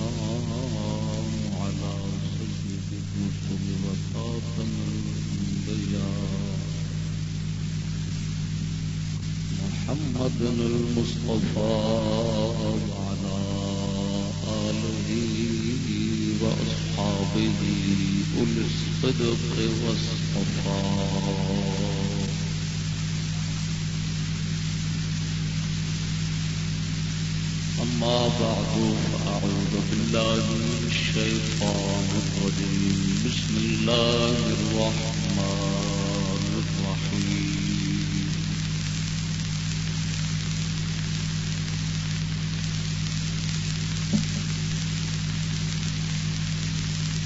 والسلام على سيد محمد المصطفى وعلى آله وأصحابه أولي الصدق والصفاء أما بعد فأعوذ بالله من الشيطان الرجيم. بسم الله الرحمن الرحيم.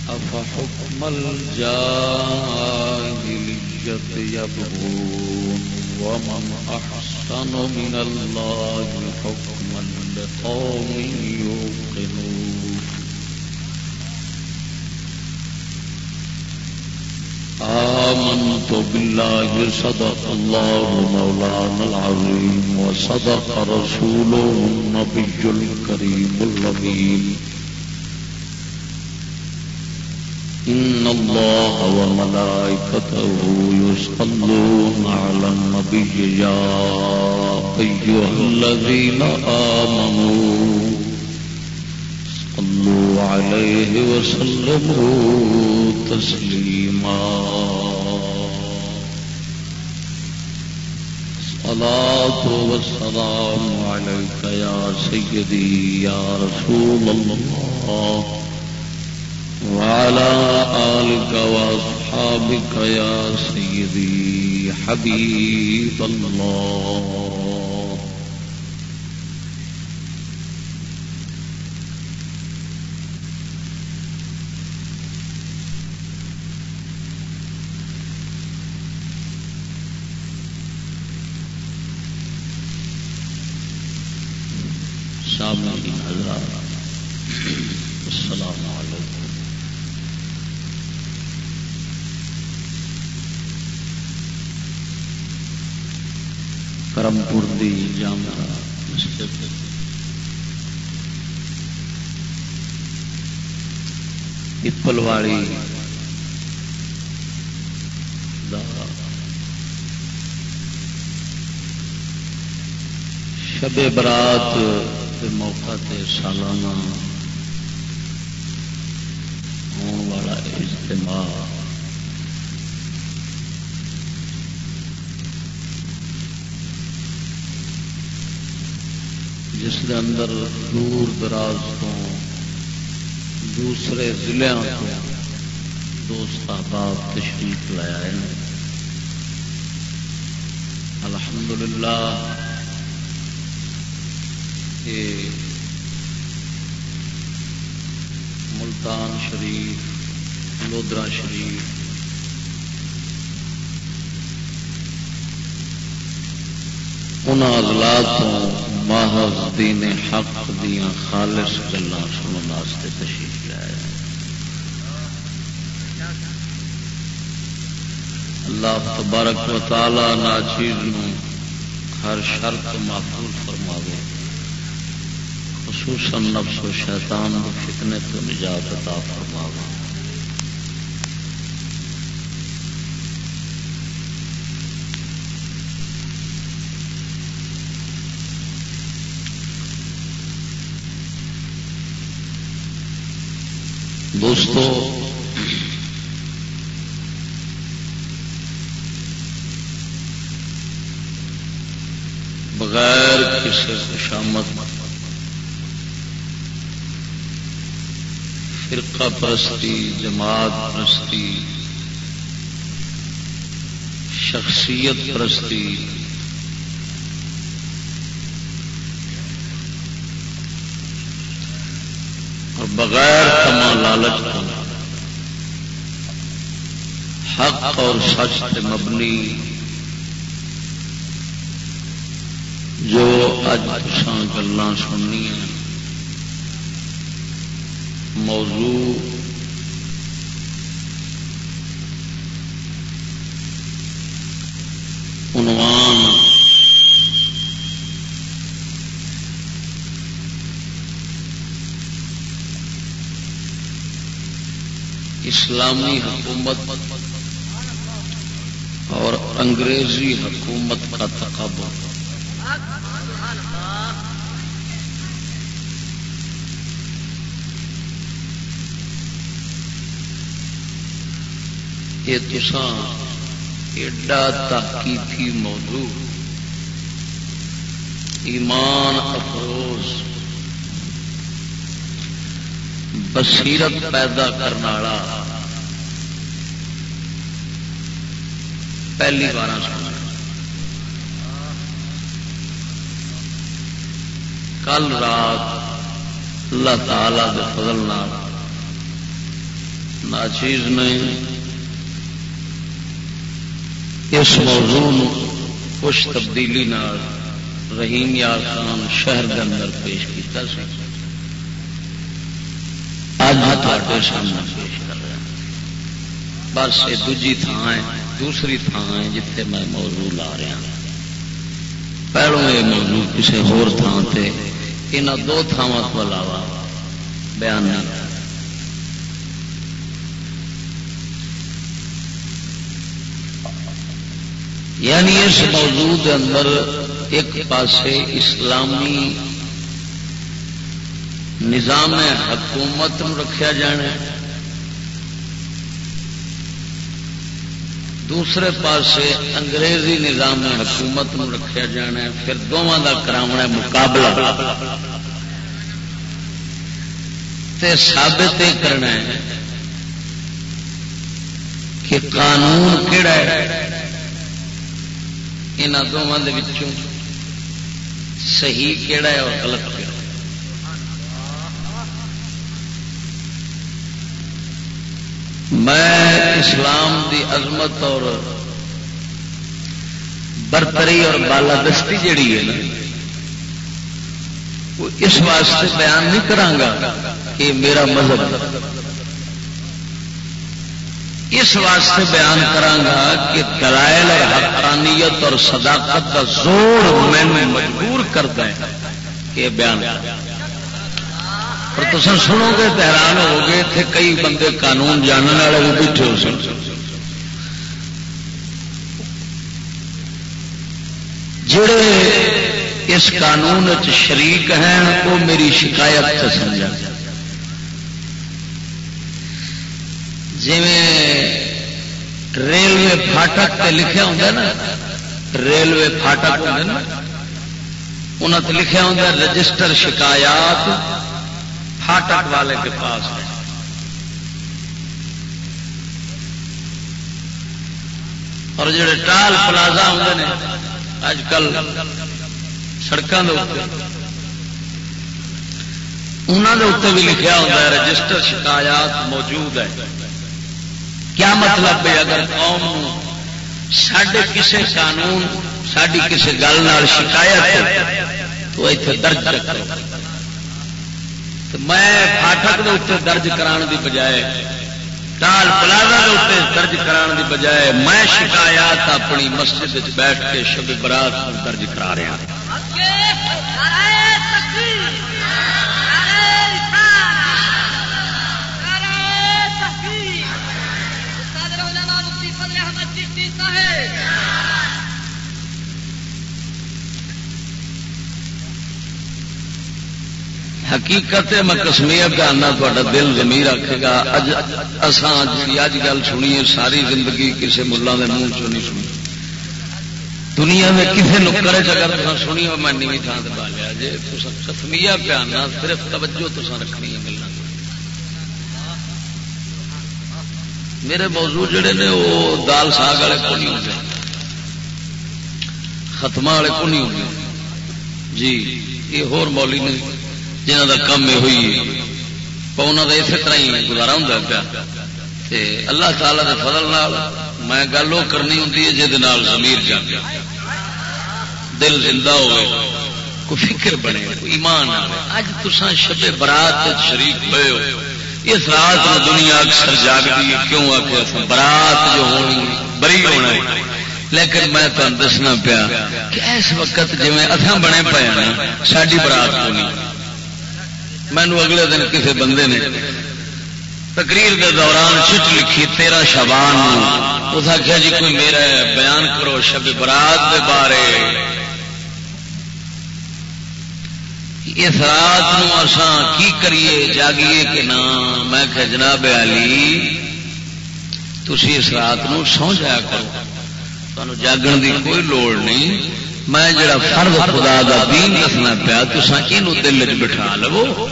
أفحكم الجاهلية يبغون ومن أحسن من الله حكما لقوم يوقنون آمنت بالله صدق الله مولانا العظيم وصدق رسوله النبي الكريم الأمين إن الله وملائكته يصلون على النبي يا أيها الذين آمنوا عليه وسلموا تسليما. صلاة والسلام عليك يا سيدي، يا رسول الله. وعلى آلك وأصحابك يا سيدي حبيب الله. پپل والی۔ شب برات کے موقع تے سالانہ ہونے والا اجتماع۔ جس کے اندر دور دراز تو دوسرے ضلع دوست احباب تشریف لایا ہے الحمدللہ یہ ملتان شریف لودرا شریف ان عضلات محض دین حق دیا خالص گلا سننے واسطے تشریف لایا اللہ تبارک و تعالی ناچیز ہر شرط محفوظ فرماوے، خصوصاً نفس و شیطان فتنے تو نجات عطا فرماوے۔ دوستو بغیر کسی خوشامد فرقہ پرستی جماعت پرستی شخصیت پرستی اور بغیر لالچ حق اور سچ سے مبنی جو اج گلان سننی موضوع عنوان اسلامی حکومت اور انگریزی حکومت کا تقابل۔ یہ تسان ایڈا تحقیقی موضوع۔ ایمان افروز۔ بصیرت پیدا کرنے والا پہلی بار سنا کل رات اللہ تعالی کے فضل ناچیز نے اس موضوع کچھ تبدیلی رحیم یار خان شہر کے اندر پیش کیا سامنے پیش کر رہا بس یہ دوجی تھان ہے، دوسری تھان ہے جتنے میں موضوع لا رہا پہلو یہ موضوع کسی ہو دو تھاواں کو علاوہ بیان نہیں یعنی اس موضوع کے اندر ایک پاسے اسلامی نظام حکومت رکھا جانا دوسرے پاسے انگریزی نظام حکومت رکھا جانا ہے۔ پھر دونوں کا کراونا مقابلہ۔ ثابت کرنا ہے کہ قانون کہڑا ہے؟ یہاں دونوں صحیح کہڑا ہے اور غلط کہڑا میں اسلام دی عظمت اور برتری اور بالادستی جیڑی ہے نا، وہ اس واسطے بیان نہیں کرانگا کہ میرا مذہب اس واسطے بیان کرانگا کہ دلائل اور حقانیت اور صداقت کا زور میں مجبور کرتا ہے کہ بیان اور تو سن سنو گے تو حیران ہو گئے تھے کئی بندے قانون جاننے والے بھی بیٹھے ہو سن۔ جڑے اس قانون شریک ہیں، وہ میری شکایت سے سمجھا۔ جی ریلوے فاٹک تے لکھا ہوں نا، ریلوے فاٹک ہوں نا انہوں نے لکھا ہوں رجسٹر شکایات فاٹک والے کے پاس ہے۔ اور جڑے ٹال پلازا ہوں اج کل سڑکوں کے انہوں کے اتنے بھی لکھا ہوتا ہے، رجسٹر شکایات موجود ہے۔ کیا مطلب ہے، اگر قوم سڈے کسی قانون ساری کسی گل شکایت تو اتنے درج کرو میں فاٹک کے اتنے درج کران دی بجائے، ٹال پلازا کے اتنے درج کران دی بجائے میں شکایات اپنی مسجد بیٹھ کے شب برات درج کرا رہا حقیقت میں کسمیر کا آنا تا دل زمیر آخے گا۔ اج اسان جی اج گل سنیے ساری زندگی کسی ملا کے منہ چ نہیں سنی۔ دنیا میں کسی نکر اگر سنی ہو، میں نیوی تھان سے پا لیا جی کسمیا پیانا صرف توجہ تو رکھنی ہے ملنا میرے موضوع جڑے نے، وہ دال ساگ والے کو نہیں ہوتے ختم والے کو نہیں ہوتے جی یہ ہور مولی نے جنہ کا کام یہ ہوئی انہوں کا اسی طرح ہی گزارا ہوں پیا اللہ تعالی کے فضل میں گل وہ کرنی ہوں جہد زمیر جان دل زندہ ہوئے، کوئی فکر بنے، کوئی ایمان اج تسان شب برات شریف ہوئے ہو۔ اس رات میں دنیا اکثر جاگتی ہے۔ کیوں آ کے برات جو ہونی، بری ہونا ہے۔ لیکن میں تمہیں دسنا پیا کہ اس وقت جی اتنا بنے پایا ہاں، نا ساری برات ہونی۔ مینو اگلے دن کسی بندے نے تقریر دے دوران چٹ لکھی تیرہ شبان اس آخیا جی کوئی میرا بیان کرو شب برات دے بارے۔ اس رات کی کریے، جاگیے کہ نہ؟ میں کہ جناب علی تھی اس رات سو جایا کرو۔ تمہیں جاگن دی کوئی لوڑ نہیں۔ میں جڑا فرد خدا دا دین دسنا پیا تو یہ دل چ بٹھا لو۔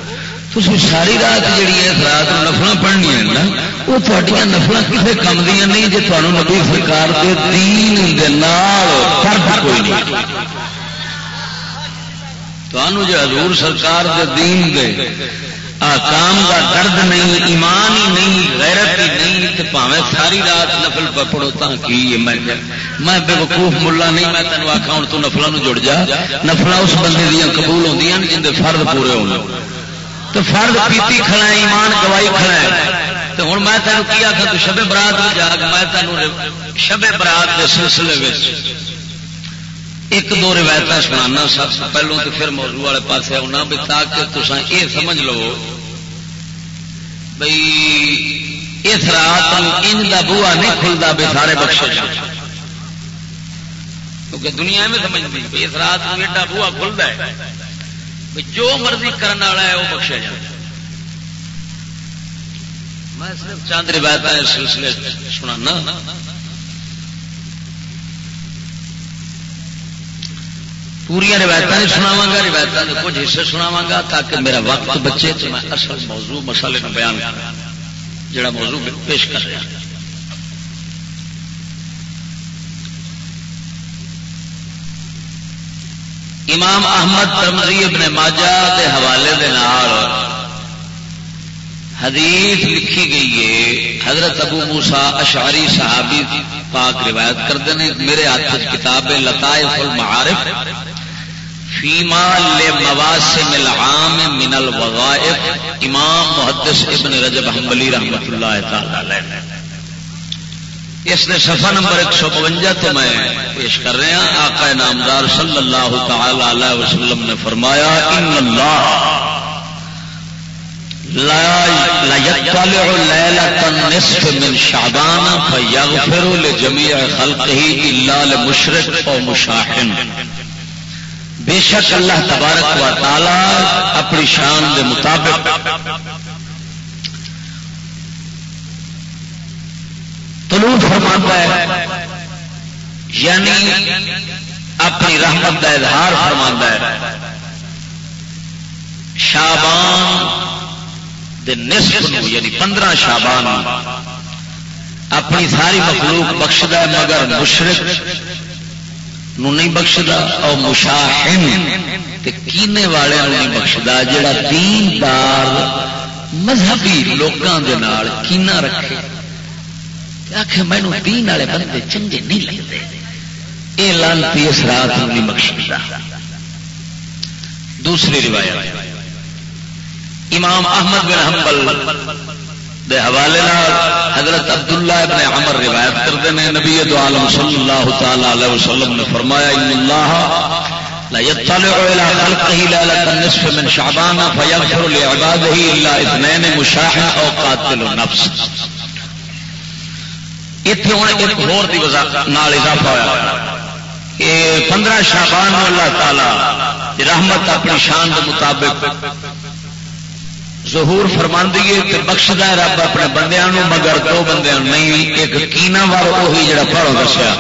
تھی ساری رات جی اس رات نفل پڑھنی نا وہ تھوڑی نفل کسی کام دیا نہیں جی تمہیں نبی سرکار کے دین دے نال فرد کوئی نہیں۔ تمہوں جو حضور سرکار کے دین دے آکام کا درد نہیں، ایمان ہی نہیں، غیرت ہی نہیں تو پاوے ساری رات نفل پڑھو تا کی میں میں بے وقوف ملا نہیں، میں تینوں آخا ہوں تو نفلوں جڑ جا۔ نفل اس بندے دیا قبول ہوتی ہیں جن کے فرد پورے ہونے تو فرد پیتی کھڑا ہے، ایمان گوائی کھڑا ہے۔ تو ہوں میں تینوں کی آخا تو شبے برات میں جا میں تینوں شبے برات کے سلسلے میں ایک دو روایت سنانا سب سے پہلو تو پھر موضوع والے پاس آنا بھی تاکہ تصا یہ سمجھ لو بھائی اس رات ان کا بوا نہیں کھلتا بھی سارے بخشے کیونکہ دنیا میں سمجھتی اس رات ایڈا بوا کھلتا ہے جو مرضی کرنے والا ہے وہ بخشا جائے میں صرف چاند روایت سلسلے سنانا پوریا روایت نہیں سناوا گا روایت کے کچھ حصے سناوا گا تاکہ میرا وقت بچے تو میں اصل موضوع مسالے کا بیان جڑا موضوع پیش کر رہا۔ امام احمد ترمزی ابن ماجہ کے حوالے دے حدیث لکھی گئی ہے، حضرت ابو موسا اشعری صحابی پاک روایت کرتے ہیں میرے ہاتھ کتاب لطائف المعارف فیما مواسم العام من الوظائف، امام محدث ابن رجب حنبلی رحمت اللہ تعالی اس نے صفحہ نمبر ایک سو بونجا تو میں پیش کر رہا ہوں۔ آقا نامدار صلی اللہ تعالی علیہ وسلم نے فرمایا، ان اللہ لا يطلع ليلة النصف من شعبان فيغفر لجميع خلقه إلا لمشرك أو مشاحن۔ بے شک اللہ تبارک و تعالی اپنی شان دے مطابق طلوع فرماتا ہے یعنی اپنی رحمت کا اظہار فرما ہے۔ شابان نصف یعنی پندرہ شابان اپنی ساری مخلوق بخشد مگر مشرق نو نہیں بخشدا اور مشاہن کینے والے نہیں بخشدا، جڑا دین دار مذہبی لوگوں کے کینا رکھے۔ آخ مینو دین والے بندے چنگے نہیں لگتے۔ یہ لانتی اس رات نہیں بخشتا۔ دوسری روایت، امام احمد بن حنبل دے حوالے حضرت عبداللہ ابن عمر روایت کرتے ہیں نبی دو عالم صلی اللہ تعالی علیہ وسلم نے فرمایا، ان اللہ لا يطلع الى خلقه ليله النصف من شعبان فيغفر لعباده الا اثنين مشاح او قاتل النفس. اتنے ہوں ایک ہور دی نال اضافہ ہوا کہ پندرہ شعبان اللہ تعالی رحمت اپنی شان کے مطابق ظہور فرما دیے کہ بخشدہ رب اپنے بندیاں مگر دو بندیاں نہیں، ایک کینا وال وہی جڑا پڑھو دسیا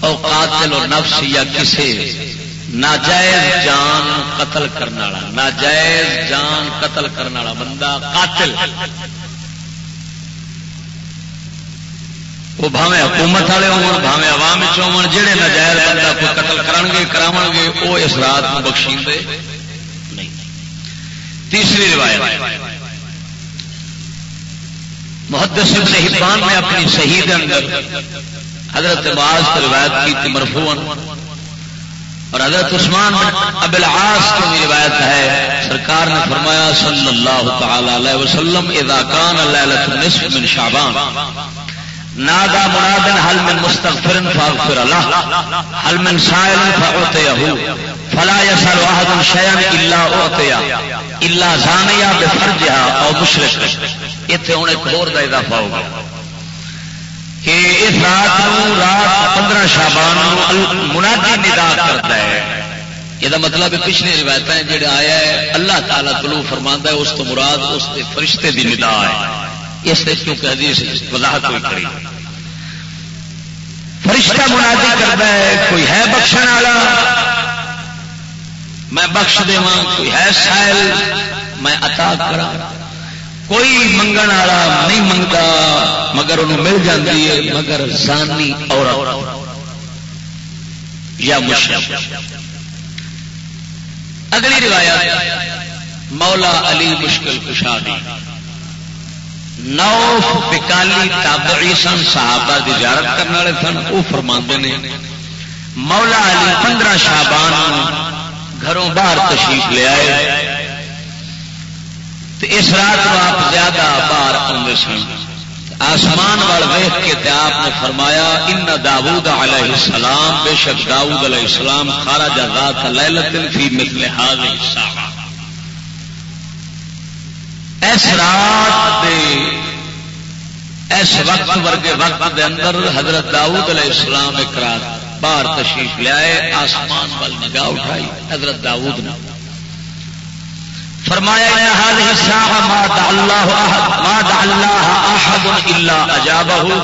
او قاتل و نفس یا کسے۔ ناجائز جان قتل کرنے والا، ناجائز جان قتل کرنے والا بندہ قاتل۔ وہ بھاوے حکومت والے ہو بھاوے عوام چ ہو جہے ناجائز بندہ کو قتل کرن گے کراو گے، وہ اس رات کو بخشی تیسری روایت. محدث ابن حبان نے اپنی صحیح اندر حضرت باز کی روایت کی تھی مرفون اور حضرت عثمان اب العاص کی بھی روایت ہے، سرکار نے فرمایا، صلی اللہ تعالی علیہ وسلم، اذا کان لیلۃ النصف من شعبان نادا منادن حل من مستغفر فاغفر اللہ حل من سائل فاعطيه فلا يسال احد شيئا الا اعطيه الا زانیا بفرجها او مشرک. اتنے ہوں ایک اور اضافہ ہوگا. کہ اس رات نو رات پندرہ شابان منادی ندا کرتا ہے. یہ مطلب پچھلے روایت جڑا آیا ہے، اللہ تعالیٰ تلو فرما ہے، اس تو مراد اس کے فرشتے کی ندا ہے. اس کیونکہ حدیث وضاحت کوئی کری۔ فرشتہ منادی کرتا ہے کوئی ہے بخشن والا؟ میں بخش دوا کوئی ہے سائل؟ میں عطا کرا کوئی منگن والا نہیں منگتا مگر انہوں مل جاتی ہے مگر زانی اور یا مشرف اگلی روایت مولا علی مشکل کشا دی نو بکالی، تابعی سن، صحابہ دی زیارت کرنے والے سن وہ فرما نے، مولا علی پندرہ شابان گھروں باہر تشریف لے آئے۔ اس رات کو آپ زیادہ باہر آتے سن۔ آسمان وال ویخ کے آپ نے فرمایا ان داود علیہ السلام، بے شک داود علیہ السلام خارا جات لیلت فی مثل حاضر اس رات دے اس وقت ورگے وقت دے اندر حضرت داؤد علیہ السلام ایک رات باہر تشریف لیا آسمان وال نگاہ اٹھائی، حضرت داؤد نے۔ فرمایا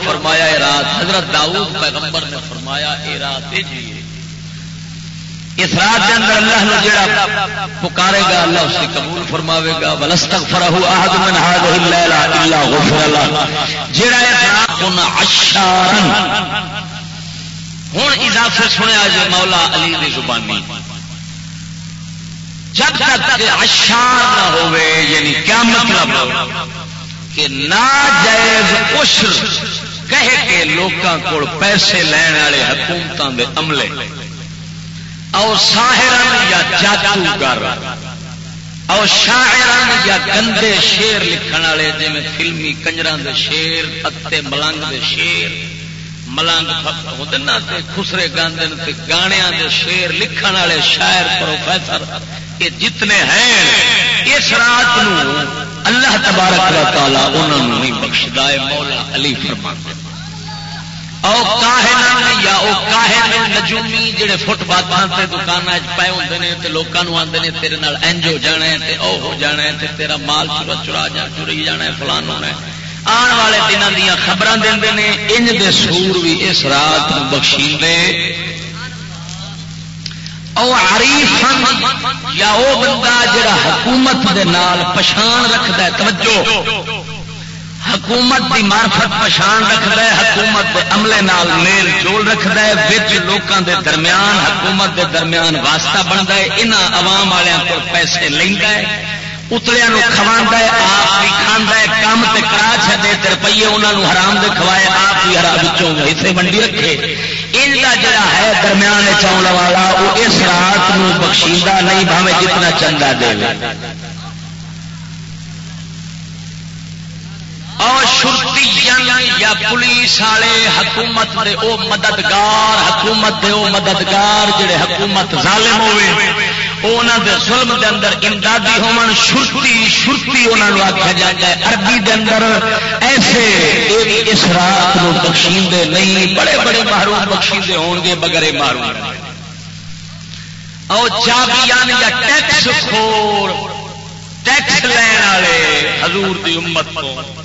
فرمایا رات حضرت داؤد پیغمبر نے فرمایا، اے رات جی۔ اس رات کے اندر اللہ نے جڑا پکارے گا، اللہ اسے قبول فرماوے گا۔ ولستغفر احد من هذه الليله الا غفر له۔ جڑا اس رات کو اشارا ہن اضافے سنیا جے مولا علی دی زبانی۔ جب تک اشار نہ ہوئے یعنی کیا مطلب؟ کہ ناجائز عشر کہہ کے لوکاں کو پیسے لین والے حکومتوں دے عملے۔ او ساحرن یا جادوگر. او شاعرن یا گندے شیر لکھن والے جی فلمی کنجر دے شیر اتے ملنگ دے شیر، ملنگ ہوتے نا خسرے گاندے گانیا دے شیر لکھن والے شاعر، پروفیسر، یہ جتنے ہیں، اس رات نو اللہ تبارک تعالی انہوں نے نہیں بخشدہ مولا علی فرما یا او کاہن نجومی جڑے فٹ باتاں تے دکاناں وچ پے ہوندے نے تے لوکاں نو آندے نے تیرے نال انج ہو جانا ہے تے او ہو جانا ہے تے تیرا مال چرا چرا جا چری جانا ہے فلان ہونا ہے۔ آن والے دنوں دیا خبراں دیندے نے، انج دے سور بھی اس رات نو بخشیندے او عریفن یا او بندہ جڑا حکومت دے نال پہچان رکھدا ہے، توجہ۔ حکومت کی مارفت پچھان رکھد ہے، حکومت عملے نال میل جول رکھد ہے بچ لوگوں کے درمیان، حکومت کے درمیان واسطہ بنتا ہے یہاں عوام والوں کو پیسے لینا ہے اتلیا کھوا ہے، آپ بھی کھانا ہے، کام تے کرا چے روپیے انہوں حرام دے کھوائے، آپ بھی ہر حصے منڈی رکھے۔ ان کا جڑا ہے درمیان چاؤن والا، وہ اس رات بخشیدہ نہیں بھاوے جتنا چنگا دے۔ یا پولیس والے حکومت دے، او مددگار حکومت دے، او مددگار جڑے حکومت ظالم ہوئے دے ظلم دے اندر امدادی ہون شرتی شرتی انہوں آخیا جائے ہے، عربی دے اندر ایسے اس رات کو بخشیندے نہیں، بڑے بڑے محروم بخشیندے ہون گے بغیر محروم۔ او چابیاں یا ٹیکس خور، ٹیکس لین والے حضور دی امت کو۔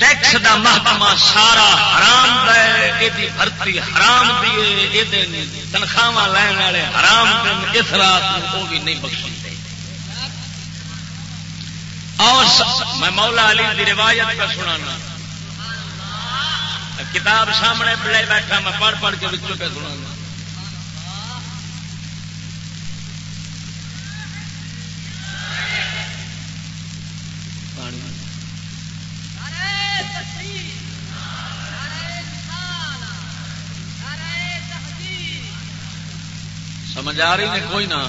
ٹیکس دا محکمہ سارا حرام دے یہ بھرتی حرام دیے یہ تنخواہ لین والے حرام دن، اس رات وہ بھی نہیں بخش اور میں مولا علی دی روایت کا سنانا۔ کتاب سامنے بڑے بیٹھا، میں پڑھ پڑھ کے بچوں پہ سنانا۔ سمجھ آ رہی نے کوئی نہ؟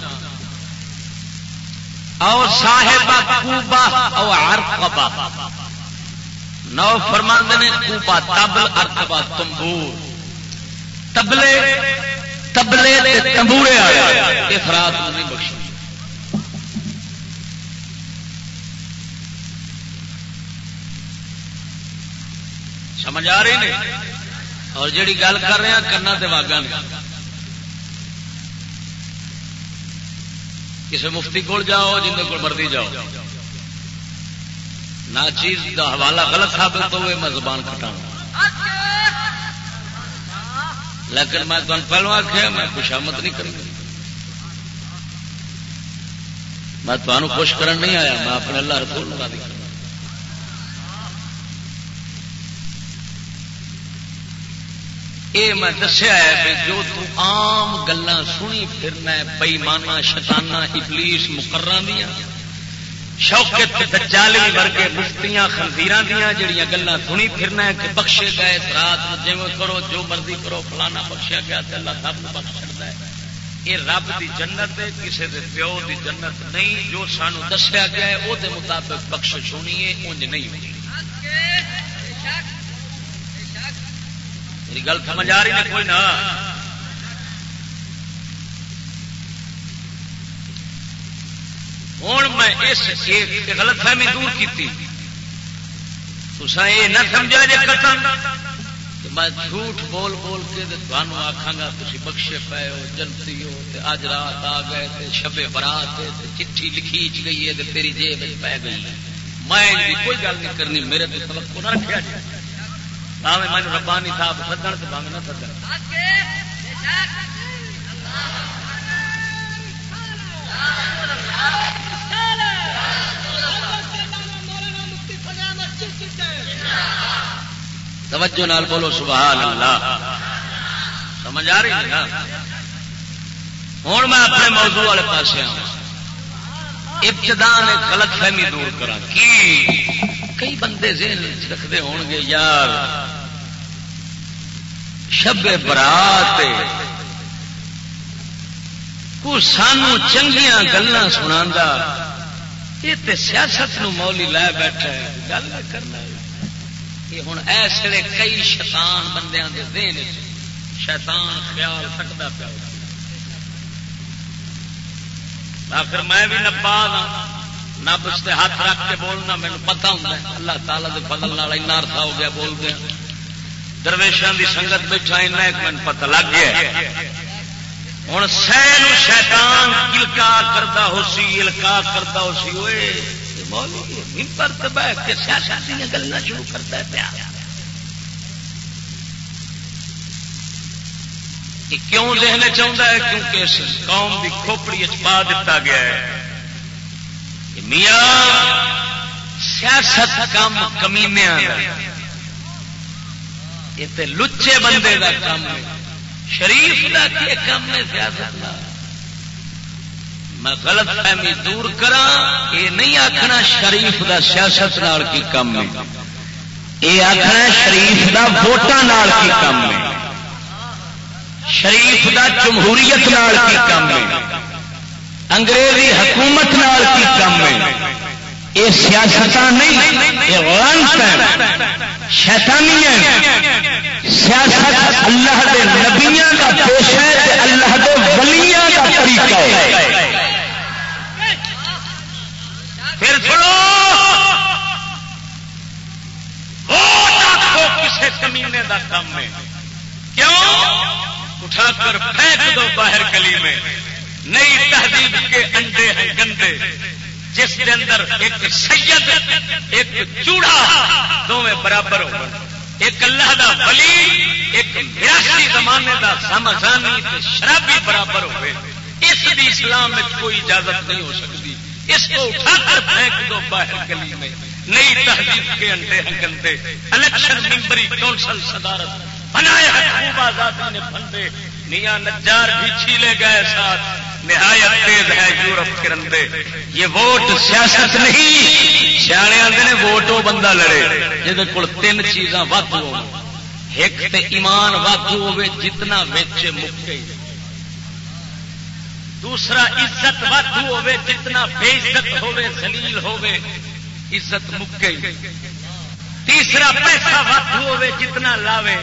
او صاحب کوبا او ارقبا نو فرماند نے کوبا تبل ارقبا تمبور۔ تبلے تبلے تے تمبورے آئے افراد نہیں بخش سمجھ آ رہی نہیں؟ اور جیڑی گل کر رہے ہیں کنا واگا نے کسی مفتی کول جاؤ جن کو مرضی جاؤ۔ نہ چیز کا حوالہ غلط ثابت ہوئے، میں زبان کٹا لیکن میں تمہیں پہلو آخیا میں خوشامت نہیں کروں میں تمہیں خوش کرن نہیں آیا، میں اپنے اللہ رسول راضی کرنا یہ میں دسیا ہے جو تو عام گلا سنی پھرنا بئیمانا شتانہ ابلیس مقرر دیا شوکت دجالی ورگے مفتیاں خنزیراں دیا جڑیاں گلا سنی پھرنا ہے کہ بخشے گئے رات جی کرو، جو مرضی کرو، فلانا بخشیا گیا تو اللہ سب بخش چڑتا ہے۔ یہ رب دی جنت ہے کسی دے پیو دی جنت نہیں، جو سانو دسیا گیا ہے وہ مطابق بخش ہونی ہے انج نہیں ہونی۔ میری گل سمجھ آ رہی ہے کوئی نہ۔ ہوں میں اس غلط فہمی دور کی تسا یہ نہ سمجھا جی قتل میں جھوٹ بول بول کے تمہوں آخا گا تھی بخشے پے ہو، جنتی ہو اج رات آ گئے شبے برات چٹھی لکھی چ گئی ہے تیری جیب پی گئی میں کوئی گل نہیں کرنی، میرے تو سبق کو نہ رکھا جائے۔ بھاوے میں ربانی صاحب سدن تو بھاوے نہ سدن۔ توجہ نال بولو، سبحان اللہ۔ سمجھ آ رہی ہے ہوں میں اپنے موضوع والے پاس آؤں ابتدا نے غلط فہمی دور کرا کی؟ کئی بندے ذہن رکھتے ہون گے، یار، شب برات کو سانو چنگیا گلان سنا یہ تو سیاست نو مولی لے بیٹھا ہے۔ گل کرنا۔ یہ ہوں ایسے کئی شیطان بندیاں دے دین شیطان خیال سکتا پیا آخر میں بھی نپا نبس سے ہاتھ رکھ کے بولنا مجھے پتا ہوں اللہ تعالیٰ کے فضل اینا عرصہ ہو گیا بول دیا درویشان کی سنگت بیٹھا اینا ایک من پتہ لگ گیا۔ ہوں سین شیطان کلکا کرتا ہو سی، الکا کرتا ہو سی۔ ہوئے ممبر جی، بہ کے سیاست دیا گلنا شروع کرتا ہے پیا۔ کیوں ذہن چاہتا ہے؟ کیونکہ اس قوم کی کھوپڑی پا دیتا گیا ہے۔ میاں، سیاست کام کمینیا یہ لچے بندے کا کام ہے۔ شریف کا کیا کام ہے سیاست کا میں غلط فہمی دور کرا یہ نہیں آخنا شریف دا سیاست نال کی کام ہے۔ یہ آخنا شریف دا ووٹان کی کام ہے۔ شریف دا جمہوریت نال کی کام ہے۔ انگریزی حکومت نال کی کم ہے۔ یہ سیاست نہیں، یہ شیطانی ہے سیاست اللہ دے نبیاں کا پیش ہے اللہ دے ولیاں کا طریقہ ہے۔ پھر سنو کسی کمینے کا کام ہے۔ کیوں؟ اٹھا کر پھینک دو باہر گلی میں نئی تہذیب کے انڈے ہیں گندے، جس کے اندر ایک سید، ایک چوڑا، دونوں برابر ہو ایک اللہ دا ولی، ایک ریاستی زمانے دا سمجھانی شرابی برابر ہوئے۔ اس بھی اسلام میں کوئی اجازت نہیں ہو سکتی۔ اس کو اٹھا کر پھینک دو باہر گلی میں نئی تہذیب کے انڈے ہیں گندے۔ الیکشن ممبری کونسل صدارت۔ بنائے خوب آزادی نے فنڈے میاں نجار بھی چھیلے گئے ساتھ۔ نہایت تیز ہے یورپ کے رندے یہ ووٹ سیاست نہیں۔ سیانے آتے نے ووٹ وہ بندہ لڑے۔ جہد کو تین چیزاں ود ہو ایک تے ایمان ود ہوے جتنا وچ مکے دوسرا عزت ود ہوے جتنا بے عزت ہوے زلیل ہوے عزت مکے تیسرا پیسہ ود ہوے جتنا لاوے۔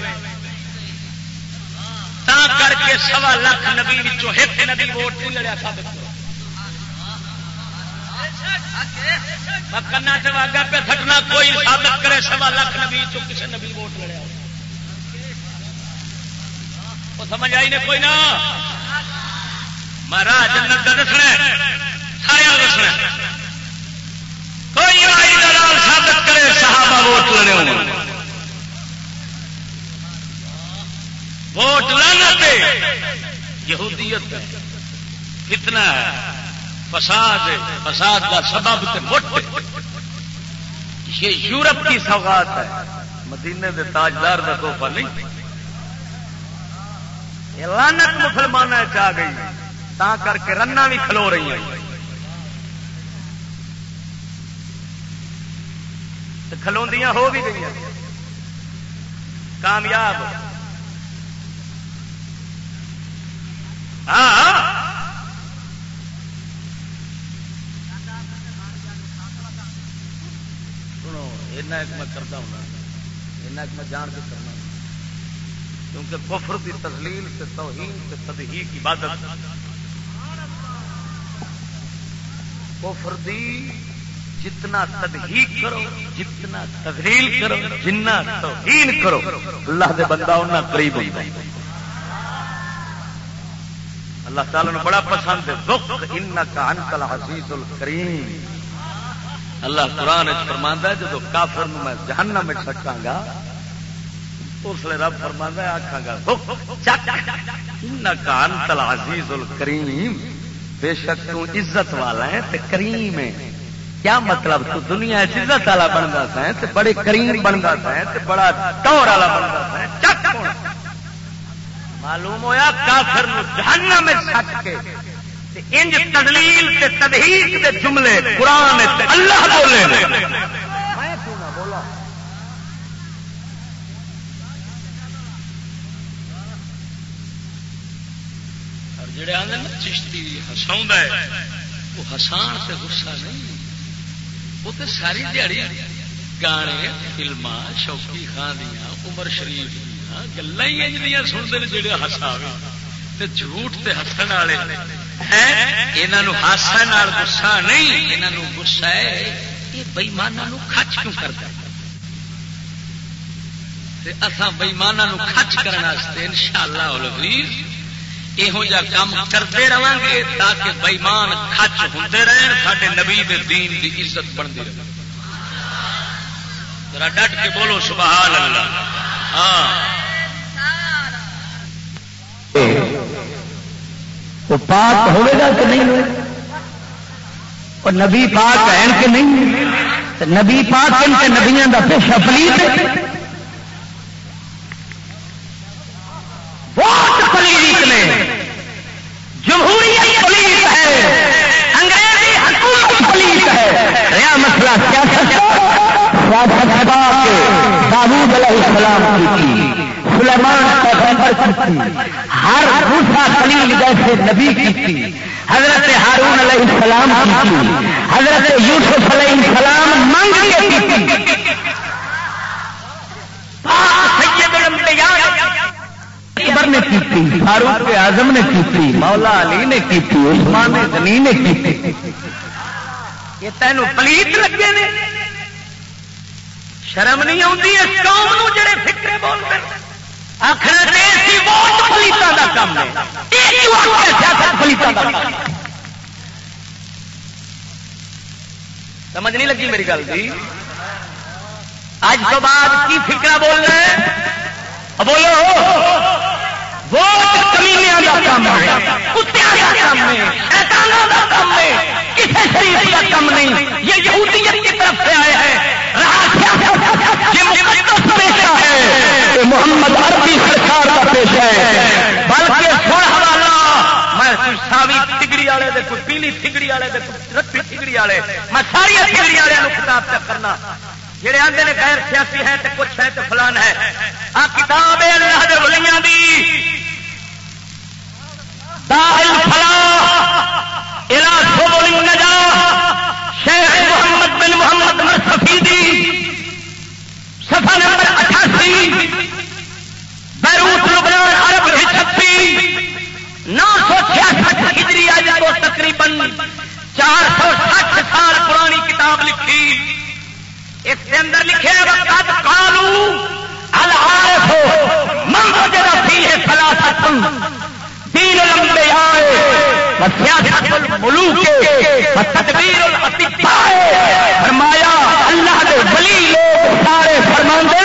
تا کر کے سوا لاکھ نبی ایک نبی ووٹ نہیں لڑیا ثابت کنا سے واگا پہ تھٹنا کوئی ثابت کرے سوا لاکھ نبی چو کسی نبی ووٹ لڑیا۔ وہ سمجھ آئی نے کوئی نہ؟ میں جنت کا دسنا سارا دسنا کوئی آئی دلال ثابت کرے، صحابہ ووٹ لڑے ووٹ لانا یہودیت کتنا ہے، فساد فساد کا سبب یہ یورپ کی سوگات ہے، مدینے کے تاجدار کا توحفہ نہیں۔ لانت مسلمان آ گئی تا کر کے رنا بھی کھلو رہی ہیں۔ کھلوندیاں ہو بھی گئی کامیاب۔ ہاں ایک میں کرتا ہوں ایک میں جان کے کرنا کیونکہ کفر کی تسلیل سے توہین سے تدہی کی عبادت کفر دی جتنا تدہیق کرو، جتنا تدلیل کرو جتنا توہین کرو، اللہ دے بندہ انہیں قریب ہوتا ہے۔ اللہ تعالی نے بڑا پسند ہے دکھ ان کا انکل حسیس الکریم اللہ قرآن فرمانا جب کافر نو میں جہنم میں چکا گا اس لیے رب فرما آخا گا کان تل عزیز الکریم بے شک تو عزت والا ہے تے کریم ہے کیا مطلب تو دنیا عزت والا بنتا سا بڑے کریم بنتا سا بڑا ٹور والا بنتا سا معلوم ہوا کافر جہنم میں چھک کے انج تدلیل تے تدہیق دے جملے قرآن تے اللہ بولے میں کیوں نہ بولا اور جڑے آدھے نا چشتی ہسا وہ ہسان سے غصہ نہیں۔ وہ تو ساری دیہڑی گانے فلما شوقی خان دیا عمر شریف دیا گلا ہی سنتے ہیں جڑے ہسا جھوٹ تے ہسن والے ہاسا گسا نہیں یہاں گسا ہے یہ بئیمانا خچ کیوں کرتا اصا بئیمانا خچ کرنے ان شاء اللہ یہو جا کام کرتے رہا گے تاکہ بئیمان خچ ہوتے رہن سارے نبی دین کی عزت بنتی رہے ڈٹ کے بولو سبحان اللہ وہ پاک ہوئے گا کہ نہیں ہوئے؟ اور نبی پاک ہے کہ نہیں؟ نبی پاک ان کے نبیاں کا پیشہ پلیت ووٹ پلیت نے۔ جمہوریت پلیت ہے۔ انگریزی حکومت پلیت ہے۔ نیا مسئلہ کیا سچا داود علیہ السلام کی تھی، سلیمان پیغمبر کی تھی، ہر دوسرا کلیل جیسے نبی کی تھی، حضرت ہارون علیہ السلام کی تھی، حضرت یوسف علیہ السلام مانگ کے کی تھی۔ اکبر نے کی تھی فاروق اعظم نے کی تھی، مولا علی نے کی تھی، عثمان غنی نے کی تھی۔ یہ تینوں پلیت لگے نے۔ شرم نہیں آتی اس قوم نو جڑے فکرے بولتے ہیں؟ آخر پلیتوں کا کام ہے۔ سمجھ نہیں لگی میری گل جی اج تو بعد کی فکر بول رہے بولو۔ ووٹ کمینیا کا کام ہے۔ کتیا کا کام ہے؟ شیطانوں کا کام ہے۔ کسی شریف کا کام نہیں۔ یہ یہودیت کی طرف سے آئے ہیں۔ پیشہ ہے محمد عربی سرکار کا پیشہ ہے بلکہ سن حوالہ میں ساوی ٹگڑی والے دے کوئی پیلی ٹگڑی والے دے کوئی رتی ٹگڑی والے میں ساری ٹگڑی والے خطاب تک کرنا۔ جہے آتے نے غیر سیاسی ہے تو کچھ ہے تو فلان ہے آ کتاب ہے اللہ دے ولیاں دی داخل فلاح الى سبل النجاح شیخ محمد بن محمد مرسفی دی سفا نمبر اٹھاسی بیروت لبنان عرب ہچپی نو سو چھیاسٹھ ہجری آج کو تقریباً چار سو سٹھ سال پرانا اس کے اندر لکھے وقت کالو العارف من وجد فيه ثلاثه دین الانبیاء وسیاست الملوک وتدبیر الاطباء فرمایا اللہ دے ولی لوگ سارے فرماندے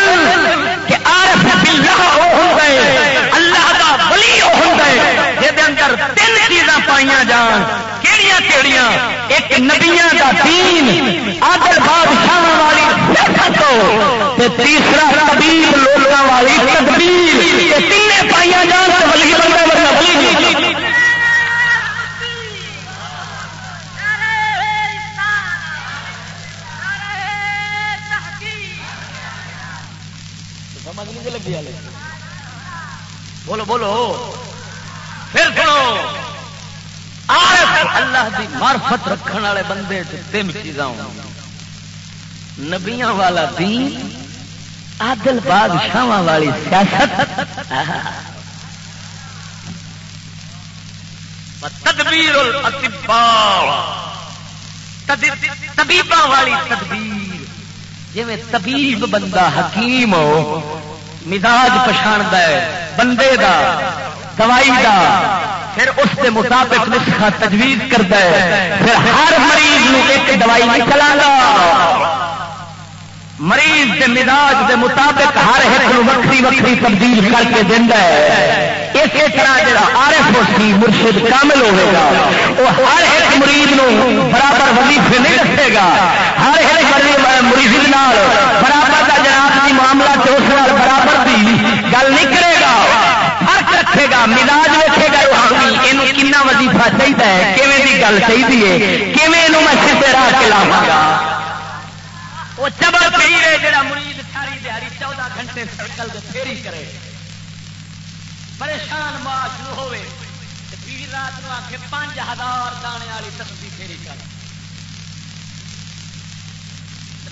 کہ عارف باللہ وہ ہوندے اللہ دا ولی وہ ہوندے جے دے اندر تین چیزاں پائیاں جان کیڑیاں کیڑیاں ایک نبیاں دا دین عادل بادشاہ والی سیاست تے تیسرا طبیب لوگوں والی تدبیر یہ تین پائیاں جان تے ولی بندا ورنہ ولی نہیں بولو بولو پھر سنو عارف اللہ دی معرفت رکھنے والے تین چیزاں نبیاں والا دین، عادل بادشاہ والی سیاست۔ تدبیر طبیباں والی تدبیر۔ جی طبیب بندہ حکیم ہو، مزاج پچھاڑتا ہے، بندے دا دوائی دا، پھر اس کے مطابق نسخہ تجویز کرتا ہے۔ پھر ہر مریض ایک دوائی نہیں چلا مریض کے مزاج کے مطابق ہر ایک وکری وکری تبدیل کر کے دینا ہے۔ اسی طرح جا آر سی مرشد کامل ہوئے گا، وہ ہر ایک مریض نو برابر وظیفے نہیں رکھے گا۔ ہر ایک مریض برابر کا جناب کی معاملہ سے اس برابر کی گل نہیں کرے گا۔ فرق رکھے گا، مزاج رکھے گا روحانی یہ کنا وظیفہ چاہیے کیویں کی گل چاہیے کیویں میں سیدھے راہ کے لاوا گا؟ وہ ہے جڑا ساری دیہی چودہ گھنٹے سرکل پھیری کرے۔ پریشان ماں ہوے پیر رات ہزار دانے والی تسبی پھیری کر۔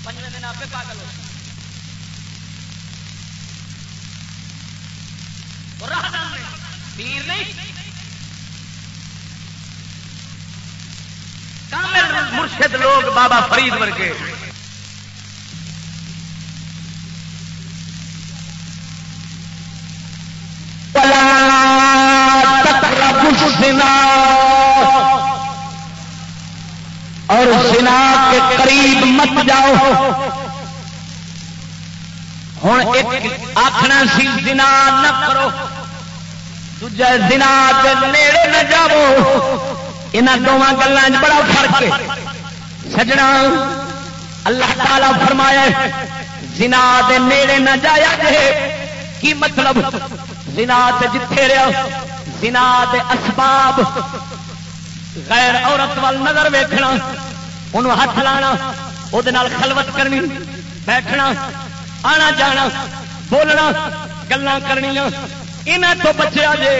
پنجے دن آپ پاگل ہو پیر نہیں؟ کامل مرشد لوگ بابا فرید ورگے۔ اور سنا کے قریب مت جاؤ۔ ہوں ایک آخنا سی دنا نہ کرو۔ دجا دنا کے نیڑے نہ جاؤ۔ یہاں دونوں گلوں بڑا فرق ہے۔ سجنا، اللہ تعالی فرمایا زنا دے نیڑے نہ جایا جے۔ کی مطلب؟ زنا تے جتھے رہا زنا دے اسباب۔ غیر عورت وال نظر ویکھنا انہوں ہاتھ لانا وہ خلوت کرنی، بیٹھنا، آنا جانا، بولنا گلا کرنیا یہاں تو بچیا جے۔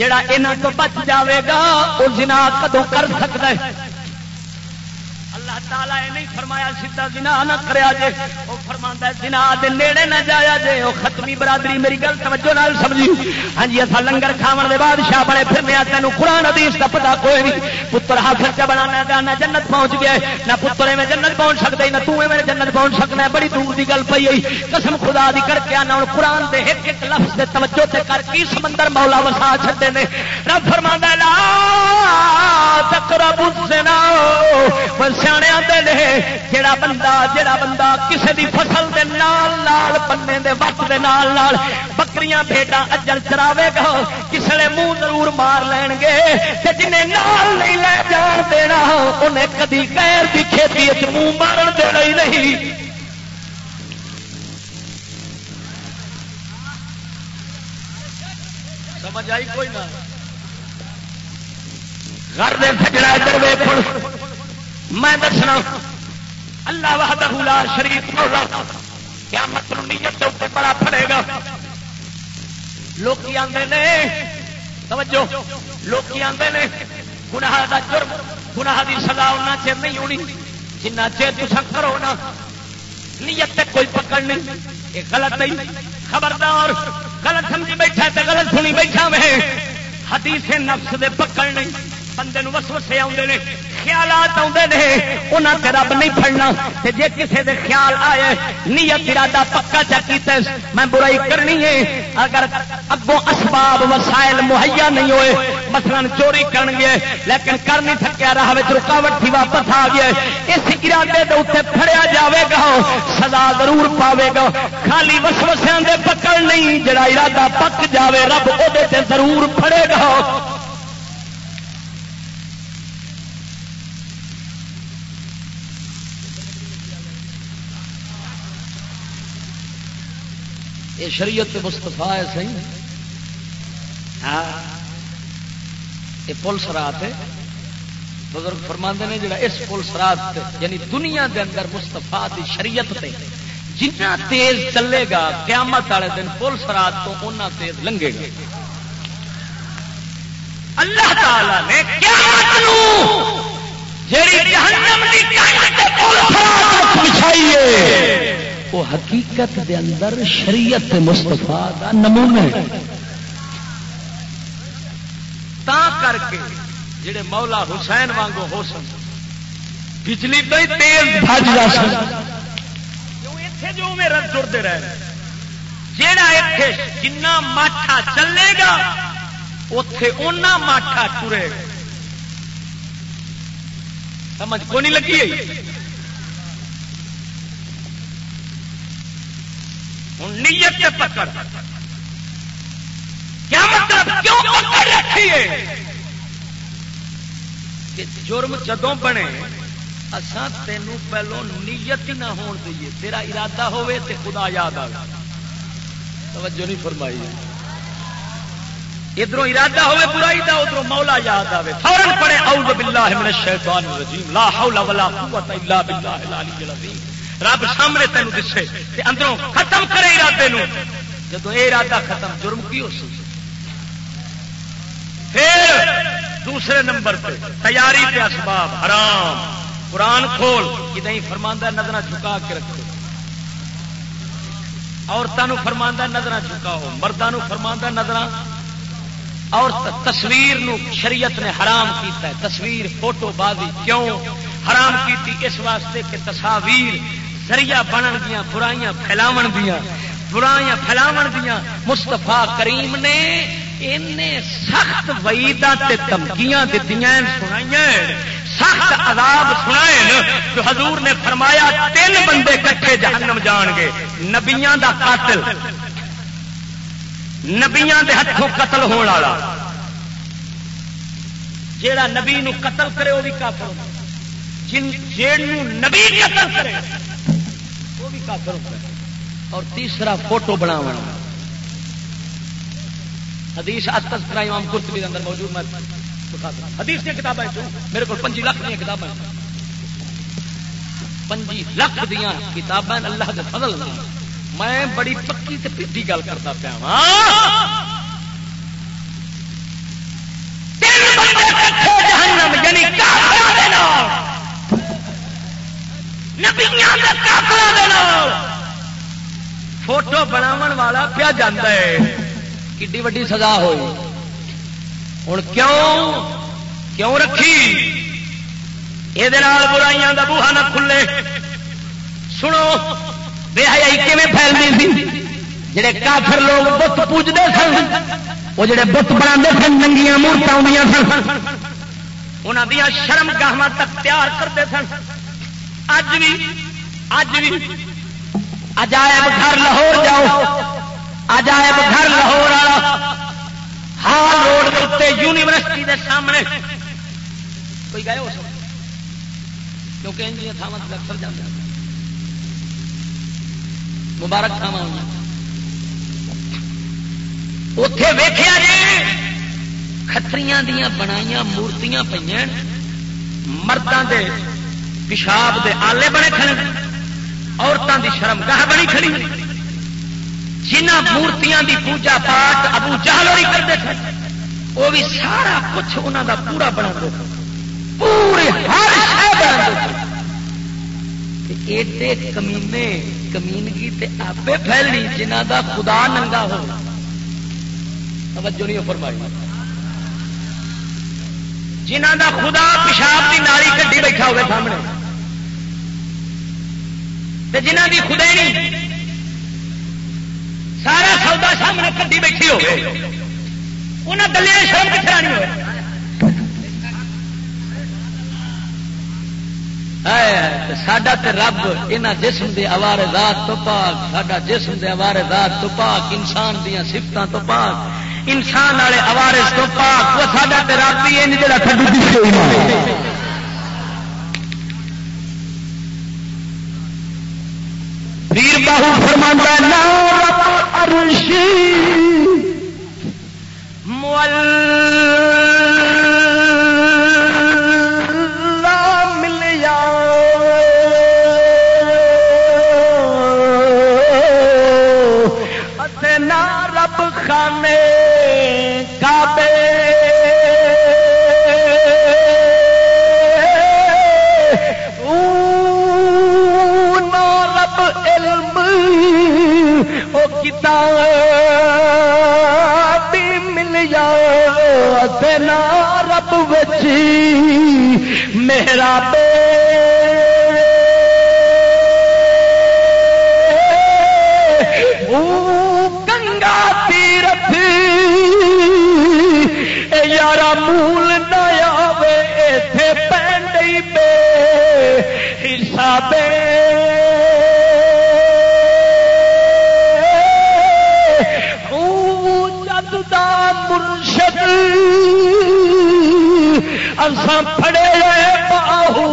جڑا یہاں تو بچ جاوے گا وہ جنا کدو کر سکتا ہے؟ اللہ تعالیٰ نہیں فرمایا سیدھا جنا نہ کریا جے۔ وہ فرما جنا دے نیڑے نہ جایا جے۔ وہ ختمی برادری میری گل توجہ نال سمجھی۔ ہاں جی اصا لنگر کھاون دے بادشاہ بڑے پھرنے تین قرآن حدیث کا پتا کوئی نہیں۔ پتر حاصل چ بنا نہ جنت پہنچ گیا نہ پتر میں جنت پہنچ سکتا نہ تو میں جنت پہنچ سکنا بڑی دور کی گل پی آئی قسم خدا دی کر کے آنا ہوں قرآن دے ایک ایک لفظ دے توجہ تے کر کی سمندر مولا وسا چھڈے نے۔ رب فرما لا تقربوا الزنا سیاح جڑا بندہ جڑا بندہ کسی دی فصل دے نال نال بننے دے وقت دے نال نال بکریاں بھیڈا اجل چراوے گا کسی نے منہ ضرور مار لین گے تے جنہیں نال نہیں لے جان دینا، انہیں کدی غیر دی کھیتی وچ منہ مارن دینا ہی نہیں۔ سمجھ آئی کوئی نہ؟ گھر دے سجڑا ادھر ویکھ میں دسنا، اللہ وحدہ لا شریف مولا کیا مطلب نیت کے اوپر بڑا پڑے گا۔ لوگ آتے نے، توجہ لوگ آتے نے، گناہ کا جرم، گناہ کی سزا اُنہ چر نہیں ہونی۔ جنہ چر تصا کرو نا، نیت تے کوئی پکڑ نہیں۔ یہ غلط نہیں۔ خبردار، غلط سمجھی بیٹھا تے غلط سنی بیٹھا میں۔ حدیث نفس دے پکڑ نہیں۔ بندے وسوسے آتے ہیں خیالات آتے ہیں انہوں سے رب نہیں پڑنا جے کسی دے خیال آئے، نیت ارادہ پکا چکیتے میں برائی کرنی ہے۔ اگر اگوں اسباب وسائل مہیا نہیں ہوئے، مثلا چوری کر گے، لیکن کر نہیں تھکیا، راہ رکاوٹ تھی واپس آ گیا اس ارادے کے اتنے پڑیا جاوے گا، سزا ضرور پاوے گا۔ خالی وسوسیاں دے پکڑ نہیں، جڑا ارادہ پک جاوے، رب وہ ضرور پڑے گا۔ یہ شریعت مستفا ہے سی ہاں۔ یہ پولیس رات ہے۔ بزرگ فرما نے جڑا اس پولیس رات یعنی دنیا دے اندر مستفا دی شریعت تے جنا تیز چلے گا، قیامت والے دن پولیس رات تو اُنہ تیز لنگے گا۔ اللہ تعالی نے قیامت جیڑی جہنم دی وہ حقیقت دے اندر شریعت مستفا دا نمونہ تا کر کے جڑے مولا حسین وانگو ہو سن، بجلی تو تیز بج جا سن۔ جو میرا جڑتے رہے جیڑا اتنے جنا ماٹھا چلے گا اتے اُنہ ماٹھا ٹرے گا۔ سمجھ کو نہیں لگی؟ ہوں نیت کے پکڑ۔ کیا مطلب؟ کیوں پکڑ رکھی ہے؟ کہ جرم جدوں بنے، اساں تینوں پہلو نیت ہی نہ ہون دئیے تیرا ارادہ ہوئے تے خدا یاد آ توجہ نہیں فرمائی ادھر ارادہ ہوئے، برائی دا ادھر مولا یاد آئے فورن پڑے اعوذ باللہ من الشیطان الرجیم۔ لا حول ولا قوت الا باللہ العلی العظیم۔ رب سامنے تینوں دسے تے اندروں ختم کرے ارادے نو۔ جدو ارادہ ختم، جرم کی ہو سی؟ پھر دوسرے نمبر پہ تیاری کے اسباب، حرام۔ قرآن کھول کہ نہیں، فرماندہ نظر جھکا کے رکھو۔ عورتوں فرماندہ نظر جھکاؤ مردوں فرماندہ نظر اور تصویر نو شریعت نے حرام کیتا ہے۔ تصویر، فوٹو بازی، کیوں؟ حرام کیتی اس واسطے کہ تصاویر ذریعہ بنن دیا برائیاں پھیلاون دیا برائیاں پھیلاون دیا مستفا کریم نے سخت وعیدہ تے دھمکیاں دیتی سنائی سخت عذاب سنائے جو حضور نے فرمایا، تین بندے کٹھے جہنم جان گے۔ نبیاں دا قاتل، نبیاں دے ہاتھوں قتل ہونے والا۔ جیڑا نبی نو قتل کرے وہ بھی کافر جن نبی قتل کرے بھی کافر ہوتا ہے اور تیسرا فوٹو بناو حدیث اتس کرا امام قرطبی کے اندر موجود، میں حدیث کی کتابیں میرے کو پنجی لاکھ دیا کتابیں۔ پنجی لاکھ دیا کتابیں، اللہ کے فضل میں بڑی پکی تے پیٹی گل کرتا پیا یعنی فوٹو بناو والا پیا جانا ہے۔ کڈی وڈی سزا ہوئی۔ ہوں کیوں؟ کیوں رکھی؟ یہ برائیاں کا بوہا نہ کھلے۔ سنو، بے حیائی کیون پھیلنی سی؟ جڑے کافر لوگ بت پوجتے سن وہ جڑے بت بنا سن، ننگیاں مورت آدی سن۔ انہوں دیا شرم گاہم تک تیار کرتے سن۔ اج بھی اج بھی عجائب گھر لاہور جاؤ۔ عجائب گھر لاہور والا۔ ہال روڈ کے یونیورسٹی کے سامنے۔ کوئی گئے ہو سکتا کیونکہ ان تھاوت اکثر جاتے مبارک تھا اتے ویخیا جی کتری دیا بنائی مورتیاں پہ مردوں کے پیشاب دے آلے بنے کھڑے عورتوں کی شرم گاہ بنی کھڑی جنہ مورتیاں دی پوجا پاٹ ابو جہلوری کرتے تھے، وہ بھی سارا کچھ انہوں کا پورا بنا پورے ہر شہر بنا ایڈے کمینے، کمینگی تے آپے پھیلنی جنہ دا خدا ننگا ہو۔ توجہ نہیں فرمائی۔ جنہ دا خدا پیشاب کی نالی کٹی بیٹھا ہوگا سامنے۔ جنہ دی خدا نہیں، سارا سودا سامنے کٹی بیٹھی ہوگی انہیں دلیا شرم کتنا نہیں ہوئے۔ ساڈا تے رب یہاں جسم دے اوارے ذات تو پاک، ساڈا جسم دے اوارے ذات تو پاک، انسان دیا سفتوں تو پاک۔ انسان والے اوارے تو پاک۔ وہ ساڈا تے رب ہی ہے ملیا پیر نارب خانے. ارشی مل مل جا رب بچی میرا پے گنگا تیرت یارا مول نہ نیا اتے پینڈی اساں پھڑے ہوئے باہو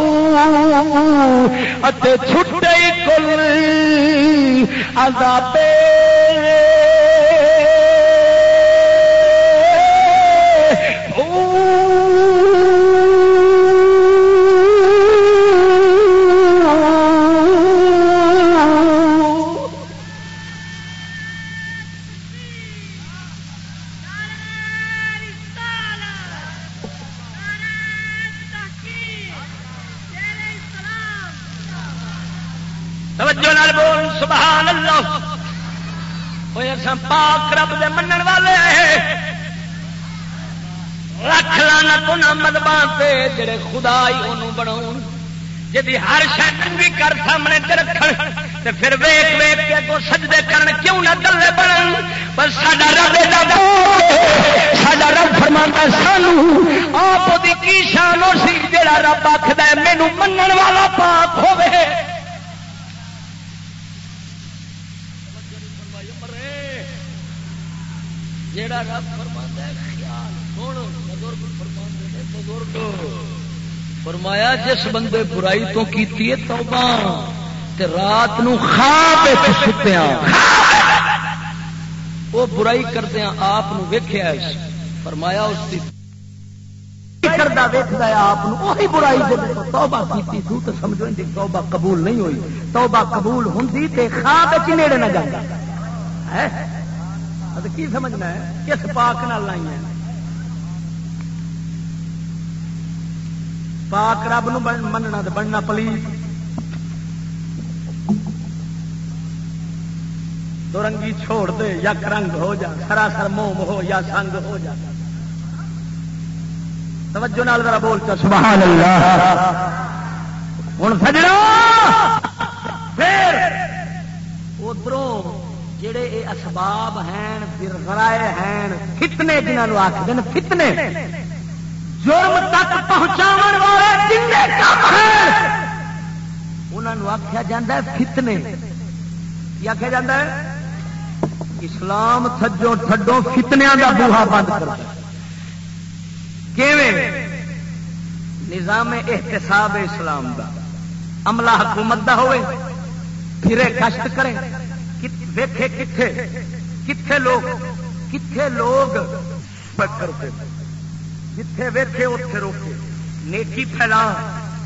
چھٹے کل عذابے جڑے خدا ہی انہوں بنا جی ہر شہر بھی کر سامنے رکھ پھر ویک ویک کے کو سجدے کرن، کیوں نہ دلے بنن؟ پر ساڈا رب ساڈا رب فرما سانو آپ کی شان ہو سی جڑا رب آخد مینو منن والا پاک ہوے جیڑا رب فرما خیال بزرگ فرما فرمایا، جس بندے برائی تو کیتی ہے توبہ، تے رات نو خواب ستیا وہ برائی کردیا آپ ویخیا فرمایا، اس کی کرتا ویکتا آپ برائی توبہ کی تو سمجھو توبہ قبول نہیں ہوئی۔ توبہ قبول ہوں خواب وچ نیڑے نہ جاندا۔ جاتا کی سمجھنا ہے؟ کس پاک نال لائی ہے پاک رب نو مننا تو بننا پلیز دو رنگی چھوڑ دے یا رنگ ہو جا سراسر موم ہو یا سنگ ہو جا۔ توجہ نال ذرا بول چا سبحان اللہ۔ ہوں سجنا! پھر ادھروں جڑے اے اسباب ہیں برغرائے ہیں فتنے جنہوں آخر فتنے۔ جرم تک پہنچا انہوں آخیا جا فتنے۔ کی آخیا جا اسلام تھجو تھڈو فتنیا کا بوہا بند کر نظام احتساب اسلام کا عملہ حکومت کا ہوئے۔ پھرے کشت کرے ویکھے کتھے؟ کتھے لوگ؟ کتھے لوگ؟ کرتے جتھے ویکھے اتے روکے۔ نیکی پھیلا،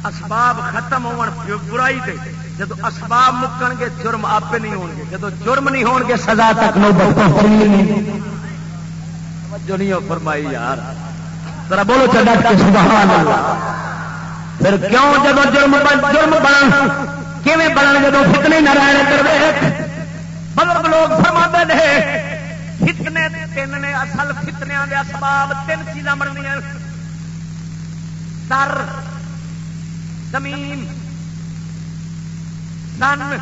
اسباب ختم ہون برائی دے۔ جدو اسباب مکن گے، جرم آپ نہیں ہون گے۔ جدو جرم نہیں ہون گے، سزا تک جو نہیں۔ فرمائی یار۔ ذرا بولو چلا سبحان اللہ۔ پھر کیوں جب جرم جرم بنا؟ کیون بنن جدو فتنے نہ رہنے کر بزرگ لوگ فرما نے، فتنے تین نے، اصل فتنیا کے اسباب تین چیزاں بننی سر، زمین۔ سن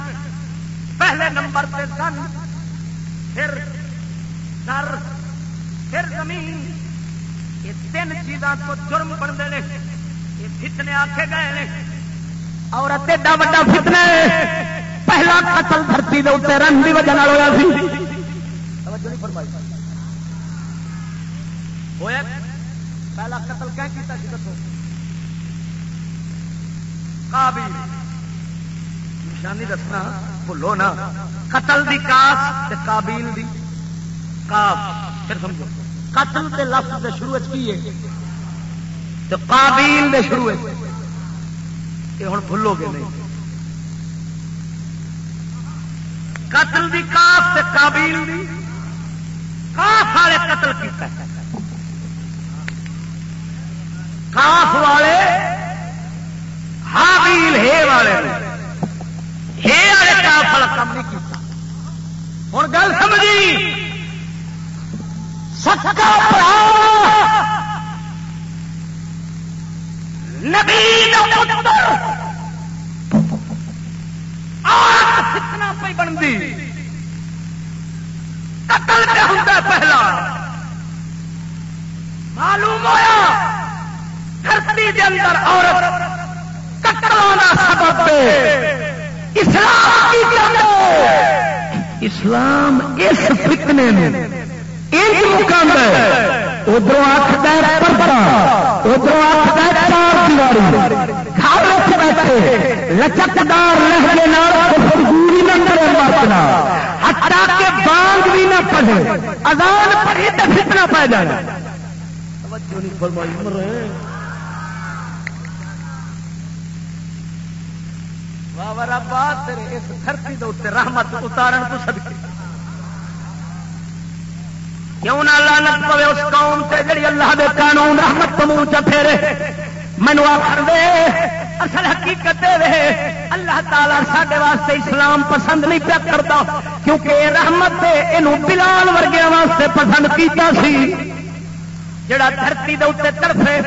پہلے نمبر پہ سن پھر سر، پھر زمین۔ یہ تین چیزاں کو جرم بنتے ہیں، یہ فتنے آکھے گئے ہیں۔ اور ایڈا وا فتنا پہلا قتل دھرتی کے اتنے رن کی وجہ ہوا سی۔ ہویا پہلا قتل کیا کیتا سی؟ دسو۔ قابل نشانی دسنا بھولو نا۔ قتل دی کاس تے قابیل دی کاف۔ پھر سمجھو۔ قتل دے لفظ دے شروع کی ہے؟ تو قابیل دے شروع یہ ہوں بھولو گے نہیں۔ قتل دی کاف تے قابیل دی کاف والے قتل کیتا ہے۔ کاف والے حابیل والے ہے والے کام نہیں کیتا۔ ہوں گل سمجھی۔ سچا نبی فتنا پہ بنتی قتل کیا ہوتا پہلا۔ معلوم ہوا دھرتی کے اندر عورت قتل سبب اسلام کی اسلام اس فتنے میں ایک مقام ہے۔ ادھر آخر پردہ ادھر آخر چار دیواری۔ گھر رکھ بیٹھے، لچکدار رہنے مجبوری نہ کرے مرنا ہٹا کے بانگ بھی نہ پڑے اذان پڑھی تو فتنا پہ جانا۔ بات اس دھرتی کے اتنے رحمت اتارن کو سدکے کیوں نہ لانت پوے اس قوم سے جڑی اللہ دے قانون رحمت تو منہ چپھیرے مینو آخر دے اصل حقیقت دے اللہ تعالیٰ سڈے واسطے اسلام پسند نہیں پیا کرتا کیونکہ رحمت سے یہ بلال ورگیا واسطے پسند کیتا سی جڑا دھرتی دے اتنے طرفے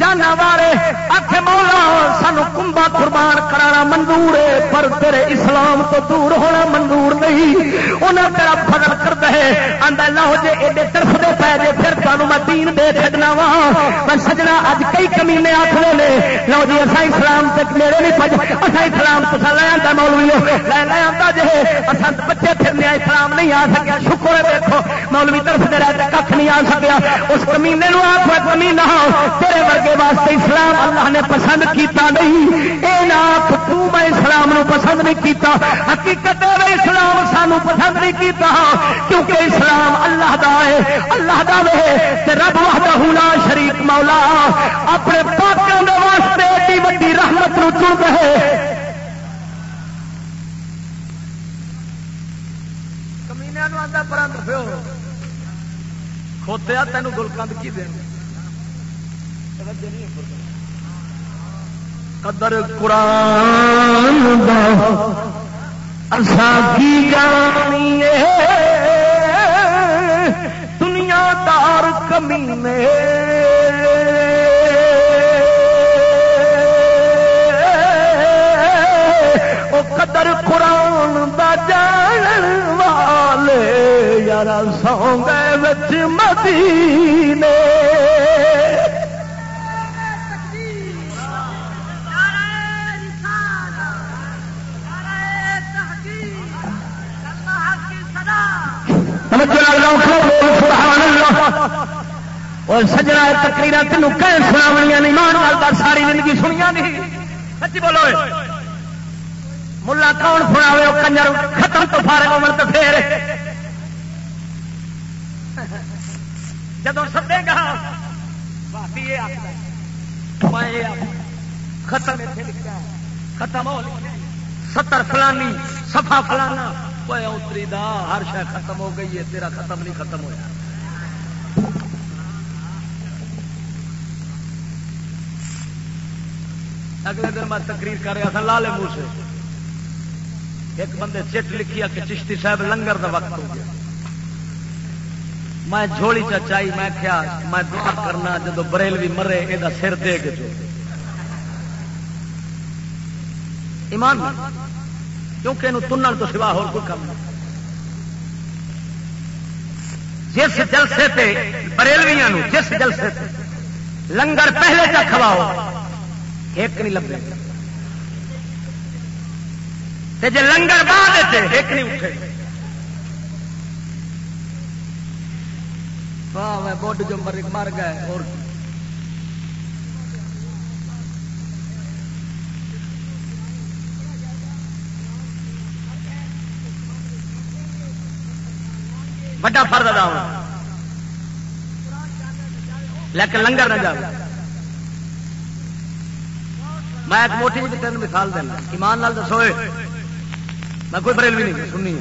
جانا والے آخ مولا، سانو کمبا قربان کرانا منظور ہے، پر تیرے اسلام تو دور ہونا منظور نہیں۔ انہیں تیرا فضل کرتا ہے۔ آدھا لو جی ایڈے طرف دے پی جے، پھر تمہیں میں دین دے چڈنا وا۔ میں سجنا اج کئی کمینے آخر نے لو جی اصا اسلام تک میرے نہیں پج اصا اسلام تو لے آتا مولوی لے لے آتا جی اصا بچے پھرنے اسلام نہیں آ سکیا۔ شکر ہے دیکھو، مولوی طرف دے رہتے کھ نہیں آ سکیا۔ اس کمینے آخو کمینا، تیرے ورگے واسطے اسلام اللہ نے پسند کیتا نہیں۔ اے نات تو میں اسلام نو پسند نہیں کیتا۔ حقیقت ہے، اسلام سانو پسند نہیں کیتا۔ کیونکہ اسلام اللہ دا ہے، اللہ دا ہے تے رب وحدہ لا شریک مولا۔ اپنے پاکوں دے واسطے ایڈی وڈی رحمت نو چن رہے۔ کمینیا آتا پر کھوتیا تینوں گلکند کی دیں قدر قرآن اسا کی جانی دنیا دار کمی میں۔ قدر قرآن دا جان والے یار سو گئے مدینے۔ سجنا تکریر تین کہ سناویا نہیں مان ساری زندگی سنیا نہیں۔ سچی بولو ملا کون سنا کنجر ختم تو فارے عمر تو پھر جب سدے گا ختم ختم ہو، ستر فلانی سفا فلانا۔ اوے اتری دا، ہر شہ ختم ہو گئی ہے، تیرا ختم نہیں ختم ہوا اگلے دن میں تقریر کر رہا تھا، لالے منہ سے ایک بندے چٹ لکھیا کہ چشتی صاحب لنگر دا وقت ہو گیا۔ میں جھولی چچائی میں کیا میں دعا کرنا جب بریلوی مرے یہ سر دے کے جو۔ ایمان۔ کیونکہ یہ تنن تو سوا ہو کوئی کام نہیں۔ جس جلسے تے بریلویاں جس جلسے تے لنگر پہلے کا کھواؤ، ایک نہیں لبے۔ جی لنگر بعد ایک نہیں اٹھے۔ واہ، میں بوڈ جو مر گئے۔ اور بڑا فرد ادا ہونا۔ لیکن لنگر نہ جاؤ میں ایک موٹی جی تین مثال دینا ایمان لال دسوئے میں کوئی بریلوی نہیں سننی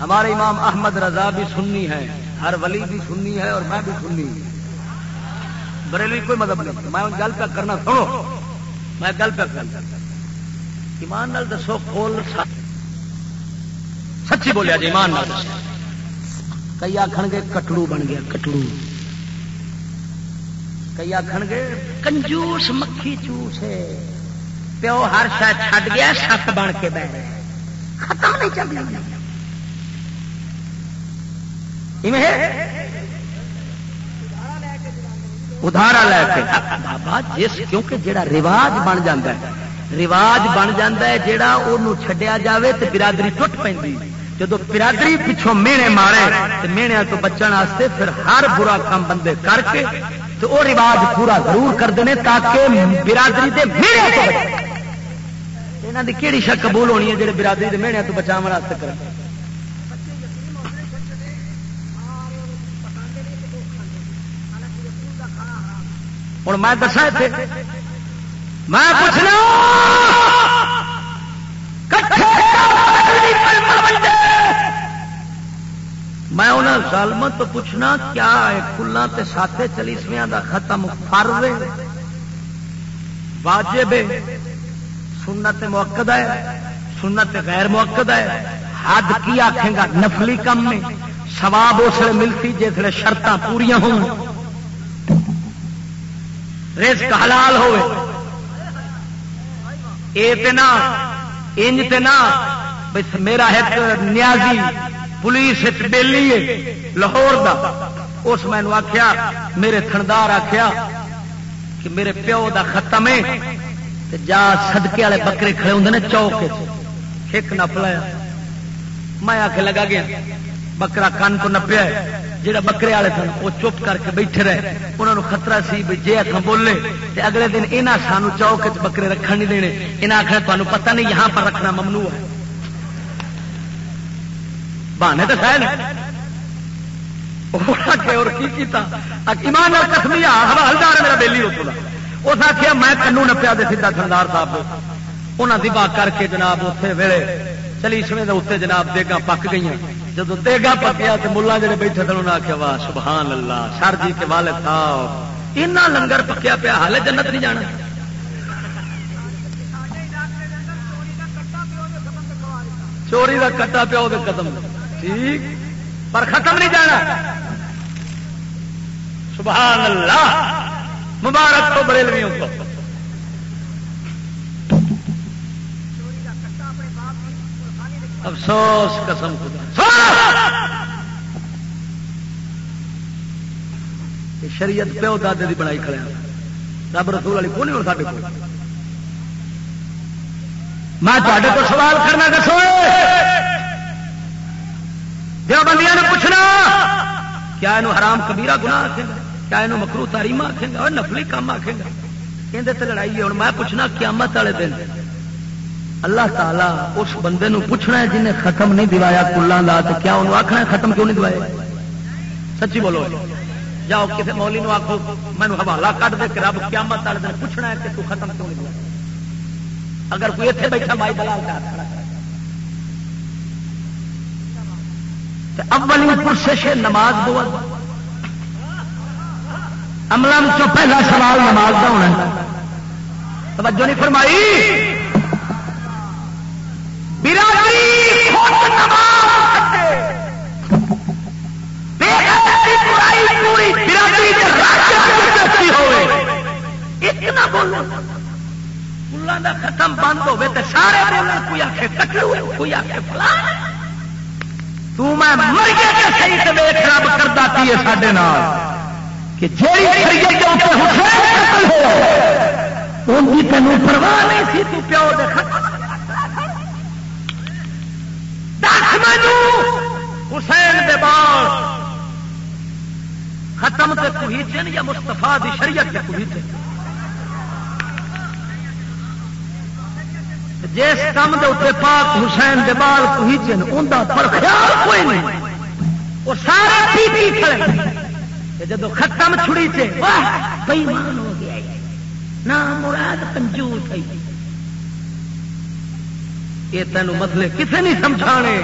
ہمارے امام احمد رضا بھی سننی ہے۔ ہر ولی بھی سننی ہے اور میں بھی سننی بریلوی کوئی مطلب نہیں۔ میں گل پہ کرنا سنو۔ میں گل پہ کرنا۔ ایمان نال دسو، کھول سچی بولیا جی ایمان نال۔ کئی آخن گے کٹڑو بن گیا، کٹڑو۔ کئی آخن گے کنجوس مکھی چوس ہے۔ پیو ہر شاید چھڈ گیا سپ بن کے بہ ختم نہیں چل ادارا لے کے۔ بابا، جس کیونکہ جڑا رواج بن جاتا ہے، رواج بن جاتا ہے، جڑا وہ چڈیا جائے تو برادری ٹوٹ پی جب برادری پچھوں مینے مارے تو میڑیا تو بچن واسطے پھر ہر برا کام بندے کر کے تو وہ رواج پورا ضرور کرتے ہیں تاکہ برادری کے میڑے یہاں کی کہڑی شک قبول ہونی ہے جی برادری کے میڑیا تو بچاؤ واسطے کر ہوں میں دسا میں پوچھنا میں انہیں ظالم تو پوچھنا کیا کلا ساتے چلیسویا کا ختم فرض واجب سنت موقع ہے۔ سنت غیر موقع ہے۔ حد کی آخے گا؟ نفلی کم میں سواب اس لیے ملتی جس شرط پوریا ہو رزق حلال ہوئے۔ اے تے نا، انج تے نا میرا ایک نیازی پولیس بیلی ہے، لاہور دا۔ اس میں آخیا میرے تھندار آخیا کہ میرے پیو دا ختم ہے جا سدکے والے بکرے کھڑے ہوں نے چوک ایک نپ لایا میں آ کے لگا گیا، بکرا کن تو نپیا جہاں بکرے والے سن، وہ چپ کر کے بیٹھے رہے۔ انہوں خطرہ سی بھی جی اتنا بولے تو اگلے دن یہاں سانو چوک بکرے رکھن نہیں دینے۔ یہاں آخر تمہیں پتہ نہیں یہاں پر رکھنا ممنوع ہے۔ بہانے تو سہ اور کی ایمان کسمیا حوالدار میرا بہلی اتوں کا اس آخیا میں کنو نپیا دے سیدھا سردار صاحب۔ انہوں نے دبا کر کے جناب اتنے ویلے چلی اتنے جناب دیگا پک گئی جب دیگا پکیا تو ملا جڑے بیٹھے تھے انہوں نے آخیا واہ، سبحان اللہ، سر جی کے والے صاحب۔ اتنا لنگر پکیا پیا ہالے جنت نہیں جانا۔ چوری کا کٹا پیا وہ قدم۔ ٹھیک؟ پر ختم نہیں جانا۔ سبحان اللہ۔ مبارک تو بریلویوں کو۔ افسوس، قسم خدا۔ شریعت پیو دادے کی بنائی کھڑے رب رسول والی کون نہیں سارے کو میں تے کو سوال کرنا دسو۔ جو بندیاں پوچھنا۔ کیا یہ حرام کبیرا گنا آخے گا کیا یہ مکرو تاریما آخے گا اور نفلی کام آخے گا یہ لڑائی ہے ہوں میں پوچھنا قیامت والے دن۔ اللہ تعالیٰ اس بندے نو پوچھنا ہے جنہیں ختم نہیں دوایا کلان کا تو کیا انہوں آخنا ہے ختم کیوں نہیں دوایا سچی بولو۔ جاؤ کسی مولی نو آخو مینو حوالہ کٹ دے کہ رب کیا مت والے دن پوچھنا ہے کہ تو ختم کیوں نہیں دوایا اگر کوئی اتنے بیٹھا مائی دلال کا اولی پرسش نماز دو۔ عملہ تو پہلا سوال نماز کا ہونا توجہ نہیں فرمائی۔ برادری فلاں دا ختم بند ہوے تے سارے بولن کوئی آکھے کٹڑو ہے کوئی آکھے فلاں۔ تو میں مر گیا صحیح تے ویکھ رب کردا کی ہے ساڈے نال۔ کہ جیڑی شریعت دے اوپر حسین قتل ہو ان پرواہ نہیں سی، تو پیو دے دس حسین دے بال۔ ختم تے کوہیچن یا مستفا دی شریعت تے کوہیچن جس کام دے اتنے پاک حسین دے بال کوہیچن ان دا پر خیال کوئی نہیں۔ وہ سارے پی پی کھڑے۔ تے جدو ختم چھڑی سے واہ، بےمان ہو گیا۔ نہ مراد پنجو تھی یہ تینوں مسئلے کسے نہیں سمجھانے۔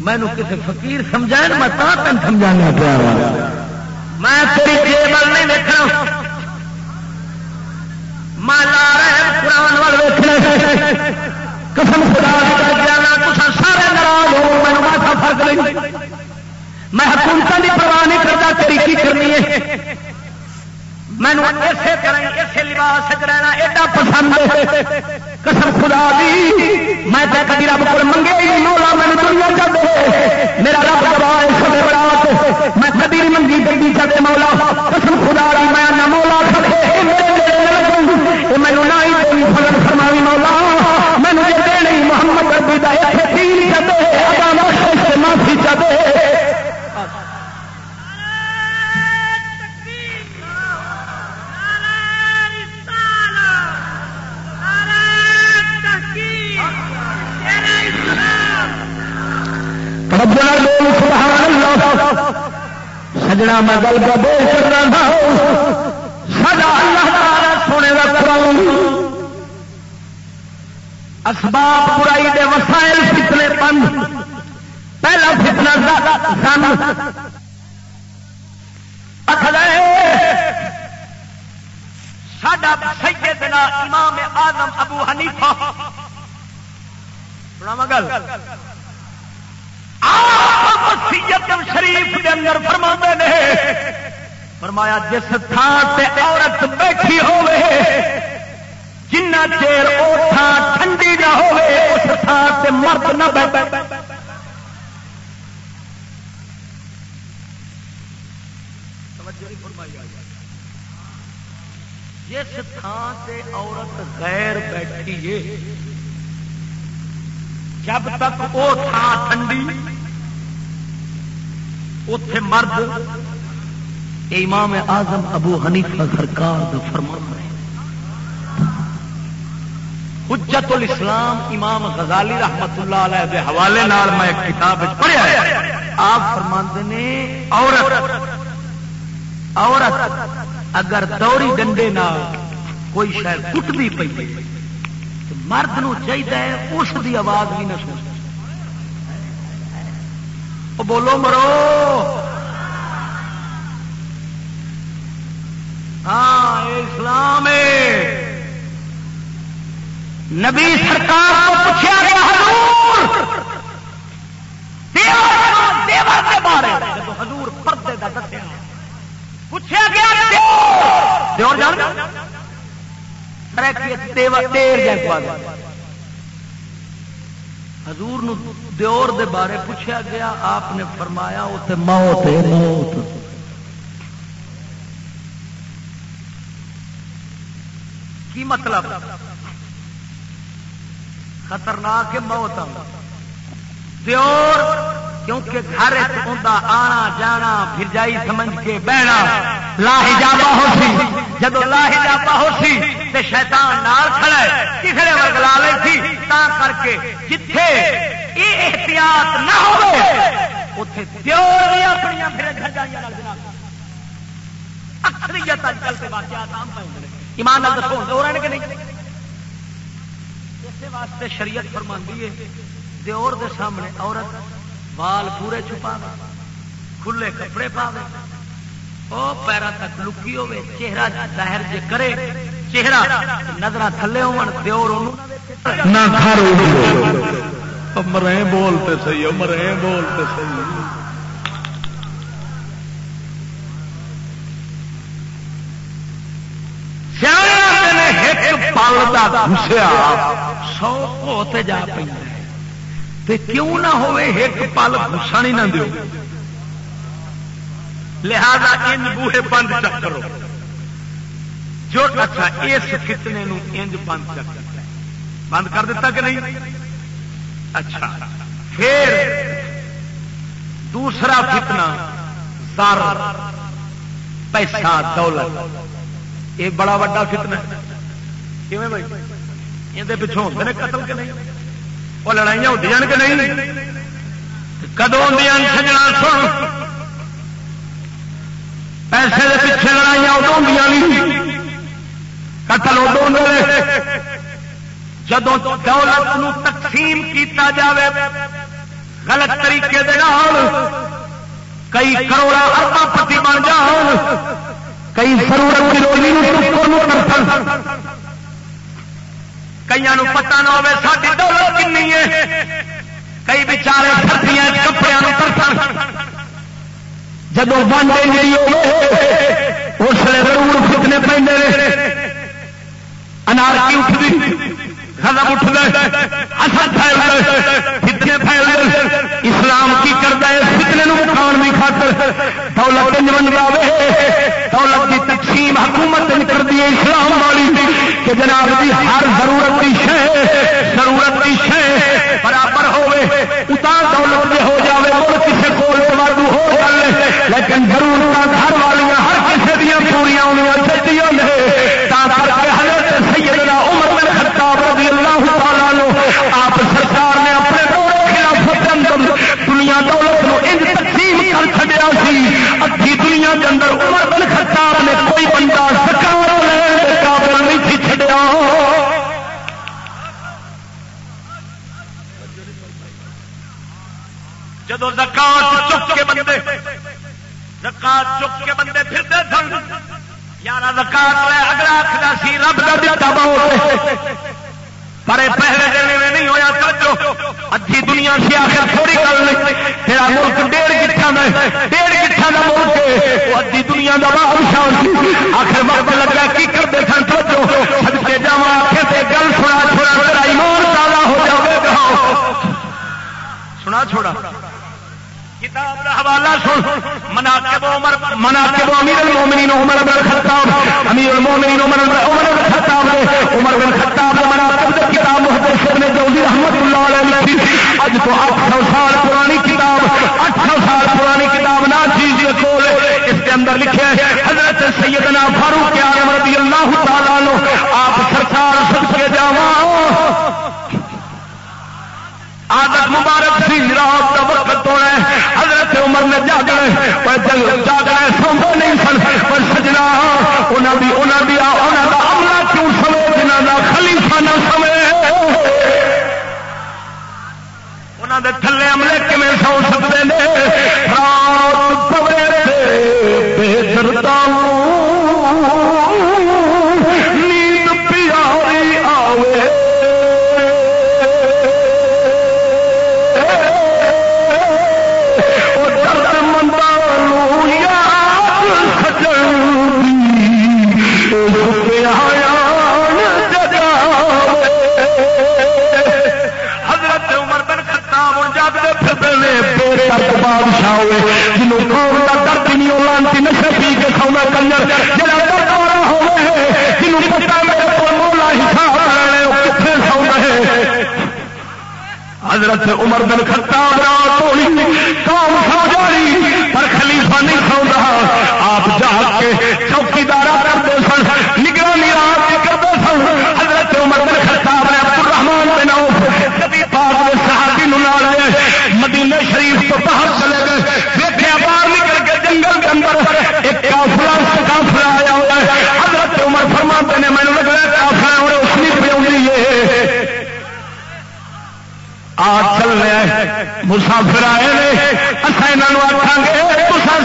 مینو کسی فقیر سمجھائے، میں تا تین سمجھانا پیا۔ میں تیری کیبل نہیں دیکھنا میں لا رہے قرآن وال ویکھنا۔ قسم خدا دی سارے ناراض ہو مینو ماسا فرق نہیں۔ میں حکومتوں کی پرواہ نہیں کرتا تیری کی کرنی ہے؟ مینو اسی طرح اسی لباس رہنا ایڈا پسند ہے۔ قسم خدا دی، میں تے کبھی رب کو منگے ہی مولا میں دنیا چ دے۔ میرا رب گواہ ہے سب برات میں کبھی نہیں منگی گڈی چ مولا۔ قسم خدا دی، میں نہ مولا سکے میرے میرے نہ لگوں اے مینوں نہ ہی کوئی فضل فرماوی مولا مینوں یہ دینے محمد سے معافی ربنا بول سبحان اللہ۔ سجنا میں گل کا بول کرنا تھا سدا اللہ سونے کا قرآن۔ اسباب برائی دے وسائل فتنے بند۔ پہلا فتنہ سن ساڈا سیدنا امام آزم ابو حنیفہ۔ سنا گل۔ شریف کے اندر فرما نے، فرمایا جس تھان سے عورت بیٹھی ہوے جنہ چیر وہ تھان ٹھنڈی نہ ہوے اس تھان سے مرد نہ بیٹھے۔ جس تھان سے عورت غیر بیٹھی ہے، جب تک وہ تھان ٹھنڈی اتے مرد امام اعظم ابو حنیفہ سرکار فرمان حجت الاسلام امام غزالی رحمت اللہ علیہ کے حوالے نال میں ایک کتاب پڑھیا ہے۔ آپ فرماندے نے، عورت عورت اگر دوری ڈنڈے نال کوئی شاید کٹتی پی تو مرد نو چاہیے اس دی آواز بھی نہ سن۔ وہ بولو مرو۔ ہاں اسلام ہے۔ نبی سرکار کو پوچھا گیا، حضور! دیور کے بارے جب حضور پردے کا دسیا پوچھا گیا دیور جان۔ حضور نو دیور دے بارے پوچھا گیا، آپ نے فرمایا اتنے موت ہے، موت۔ کی مطلب؟ خطرناک موت دیور، کیونکہ گھر آنا جانا پھر جائی سمجھ کے بہنا لاہجابا ہو سی۔ جب لاہجابا ہو سی تو شیطان نال کھڑا ہے کسی نے ورگلا لی تھی تا کر کے جتھے یہ احتیاط نہ ہو اتے دیور بھی اپنی پھر اکثریت اج کل کے واقعات عام پہ ایمان نال دسو ہو رہے کہ نہیں؟ اس واسطے شریعت فرماندی ہے دیور دے سامنے عورت بال پورے چھپا کھلے کپڑے پا وہ پیروں تک لکی ہوے چہرہ ظاہر جے کرے چہرہ نظر تھلے ہو مرے بولتے صحیح مرے بولتے صحیح پل دا گھسیا۔ سو پوتے جا پہ کیوں نہ ہوئے ایک پل گھسا نہیں نہ دیو۔ لہذا ان بوہے بند چک کرو۔ جو اچھا اس کتنے نو انج بند چک بند کر دیتا کہ نہیں؟ اچھا۔ پھر دوسرا فتنہ، زر، پیسہ، دولت۔ یہ بڑا وا فتنہ ہے۔ کیون بھائی؟ یہ پچھوں ہوتے ہیں قتل کے نہیں؟ وہ لڑائیاں ہوتی ہیں کہ نہیں؟ کدو سجنا سن؟ پیسے کے پیچھے لڑائیاں ادو ہوں قتل ادو جدو دولت تقسیم کیتا جاوے، غلط طریقے دے کئی کروڑا اربا پتی بن جان۔ کئی ضرورت کی روزی کئی پتا نہ ہوے ساری دولت کنی ہے۔ کئی بچارے سردیاں کپڑے جب بن گئی اس لیے ضرور فتنے پہ انار کی اٹھتی غضب اٹھ گئے اثر پھیل گئے فتنے پھیل گئے اسلام کی کرتا ہے، فتنے نو مکان بھی خاطر۔ دولت بن جاوے دولت کی تقسیم حکومت کر دی اسلام والی کہ جناب کی ہر ضرورت کی شہ ضرورت کی شہ برابر ہوے اتنا دولت میں ہو جاوے اور کسی کو ہو جائے لیکن ضرورت گھر والیاں ہر کسی دیا پوریا ہونے چاہیے آپ سرکار نے اپنے خلافت اندر دنیا دولت انج تقسیم کر چڑیا سی ادھی دنیا کے اندر عمر بن خطاب نے کوئی بندہ سرکار قابل نہیں تھی چڑیا جب زکات چک کے بندے زکات چک کے بندے پھرتے سن یار زکات اگلا آخر سی، رب کا دیتا بہت پر پہلے دینے میں نہیں ہوا توجہ۔ ادھی دنیا سے آخر تھوڑی گل نہیں۔ تیرا ملک ڈیڑھ گٹھا میں، ڈیڑھ گٹھا کا ملک ہے۔ ادھی دنیا کا بادشاہ آخر وقت لگا، کی کرتے سن؟ توجہ۔ سدکے جا آخر سے گل سنا چھوڑا میرا ایمان تالا ہو جائے گا ہاں۔ سنا چھوڑا کتاب کا حوالہ سن۔ منا کے وہ عمر منا کے وہ امیر المومنین عمر بن خطاب امیر المومنین عمر بن عمر بن خطاب عمر بن خطاب نے منا کے کتاب محدث نے جوزی رحمت اللہ علیہ لکھی۔ اج تو 800 سال پرانی کتاب 800 سال پرانی کتاب نہ چیز یہ جی کول۔ اس کے اندر لکھا ہے، حضرت سیدنا فاروق اعظم رضی اللہ تعالی عنہ، آپ سرکار سب کے جاواں۔ آدت مبارک سی، رات کا وقت ہونا ہے، حضرت عمر نے جاگنا جاگنا سوندے نہیں سن، پر سجنا انہوں دی انہوں دی انہوں دا عملہ کیوں سمے جنہوں دا خلیفہ نہ سمے؟ انہوں دے تھلے عملے کمیں سو سکتے ہیں رات پوے بے دردا بادشاہ قوم کا درد نہیں لانتی نشے پی کے سونا کنجر۔ جہاں درد والا ہوئے جنوب پتا میرے کو مولا حساب کتنے سو رہے حضرت عمر بن خطاب رات ہوئی قوم سو جاری پر خلیفہ نہیں سو رہا آپ جا کے چوکیدار کرتے سن نگرانی رات کرتے سن حضرت عمر بن خطاب نے عبد الرحمان بن عوف کبھی پاک صحابی نو نہ مدینے شریف تو باہر چلے گئے دیکھے باہر نکل کے جنگل کے اندر ایک کافلا کافلا آیا ہوا ہے۔ حضرت عمر فرماتے نے مینو لگ رہا کافلا اور اس کی پہ ہے آ چل مسافر آئے نے۔ اصا یہاں آخان گے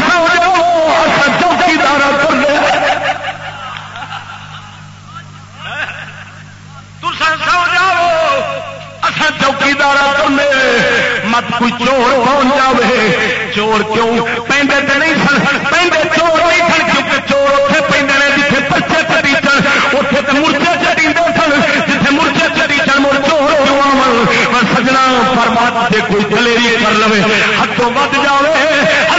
سو جاؤ چوکیدار کر لیا سو جاؤ اصا چوکیدار کرنے مت کوئی چور پہنچ جائے چور کیوں؟ پہنڈے تو نہیں سن پہنڈے چور نہیں سن، کیونکہ چور اتنے پہنڈے نے جیسے پچے چڑی چڑھ اتنے تو مرچے چڑی دے سن جیسے مرچے چڑی چڑھ مر چور کیوں سجنا پر مت کوئی دلیری کر لو ہاتھوں بد جائے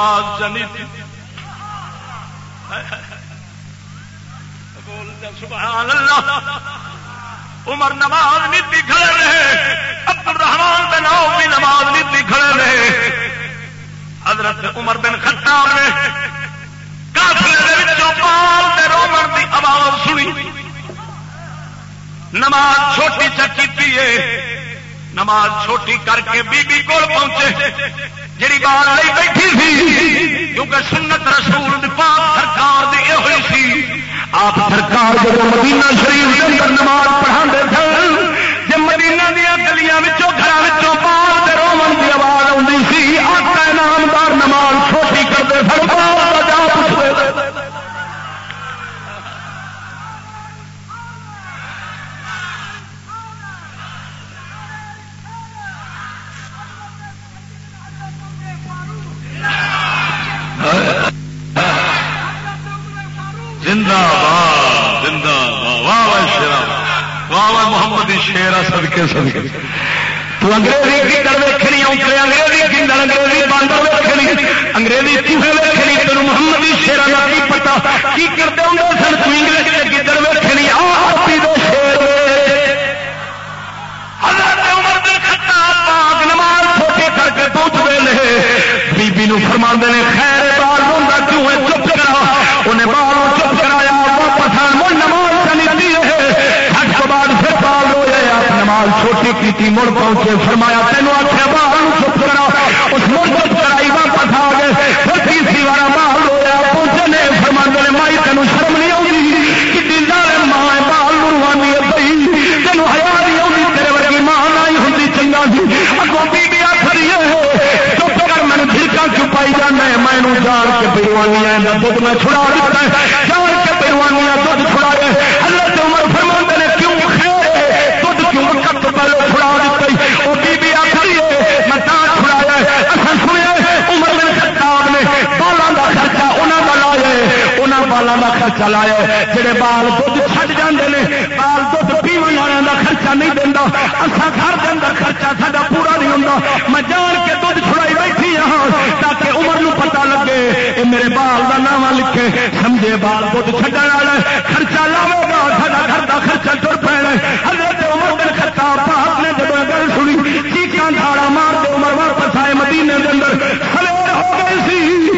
نماز چنی سبحان اللہ. عمر نماز نیتی کھڑے رہے. عبد الرحمان بن نام بھی نماز نیتی کھڑے رہے. حضرت عمر بن خطاب نے کافلے پال رومن کی آواز سنی. نماز چھوٹی چکی نماز چھوٹی کر کے بی بی کول پہنچے. جی بال لی بیٹھی سی، کیونکہ سنت رسول پاک سرکار دی یہ سی۔ آپ سرکار جب مدینہ شریف کے اندر نماز پڑھا سن جب مدینہ دیا گلیاں گھر بال رومن کی آواز آتی سی آتا نامدار نماز چھوٹی کرتے سن۔ زندہ باد، زندہ واہ واہ شیرا واہ واہ محمد شیرا سدکے سدکے تو انگریزی کدھر ویکنی اوکے انگریزی کدھر انگریزی باندر ویکنی انگریزی چوہے ویکنی تین محمد شیرا کا کی پتا کی کرتے ہوں سن؟ تو انگلش کے کدھر ویکنی آپی دو شیر حضرت عمر بن خطاب پاک نماز چھوٹے کر کے پہنچ گئے بی بی نو فرما نے، خیر بال ہوں کیوں ہے چپ کرا انہیں بالوں چپ کرایا واپس مڑ نماز چلی حج تو بعد پھر بال روئے آپ نماز چھوٹی کی مڑ پہنچے، فرمایا، تینوں آخیا بال چپ کرا۔ اس مڑ چپ کرائی واپس آ گئے۔ پھر تیسری بار بال رویا پہنچے نے۔ فرما نے، مائی، تینوں شرم نہیں آؤں کہ ماں روانی تینوں ہیا نہیں آؤں تیرے ورگی ماں ہوں چنگا سی۔ اگوں بی بی آخری ہے۔ چپ کر، میں جھلکا چپائی جانا میں جان کے دھد میں چھڑا دیتا ہے جان کے پیروانیاں دھد چھڑا ہے حضرت عمر فرما نے کیوں خیر دھد کیوں کت پہلے چھڑا دیتا وہ بی بی آخری ہے میں تا چھڑایا اصل سنیا عمر بن خطاب نے بالاں دا خرچہ انہاں دا لایا انہاں بالاں خرچہ لایا جڑے بال دھد چھڈ جاندے نے، بال دھد پیون والوں دا خرچہ نہیں دیندا، اساں گھر دے اندر خرچہ ساڈا پورا نہیں ہوندا۔ میں جان کے دھد چھڑائی بیٹھی ہاں تاکہ عمر نو پتہ لگے، اے میرے بال دا نام لکھے، سمجھے بال دھد چھڈن والا خرچہ لاوے گا، ساڈا گھر دا خرچہ ٹر پینا حضرت عمر بن خطاب پاک نے جب گل سنی چیخاں دھاڑا مار دے، عمر واپس آئے مدینے دے اندر سویر ہو گئے سی۔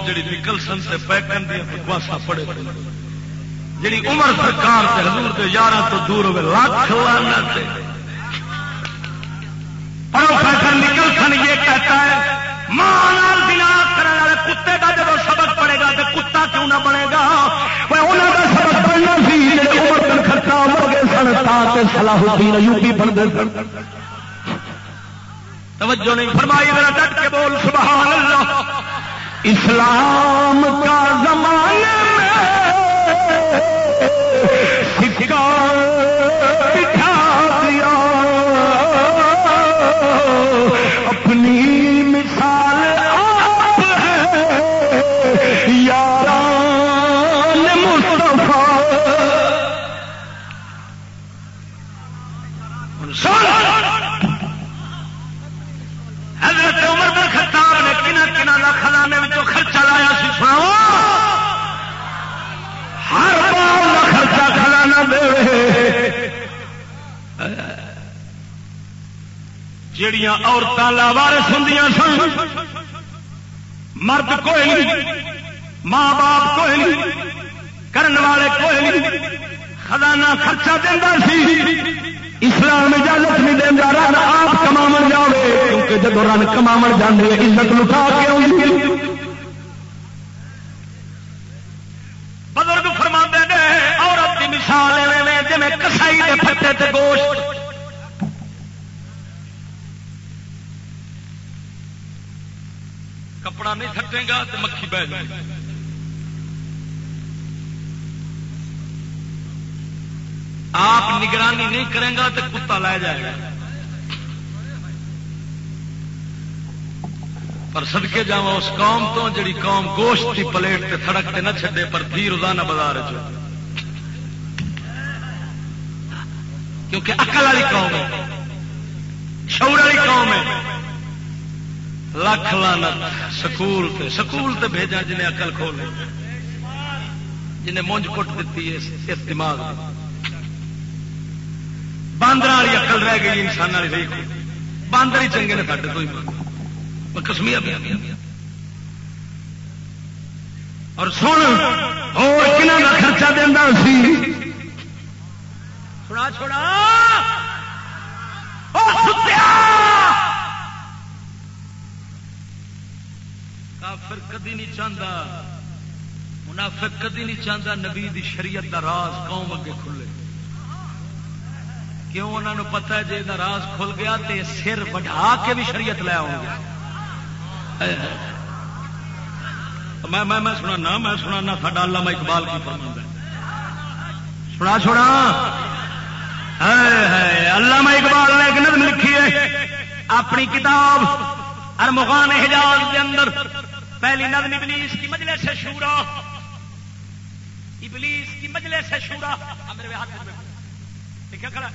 قوم جڑی نکلسن سے پیکن دیا بکواسا پڑے جڑی عمر سرکار سے حضور کے یارہ تو دور ہوئے، لاکھ لانا سے پروفیسر نکلسن یہ کہتا ہے، ماں بنا کرنے والے کتے کا جب سبق پڑے گا تو کتا کیوں نہ بنے گا؟ وہ انہوں کا سبق پڑھنا سی جی عمر بن خطاب ہو گئے سن تاکہ صلاح الدین ایوبی بن گئے سن۔ توجہ نہیں فرمائی، ذرا ڈٹ کے بول، سبحان اللہ۔ اسلام کا زمانے میں ہر پاؤ کا خرچہ کھلانا دے۔ جڑیاں عورتیں لاوارس ہوں سن، مرد کوئی نہیں، ماں باپ کوئی نہیں، کرن والے کوئی نہیں۔ خزانہ خرچہ دینا سی، اسلام اجازت نہیں دینا رن آپ کما جائے کیونکہ جب رن کما جانے عزت لٹا کے آئی بزرگ فرما نے، عورت کی مثال جی کسائی کے پتے تے گوشت۔ کپڑا نہیں تھٹے گا تو مکھی بہ جائے آپ نگرانی نہیں کریں گا تو کتا لے جائے گا۔ پر سدکے جا اس قوم تو جڑی قوم گوشت کی پلیٹ سے سڑک سے نہ چھڈے، پر تھی روزانہ بازار چ کیونکہ اکل والی قوم ہے شور والی قوم ہے۔ لکھ لانا سکول تے سکول تے بھیجا جنہیں اقل کھول جنہیں مونج کٹ دیتی ہے اس دماغ باندر والی اقل رہ گئی، انسان والی رہی۔ باندر ہی چنگے نے کٹ تو کسمیا پہ اور سن اور کا خرچہ دینا سی۔ چھوڑا چھوڑا کافر کدی نہیں چاہتا منافق کدی نہیں چاہتا نبی دی شریعت دا راز قوم اگے کھلے۔ کیوں؟ انہوں نے پتا ہے جی راز کھل گیا تے سر بڑھا کے بھی شریعت لے آؤں گا میں میں میں سنا نا، میں سنا نا، ساڈا علامہ اقبال کی فرما سنا چھوڑا علامہ اقبال نے ایک نظم لکھی ہے. اپنی کتاب ارمغان حجاز کے اندر. پہلی نظم ابلیس کی مجلس سے شورا. ابلیس کی مجلس سے شورا. میرے ہاتھ میں کیا کھڑا.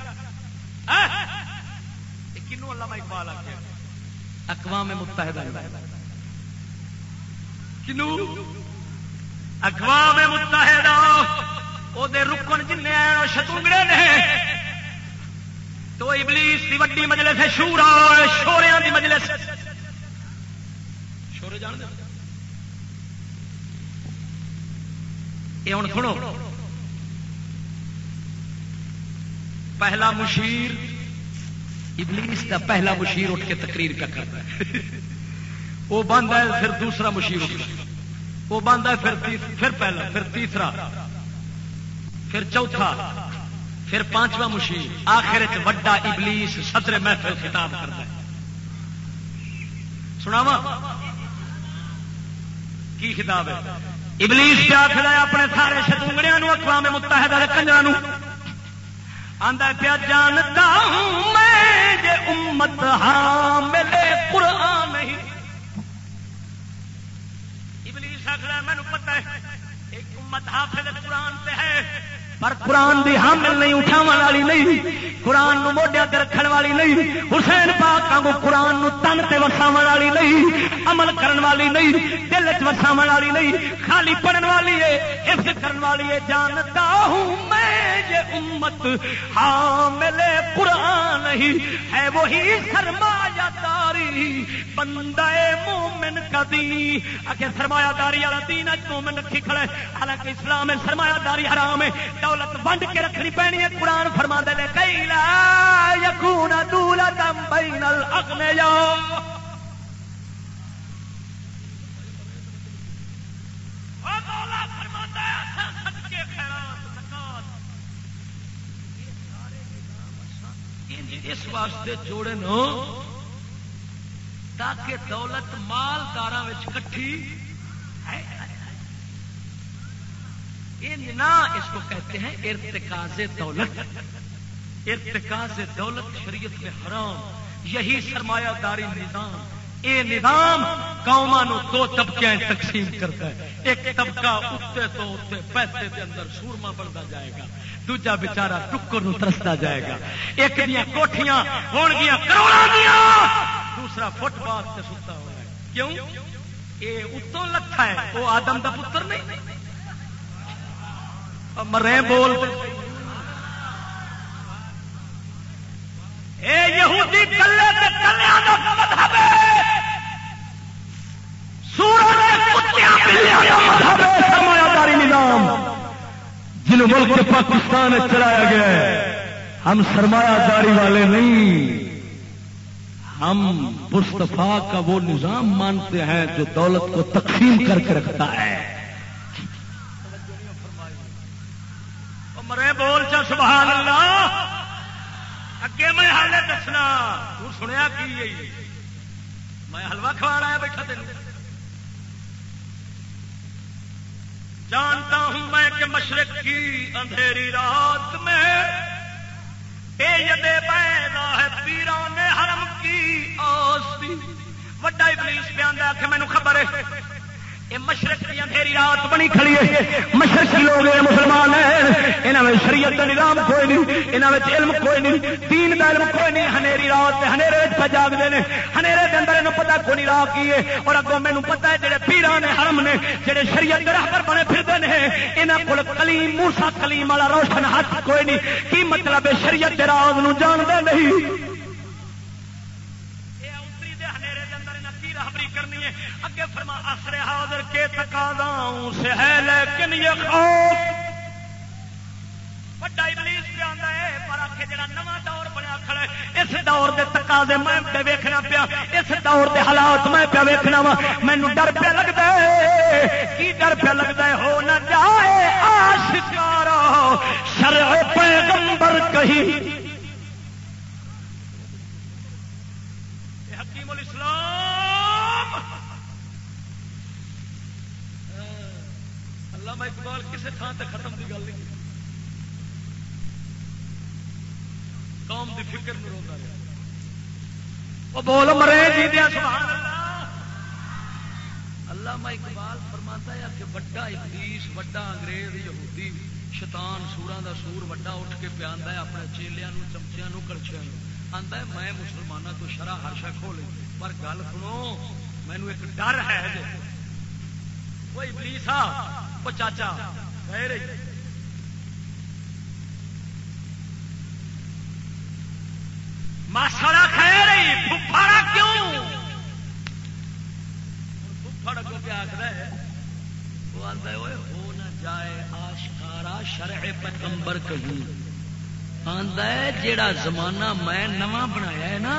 کنو اللہ میں اقبال آ گیا. اقوام متحدہ. کنو اقوام متحدہ وہ رکن جن شتونگڑے نے۔ تو ابلیس کی وڈی مجلس ہے، شورا شوریاں دی مجلس۔ شورے جان دے۔ یہ ہوں سنو۔ پہلا مشیر، ابلیس کا پہلا مشیر اٹھ کے تقریر کا کرتا ہے۔ وہ بند ہے پھر دوسرا مشیر وہ بند ہے پھر پھر پہلا، پھر تیسرا، پھر چوتھا، پھر پانچواں مشیر۔ آخر وڈا ابلیس صدر محفل خطاب کرتا ہے۔ سناوا کی خطاب ہے؟ ابلیس پیا کھڑا اپنے سارے شتونگڑیا اقوام متحدہ کنجر آدھا پیا جانتا ہوں میں، جے امت ہاں میرے قرآن نہیں ابلیس آخر مینو پتا ہے ایک امت حافظ قرآن پہ ہے۔ پر قرآن دی حامل نہیں اٹھا والی نہیں، قرآن نو موڈیا رکھن والی نہیں، حسین پاک کو قرآن نو تن تے وساو والی نہیں، عمل کرن والی نہیں، دل چ وساو والی نہیں، خالی پڑھن والی ہے حفظ کرن والی ہے، جانتا ہوں میں یہ امت حامل قرآن نہیں ہے، وہی سرمایہ داری، بندہ مومن کا دین اگے سرمایہ داری والا دین اج مومن رکھی کھڑا ہے، حالانکہ اسلام میں سرمایہ داری حرام ہے دولت ونڈ کے رکھنی پینی ہے، قرآن فرما دے کئی لا یقون دولت بین الاغنیاء۔ اس واسطے جوڑے نو، تاکہ دولت مالدار کٹھی ہے۔ اس کو کہتے ہیں ارتکاز دولت۔ ارتکاز دولت شریعت میں حرام۔ یہی سرمایہ داری نظام۔ یہ نظام قوما دو طبقے تقسیم کرتا ہے۔ ایک طبقہ اتنے تو اتنے پیسے کے اندر سورما بنتا جائے گا۔ دوجا بچارا ٹکر ترستا جائے گا۔ ایک دیا کوٹیاں ہو گیا دیا دوسرا فٹ پاتھ سے ستا ہوا ہے۔ کیوں؟ یہ اتوں لکھا ہے۔ وہ آدم کا پتر نہیں۔ مرے بول اے یہودی کلے تے کلیاں دا مذہب ہے۔ کتیاں بلیاں دا مذہب ہے۔ سرمایہ داری نظام جن ملک پاکستان چلایا گیا ہے۔ ہم سرمایہ داری والے نہیں۔ ہم مصطفیٰ کا وہ نظام مانتے ہیں جو دولت کو تقسیم کر کے رکھتا ہے۔ مرے بول چا سبحان اللہ اگے میں حال دسنا، تو سنیا کی میں حلوا کھوا رہا بیٹھا تین جانتا ہوں میں کہ مشرق کی اندھیری رات میں بے یدے پیدا ہے پیران حرم کی آستی وڈا ابلیس پہ آندا کہ مینوں خبر ہے۔ مشرق کی اندھیری رات بنی کھڑی ہے۔ مشرقی لوگ ہیں مسلمان ہیں، انہاں میں شریعت کا نظام کوئی نہیں، انہاں میں علم کوئی نہیں، دین دا علم کوئی نہیں۔ ہنیری رات تے ہنیرے وچ پہ جاگدے نے، ہنیرے دے اندر انہوں پتہ کوئی نہیں راہ کی ہے۔ اور اگوں مینوں پتہ ہے جڑے پیران نے حرم نے، جڑے شریعت دے راہبر بنے پھردے نے، انہاں کول کلیم، موسی کلیم والا روشن ہاتھ کوئی نہیں۔ کی مطلب شریعت دے راز نو جاندے نہیں؟ کرنی ہے۔ اگے فرما آسرے حاضر کے تقاضاؤں سے ہے لیکن یہ خوف بڑا ابلیس پہ ہے، پر جڑا نواں دور بنیا کھڑا ہے، اس دور دے تقاضے میں پہ ویکھنا پیا، اس دور دے حالات میں پہ ویکھنا وا۔ مینوں ڈر پہ لگدا ہے۔ کی ڈر پہ لگدا ہے؟ ہو نہ جائے آشکارا، شرع پیغمبر کہیں حکیم الاسلام علامہ اقبال کسی تھان تے ختم کی گل نہیں قوم دی فکر میں روتا رہا۔ وہ بول مرے جی دیا سبحان اللہ۔ علامہ اقبال فرماتا ہے کہ بڑا ابلیس بڑا انگریز، یہودی، شیطان سورا دا سور وڈا اٹھ کے پیا ہے اپنے چیلیاں چمچیاں کڑچیاں آتا ہے میں مسلمانوں تو شرح ہر شا کھول پر گل سنو مینو ایک ڈر ہے کوئی ابلیس آ وہ چاچا ماسڑا خیر پھڑا کیوں؟ پھڑ کو کیا آخر ہے؟ وہ آتا ہے ہو نہ جائے آشکارا شرع پیغمبر کہیں۔ آندا ہے، جیڑا زمانہ میں نواں بنایا ہے نا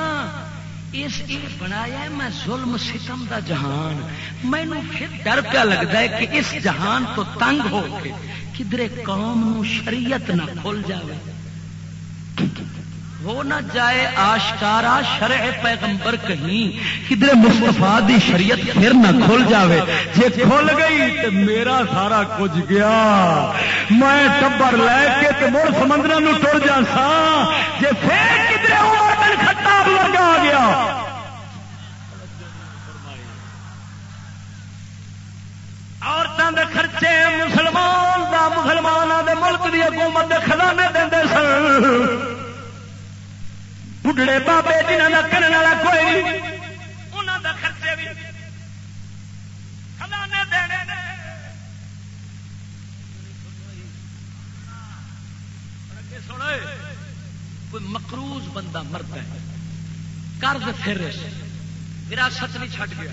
اس بنایا ہے، میں ظلم ستم دا جہان۔ مینو پھر ڈر پیا لگتا ہے کہ اس جہان تو تنگ ہو کے کدھر قوم نو شریعت نہ کھل جائے ہو نہ جائے آشکارا شرع پیغمبر کہیں، کدھر مستفا دی شریعت پھر نہ کھل جاوے۔ جے کھل گئی تو میرا سارا کچھ گیا۔ میں ٹبر لے کے مڑ سمندر ٹر جا سا جے پھر آ گیا۔ عورتوں دے خرچے مسلمان دا مسلمانوں دے ملک دی حکومت دے خزانے دے سن۔ بڑھڑے بابے جنہوں کا کرنے والا کوئی نہیں انہوں کا خرچے بھی خزانے دینے کوئی مقروض بندہ مرد ہے۔ قرض پھر۔ وراثت نہیں چھڈ گیا۔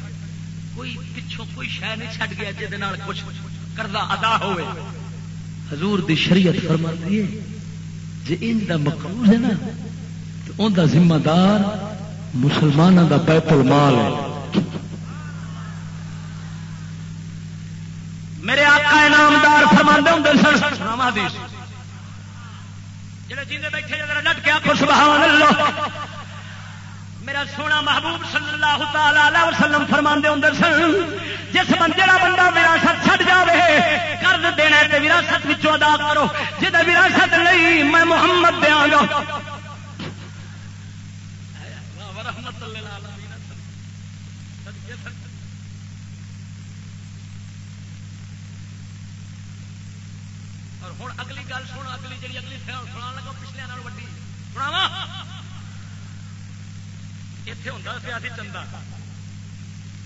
کوئی پچھوں کوئی شہ نہیں چھڈ گیا جہد کچھ قرضہ ادا ہوئے۔ حضور دی شریعت فرما دیے جی ان کا مقروض ہے نا، تو ان کا ذمہ دار مسلمانوں کا بیت المال ہے۔ میرے آقا انعامدار فرما ہوں سن جڑے جیندے بیٹھے جڑے لٹ کے آخو سبحان اللہ۔ میرا سونا محبوب صلی اللہ تعالی وسلم فرما ہوں سن جس بندے کا بندہ وراثت چھڈ جائے قرض دینا تے وراثت ادا کرو جہاں وراثت نہیں، میں محمد دیا گا اور ہوں اگلی گل سن، اگلی جی اگلی سنا لگا پچھلے وڈی۔ سناوا اتے ہوں سی چندہ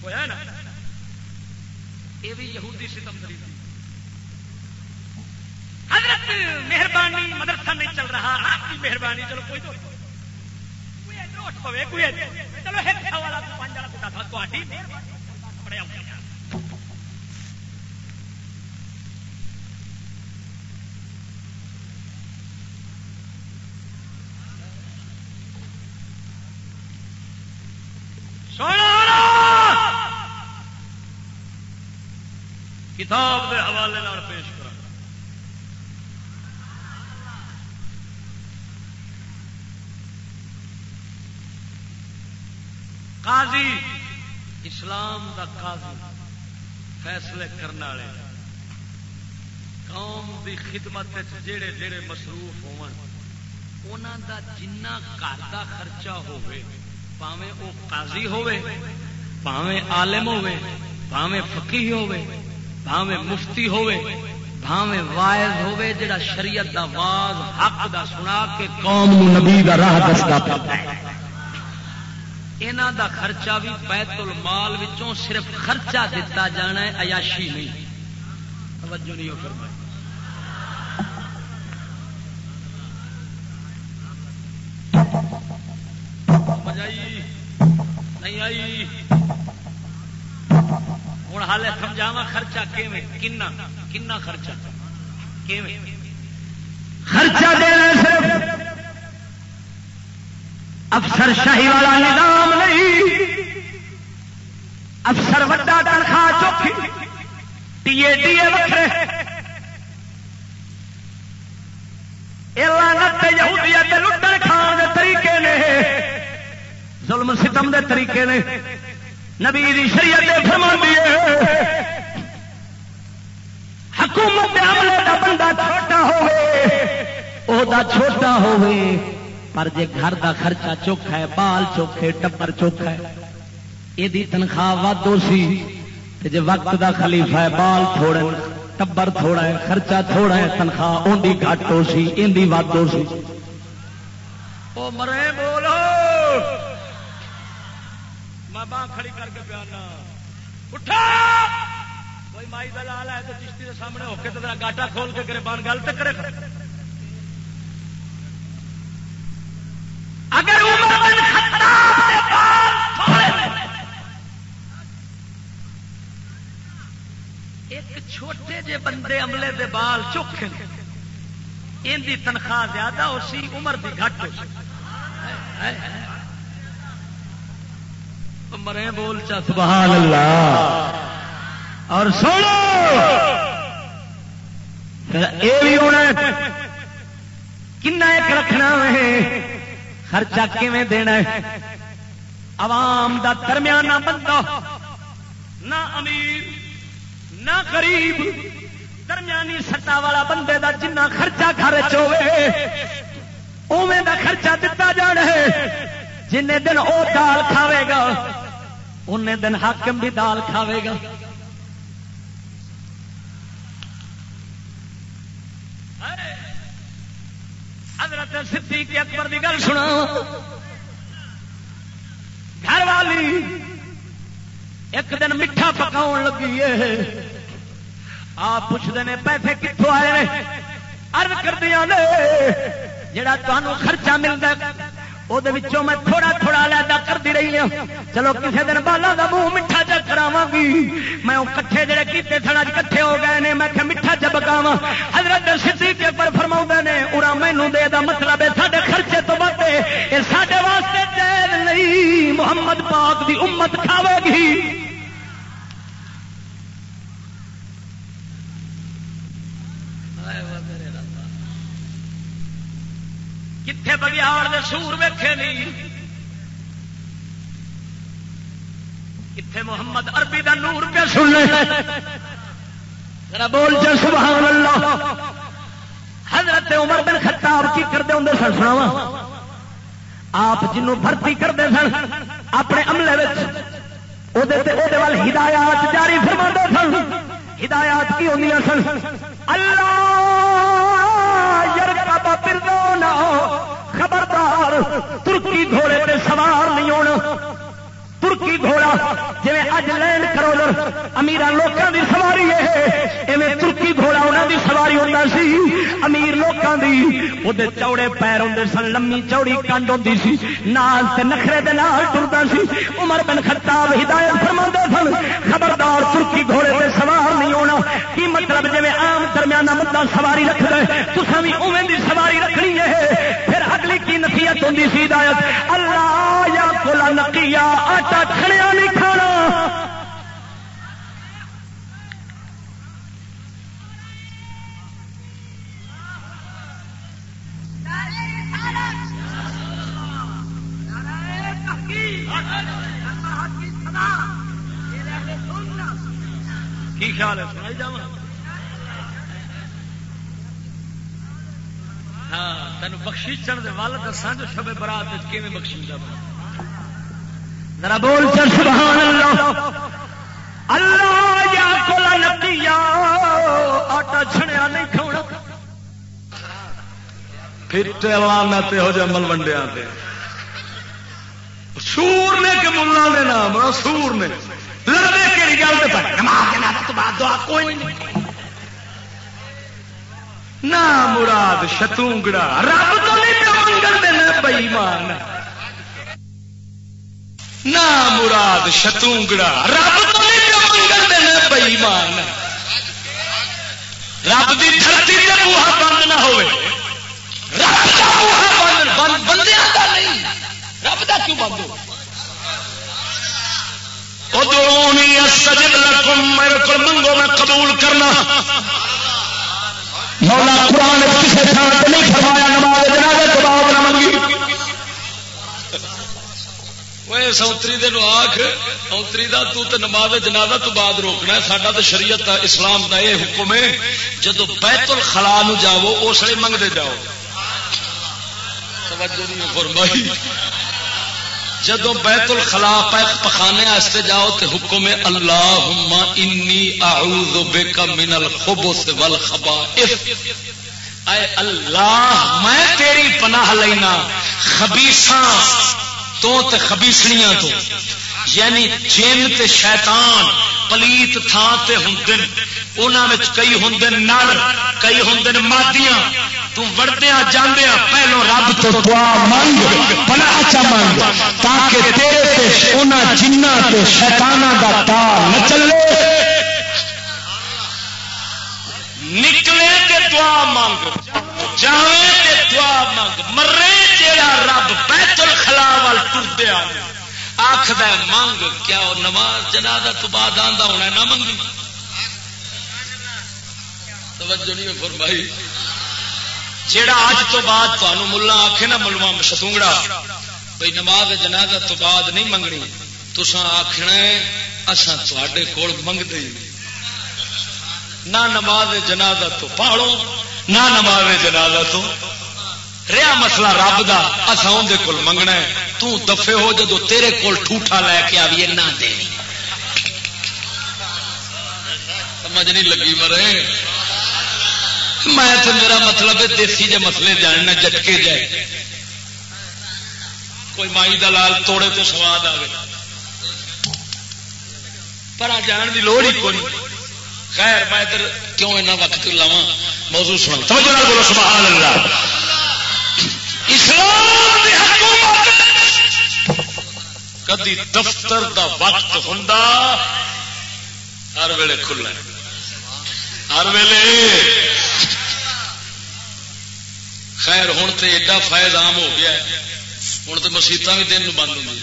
ہوا نا یہ بھی یہودی ستم دری حضرت مہربانی مدرسہ نہیں چل رہا آپ کی مہربانی چلو کوئی تو چھوٹ پوے کوئی چلو ایک سو والا تو پانچ والا تو دس تھوڑی بڑے اوکے کتاب کے حوالے پیش کر قاضی، اسلام دا قاضی، فیصلے کرنے والے۔ قوم دی خدمت جڑے جڑے مصروف ہون دا جنہ گھر کا خرچہ ہوئے پاویں وہ قاضی ہوئے پاویں عالم ہوئے پاویں فقی ہوئے بھاوے مفتی ہوئے بھاوے وائز ہوئے جڑا شریعت دا واز، حق دا سنا کے قوم نبی دا راہ دستا پتا ہے۔ دا خرچہ بھی بیت المال وچوں صرف خرچہ دیتا جانا ہے، عیاشی نہیں۔ توجہ نہیں ہو فرمائی۔ نہیں آئی؟ ہوں ہال سمجھاوا خرچہ کنا کنا خرچہ خرچہ دینا صرف افسر شاہی والا نظام نہیں افسر وڈا تنخواہ چوکھی ٹی اے ٹی اے وکرے لٹن کھان دے طریقے نے ظلم ستم دے طریقے نے نبی شریعت فرما دیے حکومت عملے کا بندہ چھوٹا ہوتا چھوٹا ہوئے، پر جے گھر دا خرچہ چوکھا ہے، بال چوکھے ٹبر چوکھا ہے یہ تنخواہ ود ہو سی جے وقت دا خلیفہ ہے، بال تھوڑے ٹبر تھوڑا ہے، خرچہ تھوڑا ہے، تنخواہ ان گھٹ ہو سی ان ود ہو سی۔ او مرے بولو میں باں کھڑی کر کے پیانا اٹھا! کوئی مائی دلال ہے تو چشتی کے سامنے ہو کے تو گاٹا کھول کے کرے بان گل تو کرے اگر ایک چھوٹے جے بندے عملے دے بال چوکھے ان دی تنخواہ زیادہ ہو سی، عمر دی گھٹ ہو سی۔ مرے بول چا، سبحان اللہ۔ اور سنو۔ یہ بھی ہونا کن ایک رکھنا ہے۔ خرچہ کیویں دینا ہے؟ عوام دا درمیانہ بندہ، نہ امیر، نہ غریب، درمیانی سٹا والا بندے دا جنہ خرچہ گھر چوے اوے دا خرچہ دتا جانا ہے۔ جن دن وہ دال کھاوے گا ان دن حاکم بھی دال کھاوے گا۔ حضرت صدیق اکبر کی گل سنا۔ گھر والی ایک دن میٹھا پکاؤ لگی ہے۔ آپ پوچھتے ہیں پیسے کتوں آئے ارد کردیا جڑا تمہوں خرچہ ملتا وہ میں تھوڑا تھوڑا لہدا کرتی رہی ہوں چلو کسی دن بالا کا منہ میٹھا چ کراوا گی میں کٹھے جڑے کیتے تھڑا کٹھے ہو گئے نے میں میٹھا چ بکاوا حضرت سی کے پر فرما نے ارا مینو دے دا مطلب ہے سارے خرچے تو بد یہ سارے واسطے جیل نہیں محمد پاک دی امت کھاوے گی کتنے بگیاڑ دے سور ویکھے نہیں کتنے محمد عربی دا نور پہ سن ذرا بول جا، سبحان اللہ۔ حضرت عمر بن خطاب کی کرتے ہوں سن سنا آپ جنوں بھرتی کرتے سن، اپنے عملے ہدایات جاری فرما سن۔ ہدایات کی ہوں سن۔ اللہ! بابا پردو نہ خبردار ترکی گھوڑے پہ سوار نہیں ہونا ترکی گھوڑا جی اج لینڈ کرولر امیر لوگوں کی سواری ہے۔ ترکی گھوڑا انہوں کی سواری ہوتا سی۔ امیر لوگ لوکاں دی۔ او دے چوڑے پیر ہوندے سن، لمبی چوڑی کنڈ ہوندی سی۔ نال تے نخرے دے نال ٹردا سی۔ عمر بن خطاب ہدایت فرماندے سن، خبردار ترکی گھوڑے تے سوار نہیں ہونا۔ کی مطلب جویں عام درمیانہ بندہ سواری رکھ دے تساں وی اوویں دی سواری رکھنی ہے۔ پھر اگلی کی نصیحت سی ہدایت اللہ یا کولا نقیا آٹا کھڑیا نہیں کھانا۔ کی خیال ہے؟ سنائی جا ہاں تین بخشی چڑھ دے وال دساں جو شب برات کیون بخشی جا ذرا بول چل، سبحان اللہ۔ اللہ یا کولا نقیا آٹا چھڑیا نہیں کھونا۔ پھر لانت ہو جائے ملوڈیا سور نے کہ ملا نے نام، سور نے۔ لڑنے کہڑی گل پہ نماز جنازہ تو بعد دعا، کوئی نہیں۔ نہ مراد شتونگڑا. رب تو نہیں پہ منگل دینا بئیمان. نہ مراد شتونگڑا. رب تو نہیں پہ منگل دینا بئیمان. رب دی دھرتی تے بوہا بند نہ ہوئے. رب دا بوہا بند بند بندیاں دا نہیں. رب دا کیوں بند ہو؟ ادعونی استجب لکم میرے کو منگو، میں قبول کرنا۔ مولا قرآن کسی تھان سے نہیں فرمایا، نماز جنازے تو بعد نہ منگی۔ وہ سوتری دے نو آخ سوتری دا تو تے نماز جنازہ تو بعد روکنا ہے، ساڈا تے شریعت دا، اسلام دا یہ حکم ہے، جدو بیت الخلا نو جاؤ، اس لیے منگتے جاؤ۔ توجہ نہیں فرمائی۔ جدو بیت الخلا پخانے واسطے جاؤ تے حکم ہے اللہم انی اعوذ بک من الخبث والخبائث۔ اے اللہ، میں تیری پناہ لینا خبیثاں تو تے خبیسنیاں تو۔ یعنی جن تے شیطان پلیت تھان تے ہندن۔ انہاں وچ کئی ہندن نر، کئی ہندن مادیاں۔ تو وڑدیاں پہلو رب تو دعا مانگ پناہ چا اچھا مانگ، تاکہ تیرے تے انہاں جنہ تے شیطاناں دا تار نہ چلے۔ نکلے تے دعا مانگ، جاوے تے دعا مانگ، مرے جیڑا رب بیت الخلا وال ٹردیا آخد منگ کیا وہ نماز جنازہ تو بعد آندا ہونا نہ منگی توجہ نہیں فرمائی۔ جیڑا اج تو بعد تمہوں ملا آخے نا ملوا شتونگڑا بھائی نماز جنازہ تو بعد نہیں منگنی۔ تسا آخنا اصا تے کول منگتے ہی نہ نماز جنازہ تو پاڑو، نہ نماز جنازہ تو۔ رہا مسئلہ رب دا اصا اندر کول منگنا ہے۔ تو دفے ہو جدو تیرے کول ٹھوٹا لے کے آئیے نہ دینی۔ سمجھ نہیں لگی مرے؟ میں تو میرا مطلب ہے دیسی جے مسئلے جاننا جٹکے جائے۔ کوئی مائی دلال توڑے تو سواد آئے پر جان کی لوڑ ہی کوئی خیر، میں ادھر کیوں اینا وقت لاوا موضوع سنا توجہ نال بولو، سبحان اللہ۔ اسلام دی حکومت کدی دفتر دا وقت ہوندا ہر ویلے کھلا ہر ویلے خیر ہوں تو ایڈا فائد عام ہو گیا ہوں تو مسیطا بھی دن بند ہوں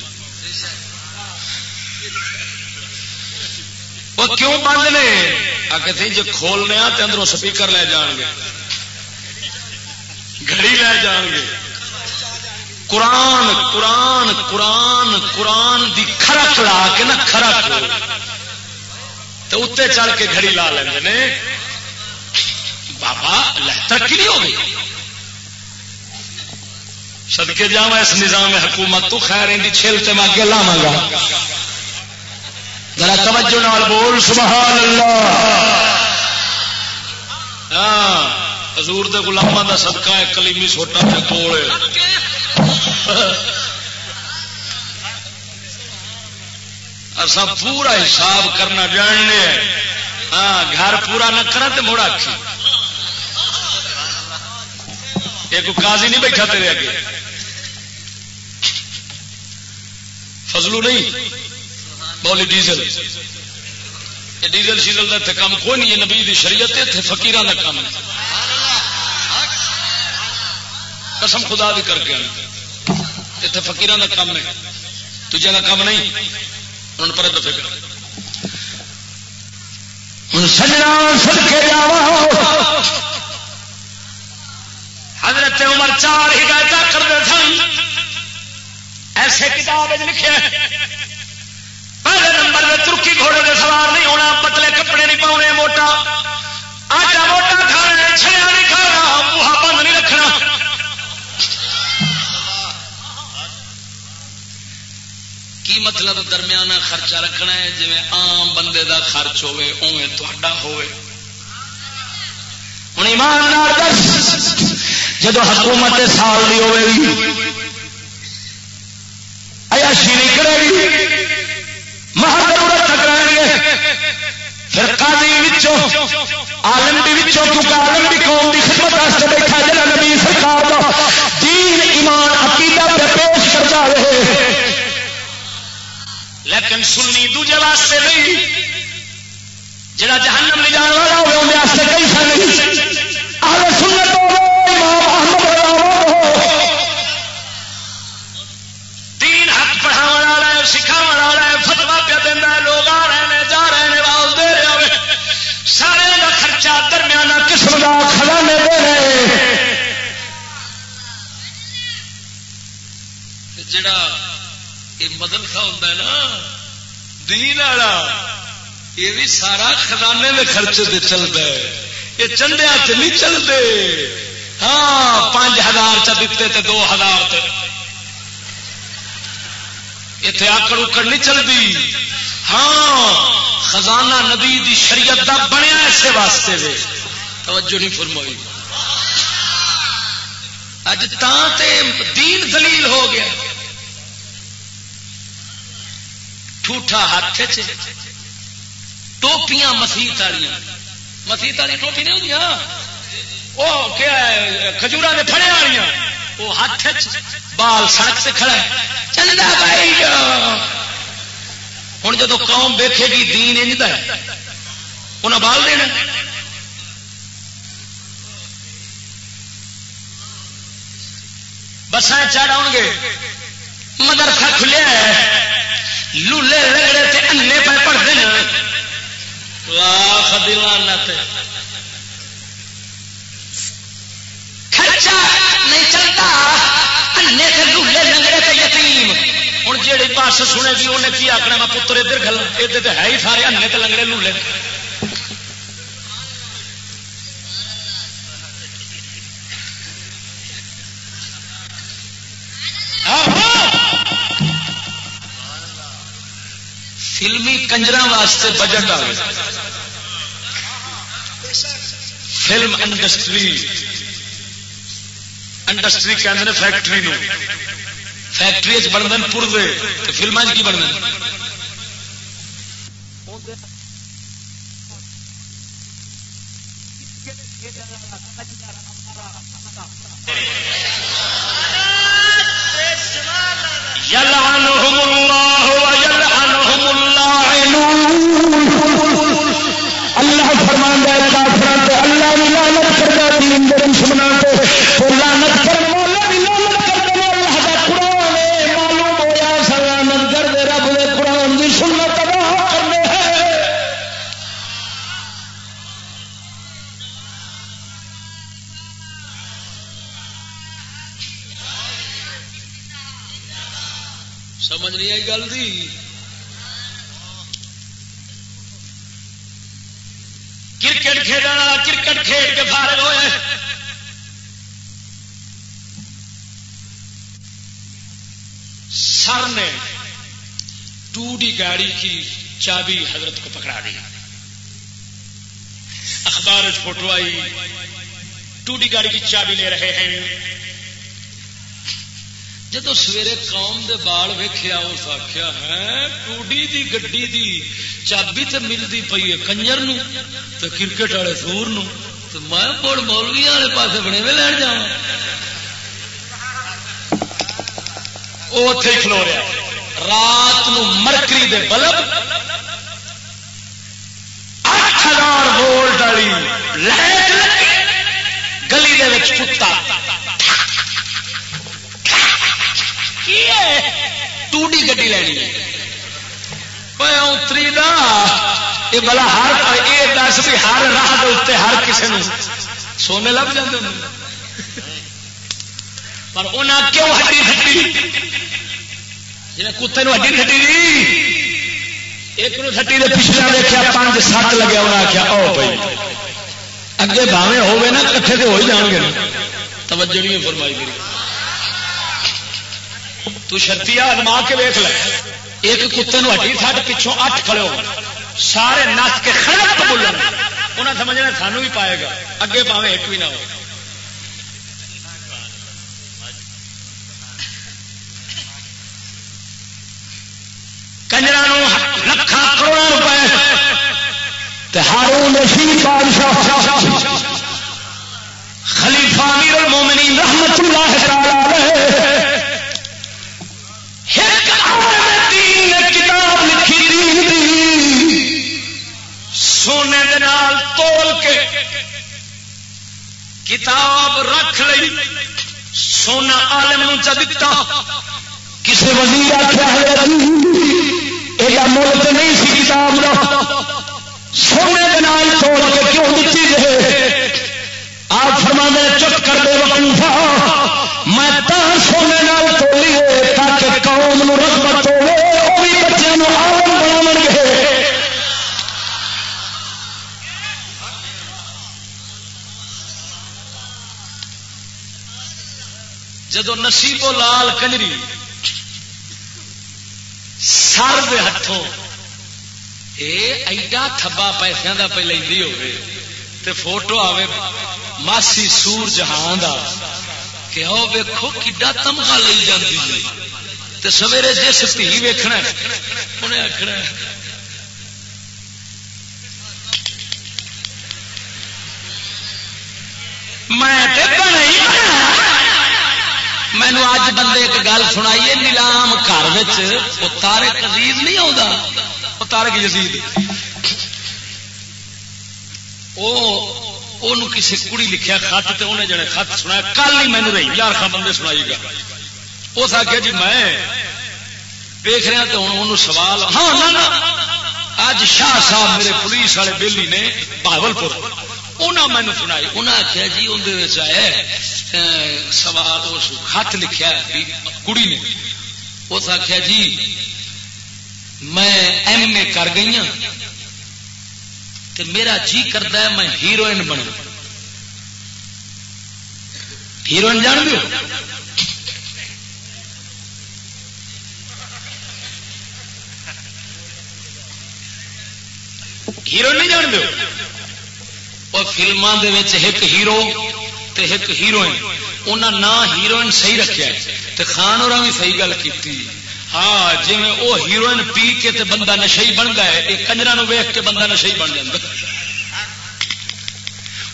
وہ کیوں بند نے؟ آ کہ جی کھولنے تو اندروں سپیکر لے جان گے۔ گھڑی لے جان گے۔ قرآن قرآن قرآن قرآن دی کھرک لا کے نا کھرک۔ تو اتنے چڑھ کے گھڑی لا لیں بابا ترقی نہیں ہو گئی؟ سدکے جا اس نظام حکومت تو خیر ان چھل تے میں اگے لاواں گا۔ ذرا توجہ نال بول، سبحان اللہ۔ ہاں حضور دے غلاماں دا صدقہ ہے، کلیمی سوٹا تے کول اسا پورا حساب کرنا جاننے ہاں گھر پورا نہ کرا تے موڑا کھی ایک قاضی نہیں بیٹھا تیرے اگے۔ فضلو نہیں؟ بولی ڈیزل۔ ڈیزل شیزل کا کام کوئی نہیں ہے نبی دی شریعت اتنے فکیران کا کام ہے۔ قسم خدا بھی کر کے اتنے فکیران کا کام ہے۔ تجھے کا کام نہیں۔ انہوں پر دفے کر سجنا سد کے جاوا حضرت عمر چار ہدایت کرتے سن۔ ایسے کتاب لکھے پہلے نمبر میں ترکی گھوڑے کے سوار نہیں ہونا، پتلے کپڑے نہیں پاؤنے، موٹا۔ آٹا موٹا کھانا چھڑیا نہیں کھانا بوہا بند نہیں رکھنا۔ کی مطلب درمیانہ خرچہ رکھنا ہے؟ جی آم بندے دا خرچ ہوے اوے تا ہوے ہوں ایماندار دس۔ جدو حکومت سال کی ہوے ایاشی نہیں کرے گی. مہا ضرورت کریں گے پھر قاضی عالم بھی کیونکہ عالم بھی قوم کی خدمت واسطے بیٹھا نبی سرکار کا دین، ایمان، عقیدہ پہ پیش کرتا رہے. لیکن سنی دوجے واسطے نہیں. جڑا جہنم لے جان والا ہوگا اندر واسطے کئی سا نہیں. آگے سنت دین حق پڑھاو والا ہے سکھاو والا ہے فتوا پہ دینا لوگ آ رہے ہیں جا رہے ہیں آواز دے رہے ہوئے سارے کا خرچہ درمیانہ قسم کا کھڑانے دے رہے جڑا یہ مدرسہ ہوتا ہے نا دین والا یہ بھی سارا خزانے کے خرچے سے چلتا ہے۔ یہ چندیا چ نہیں چلتے ہاں پانچ ہزار چ دیتے تے دو ہزار اتنے آکڑ اکڑ نہیں چلتی ہاں خزانہ نبی دی شریعت دا بنیا اسے واسطے دے توجہ نہیں فرمائی۔ اج تے دین دلیل ہو گیا۔ ٹھوٹا ہاتھ ٹوپیاں مسیت والی مسیت والی ٹوپی نہیں ہوتی وہ کیا کھجورا کے پڑے والی وہ ہاتھ بال سڑک سے کھڑا چلتا بھائی ہوں جب قوم ویکھے گی، دین انج انہیں بال دینا بسان چڑھ آؤ گے۔ مدرسہ کھلیا ہے۔ لولے لگڑے تے انے پہ پڑھتے ہیں لاکھ دیوانت خرچہ نہیں چلتا۔ انے تے لولے لنگڑے تے یتیم۔ ہوں جیڑی پاس سنے گی، انہیں کی آخنا میں پتر ادھر کھلا ادھر تو ہے ہی سارے انے تے لنگڑے لولے۔ فلمی کنجر واسطے بجٹ آ فلم انڈسٹری۔ انڈسٹری کہ فیکٹری نو. فیکٹری بنتے پورے فلم کی بنتے يلعنهم الله ويلعنهم اللہ فرمان اللہ بھی لانت کرتا دین دے دشمنوں سے کھیل کے فارغ ہوئے سر نے ٹو ڈی گاڑی کی چابی حضرت کو پکڑا دی۔ اخبار فوٹو آئی۔ ٹو ڈی گاڑی کی چابی لے رہے ہیں۔ جدو سویرے قوم دے بال ویخیا اس آخیا ہے، ٹوڈی دی گڈی دی چابی تو ملتی پی ہے، کنجر نو تو کرکٹ والے سور نو۔ میں پڑ مولوی والے پاس بنے میں لین جا اتے کھلو رہا رات مرکری دے بلب۔ اٹھ ہزار وولٹ والی لائٹ گلی دے کے کتا۔ ٹوڈی گی لینی ہے۔ اتری نا یہ بلا ہر یہ دس بھی ہر راہ اتنے ہر کسی نے سونے لگ جاتے پر انہیں کیوں ہڈی ہٹی جی کتے ہڈی ہٹی دی ایک ہٹی نے پچھلے دیکھا پانچ سات لگیا انہیں آخیا او بھائی اگے باوے ہوے نا کٹھے تو ہو ہی جان گے توجہ نہیں فرمائی میری تو شرطیا ادما کے ویک لے ایک کتے ہڈی سٹ پچھوں اٹھ کھڑے ہو سارے نس کے خراب بولن۔ انہیں سمجھنا سانو بھی پائے گا۔ اگے پاوے ایک بھی نہ ہو۔ کنجرا لکھا کروڑوں روپئے ہارون رشید بادشاہ خلیفہ امیر المومنین رحمت اللہ تعالی کتاب لکھی دی سونے تول کے کتاب رکھ لی سونا عالم آلم چا کسی وزیر آخیا یہ ملک نہیں سی کتاب سونے توڑ کے کیوں دیتی ہے آپ فرما دے چپ کر دے وقوفا میں سونے نال تولی ہے تاکہ قوم رغبت ہو وہ بھی بچوں آلم بنا گے جدو نصیب لال کنجری، سر دے ہاتھوں یہ ایڈا تھبا پیسوں کا پہ لینی ہوے فوٹو آوے ماسی سور جہان کا کہ آؤ ویکو کڈا تمغا لی جاتی تے سویرے جس تھی ویکھنا انہیں آخنا میں مینو اج بندے ایک گل سنائیے نیلام گھر وہ تارے عزیز نہیں آتا تارک یزید وہ کسی کڑی لکھیا خط تو انہیں جڑے خط سنا کل ہی مینو رہی یار خا بندے سنائی گا اس آخیا جی میں دیکھ رہا تو ہوں سوال ہاں اج شاہ صاحب میرے پولیس والے بہلی نے بہبل پور انہیں مینو سنائی انہیں آخیا جی اندر آئے سوال اس خط لکھا کڑی نے۔ اس آخیا جی میں ایم اے کر گئی ہوں کہ میرا جی کرتا ہے، میں ہیروئن بنا ہیروئن جان دو ہیروئن نہیں جان دو اور فلموں کے ایک ہیرو تے ایک ہیروئن۔ انہیں نہ ہیروئن صحیح رکھا تو خان اور بھی صحیح گل کی ہاں جی وہ ہیروئن پی کے تے بندہ نشئی بن گیا یہ کنجر ویخ کے بندہ نشئی بن جائے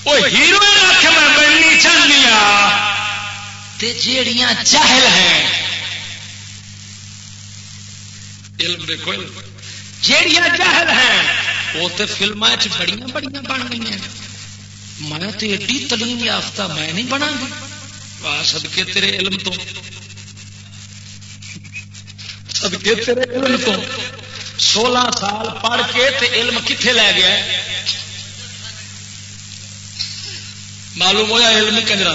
وہ ہیروئن آخ میں بننی چاہنی تے جیڑیاں چاہل ہیں۔ علم دیکھو جیڑیاں چاہل ہیں وہ تو فلم بڑی بڑی بن گئی ہیں میں تو ایڈی تعلیم یافتہ میں نہیں بنا گی سدکے تیرے علم تو سدکے تیرے علم تو سولہ سال پڑھ کے تے علم کتنے لے گیا معلوم ہوا علم کنجرا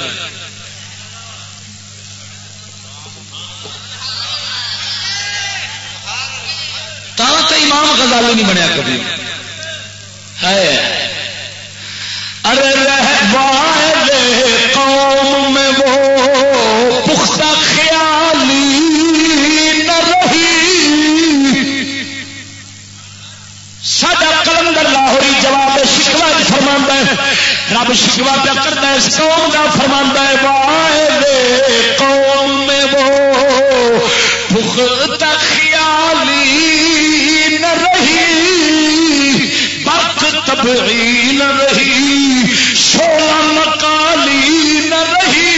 تا تو امام غزالی نہیں بنیا کبھی ہے ارے رہ قوم میں وہ پختہ خیالی شکوا فرما رب شکوا پہ کرتا ہے قوم کا فرما ہے، وائے قوم میں وہ پختہ خیالی نہ رہی۔ برق تبعی نہ رہی۔ سولہ مکالی نہ رہی۔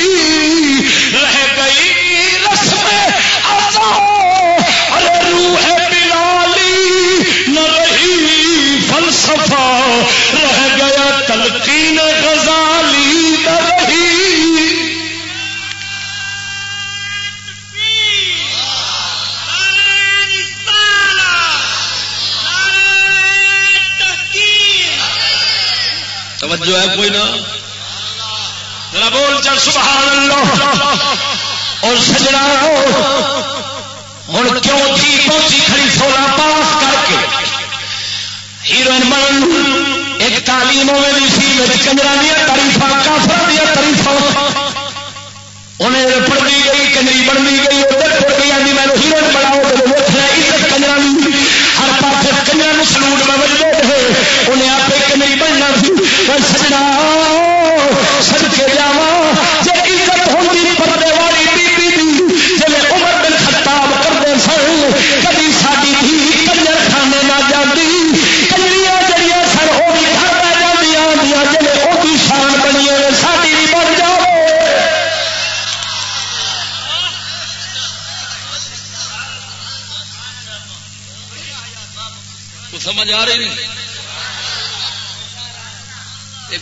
توجہ ہے کوئی نہ۔ ذرا بول چل سبحان اللہ اور سجنا۔ ہوں کیوں تھی پہنچی کھڑی سولہ پاس کر کے؟ ہیروئن بن ایک تعلیم ہوئے سی کنجرا دیا تاریف کافر دیا تاریف انہیں پڑھنی گئی کنجری بننی گئی، ادھر پڑ گئی آدمی میں ہیروئن بناؤ۔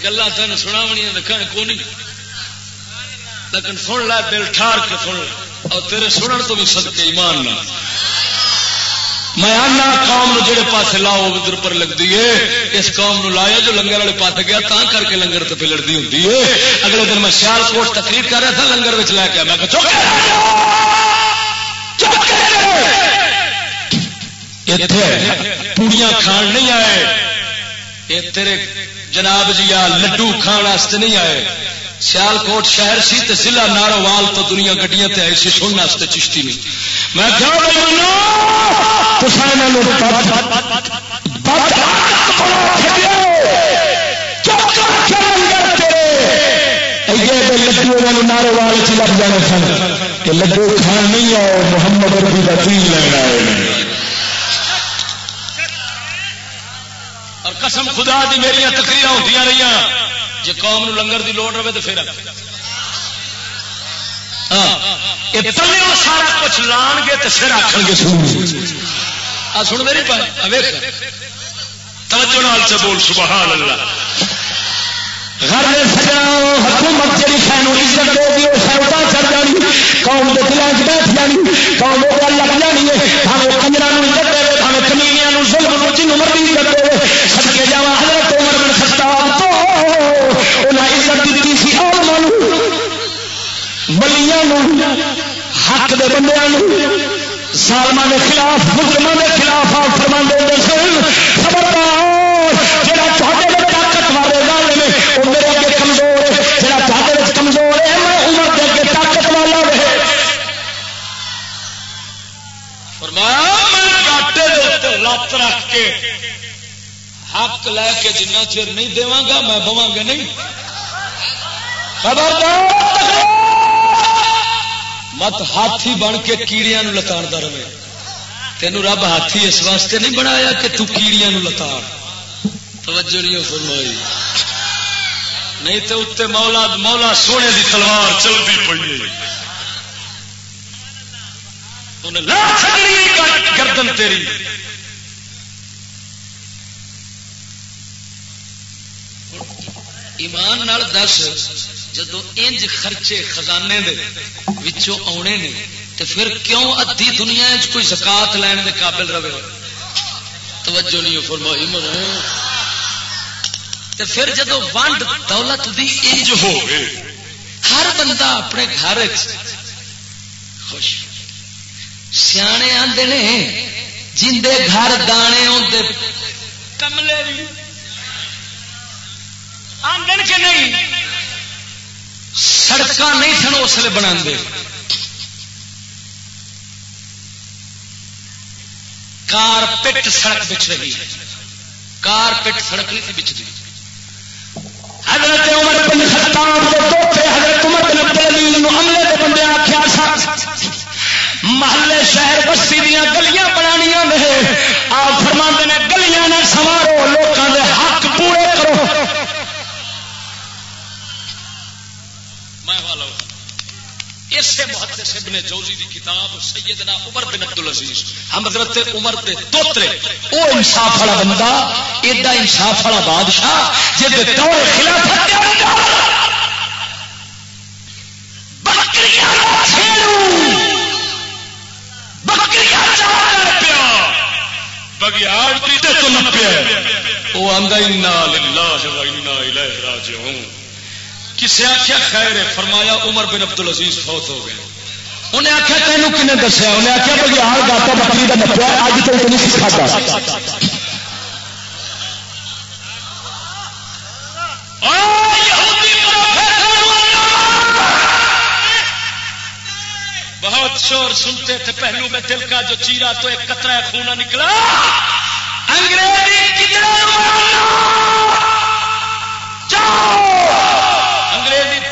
گلا تین سناونی دکھن کو نہیں لیکن سن لے دل ٹھار کے سن لے۔ اور تیرے سنن تو بھی سد کے ایمان نہ میں آنا قوم جڑے پاس لاؤ ادھر پر لگتی ہے۔ اس قوم نو لایا جو لنگر والے پاس گیا تا کر کے لنگر تو پہ لڑتی ہوں اگلے دن میں سیال کوٹ تقریر کر رہا تھا لنگر میں لے کے میں پوڑیاں کھان نہیں آئے۔ یہ تیرے جناب جی آ لڈو کھان واسطے نہیں آئے سیال کوٹ شہر سی تے ضلع ناروال تو دنیا گڈیاں تے آئی سی سننے واسطے چشتی نہیں میں کیا لڈو لگ جانے سن لڈو کھان نہیں آؤ محمد ربی کا تین لینا ہے آئے قسم خدا دی میری تقریر ہوتی رہی جی قوم نو لنگر دی لوڑ رہے تو پھر۔ ہاں، سارا کچھ لان گے تو پھر آخر گے سن میری توجہ نال سے بول، سبحان اللہ۔ حکومت جی شہر عزت ہوگی وہ شہر چڑھ جانی۔ قوم کے دلان بیٹھ جانی، قوم لگ جانی ہے۔ ہمیں کنجرا عزت دے۔ ہمیں کمینیا جن مرضی عزت دے سب کے جا حضرت عمر بن خطاب تو انہیں عزت دیتی سی اور بلیاں حق دے بندے سالما کے خلاف مسلموں کے خلاف آپ فرما دے سن، خبردار جہاں چاہتے طاقت والے گل میں وہ میرے اگے کمزور ہے جہاں چاہتے کمزور ہے میں عمر کے اگے طاقت والا رہے فرمایا میں کاٹے لت رکھ کے حق لے کے جنہ چر نہیں دوا گا میں بوا گا نہیں۔ مت ہاتھی بن کے کیڑیاں لتاڑ رہے۔ تینوں رب ہاتھی اس واسطے نہیں بنایا کہ تو کیڑیاں لتاڑ۔ توجہ نہیں فرمائی۔ نہیں تو اتنے مولا مولا سونے دی تلوار چلتی پڑی گردن تیری۔ ایمان نال دس، جدو انج خرچے خزانے دے وچوں آنے نے تو پھر کیوں ادھی دنیا کوئی زکات لین دے قابل رہے؟ توجہ نہیں فرمائی مرے۔ تو پھر جدو ونڈ دولت دی انج ہو ہر بندہ اپنے گھر خوش۔ سیانے آتے نے، جندے گھر دانے آتے کملے بھی آمدن کے نہیں سڑک نہیں سن، اس لیے بنا کارپٹ سڑک بچ رہی ہے۔ کارپٹ سڑک نہیں تھی بچ رہی حضرت عمر بن خطاب کے دوتے حضرت عمر بن عبدالعزیز عملے کے بندے آکھیا آخیا محلے شہر بستی دیا گلیاں بنانیاں نے۔ آپ فرما نے، گلیاں نہ سوارو لوگوں کے حق پورے کرو حوالہ اسے محدث ابن جوزی دی کتاب سیدنا عمر بن عبد العزیز ہم حضرت عمر دے دوترے او انصاف والا بندہ، ایڈا انصاف والا بادشاہ، جے دے دور خلافت دے اندر۔ بکریاں چھیڑو بکریاں چار پیا۔ بگیاڑ تے تو نپیا او آندا، انا للہ و انا الیہ راجعون کسے آخیا خیر ہے؟ فرمایا عمر بن عبد العزیز فوت ہو گئے۔ انہیں آخیا تینوں کن دسیا؟ انہیں آخیا بھائی آر گاتا بکری کا نپیا اج تک نہیں سکھاتا بہت شور سنتے تھے پہلو میں دل کا جو چیرا تو ایک قطرہ خونہ نکلا۔ انگریزی انگریزی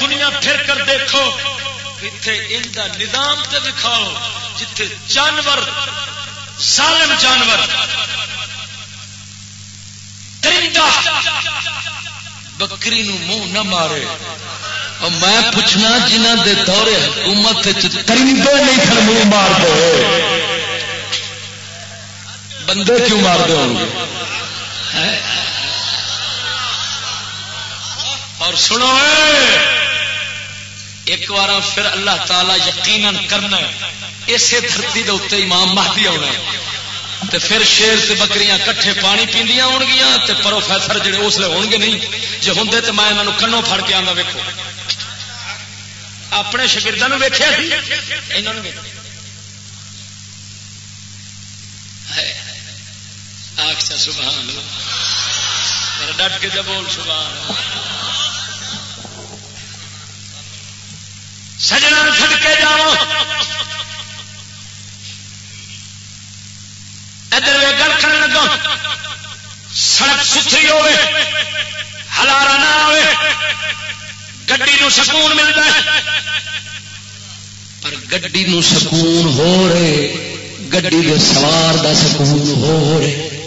دنیا پھر کر دیکھو اتنے ان کا نظام تے دکھاؤ جتھے جانور ظالم جانور درندہ بکری نو منہ نہ مارے۔ اور میں پوچھنا جنہ دے دورے حکومت کرندے نہیں سن منہ مار دے۔ بندے کیوں مار دے ہوں گے؟ اور سنو اے، ایک بار پھر اللہ تعالی یقیناً کرنا ہے۔ اسے دھرتی دے اتنے امام مہدی آنا تے پھر شیر تے بکریاں کٹھے پانی پیندیاں ہون گیاں تے پروفیسر جڑے اس لیے ہون گے نہیں۔ جے ہوندے تے میں انہاں نو کنوں پھڑ کے آندا ویکھو۔ اپنے شاگرداں نو ویکھیا سی؟ انہاں نو ویکھو ہائے، سبحان اللہ۔ ذرا ڈٹ کے جا بول سبحان اللہ۔ سجنا چھڈ کے جاؤ ادھر وے گل کر لگا۔ سڑک ستھری ہوے ہلارا نہ آئے گڈی نو سکون ملتا ہے۔ پر گڈی نو سکون ہو رہے۔ گڈی دے سوار دا سکون ہو رہے۔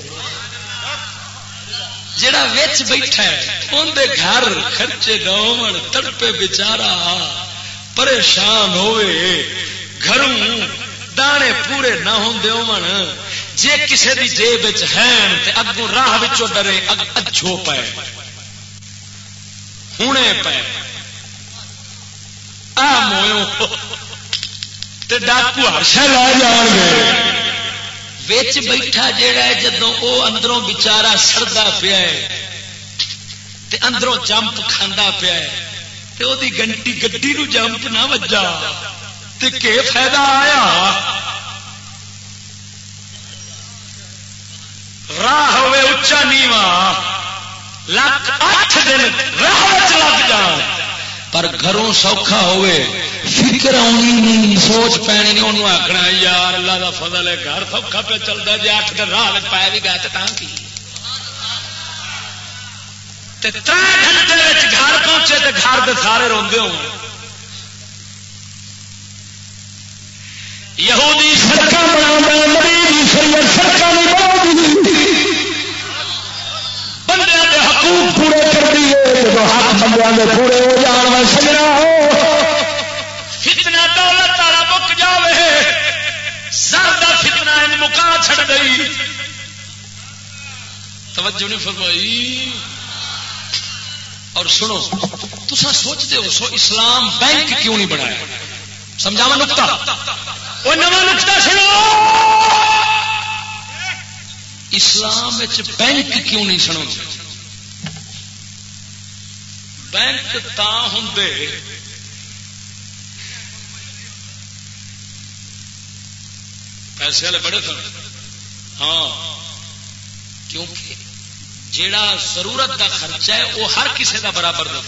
جڑا وچ بیٹھا ہے ان دے گھر خرچے نہ ہون، تڑپے بیچارہ پریشان ہوئے۔ گھروں دانے پورے نہ ہوندے ہون۔ جے کسے دی جیب وچ ہیں تے اگوں راہ وچوں ڈرے، اگ اچھو پے۔ ہونے پے۔ آ مویو تے ڈاکو ہر شے لے جان گے وچ بیٹھا جیڑا ہے جدوں او اندروں بیچارہ سردا پیا ہے۔ تے اندروں جمپ کھاندا پیا ہے۔ تے او دی گنٹی گڈی نو جمپ نہ وجا تے فائدہ آیا؟ راہ ہوے اچا نیواں لک اٹھ دن راہ لگ جان۔ پر گھروں سوکھا ہوئے، فکر آنی نہیں، سوچ پینی نہیں انہوں آخنا یار اللہ دا فضل ہے، گھر سوکھا پہ چلتا جی اٹھ دن راہ پائے بھی گئے تو کی؟ تے تر گھنٹے گھر پہنچے تے گھر دے سارے روندے ہو یہودی سڑک بنا نبی شریعت سڑک نہیں بنا بندے دے حقوق پورے کر دیے جب حق بندیاں دے پورے ہو جان، میں سجنا فتنہ دولت والا مک جاوے سر دا فتنہ ان مکا چھڑ گئی۔ توجہ نہیں فرمائی۔ اور سنو تسا سوچتے ہو، سو اسلام بینک کیوں نہیں بنایا؟ سمجھاوا نکتا وہ نواں نکتا سنو! اسلام بینک کیوں نہیں سنو؟ بینک تا ہوں پیسے والے بڑے سن۔ ہاں کیونکہ جیڑا ضرورت دا خرچہ ہے وہ ہر کسی دا برابر دے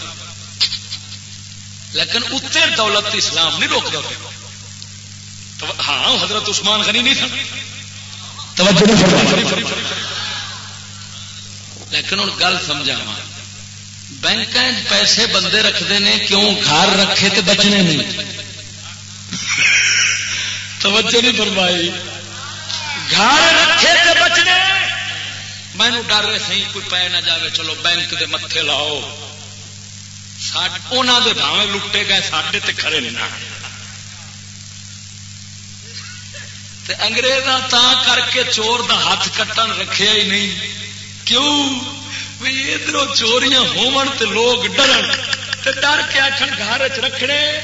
لیکن اتنے دولت اسلام نہیں روکتا تو ہاں حضرت عثمان غنی نہیں تھا۔ لیکن ہوں گل سمجھا بینک پیسے بندے رکھتے ہیں کیوں گھر رکھے تو بچنے نہیں؟ توجہ نہیں فرمائی۔ گھر رکھے تے بچنے مینو ڈر سی کوئی پی نہ جاوے چلو بینک دے متے لاؤ۔ انہوں دے بھاوے لٹے گئے ساڈے تے کھڑے نہ تے انگریزاں تا کر کے چور دا ہاتھ کٹن رکھیا ہی نہیں۔ کیوں؟ بھی ادھر چوریاں ہون تے لوگ ڈرن۔ تے ڈر کے آخر گھر چ رکھنے۔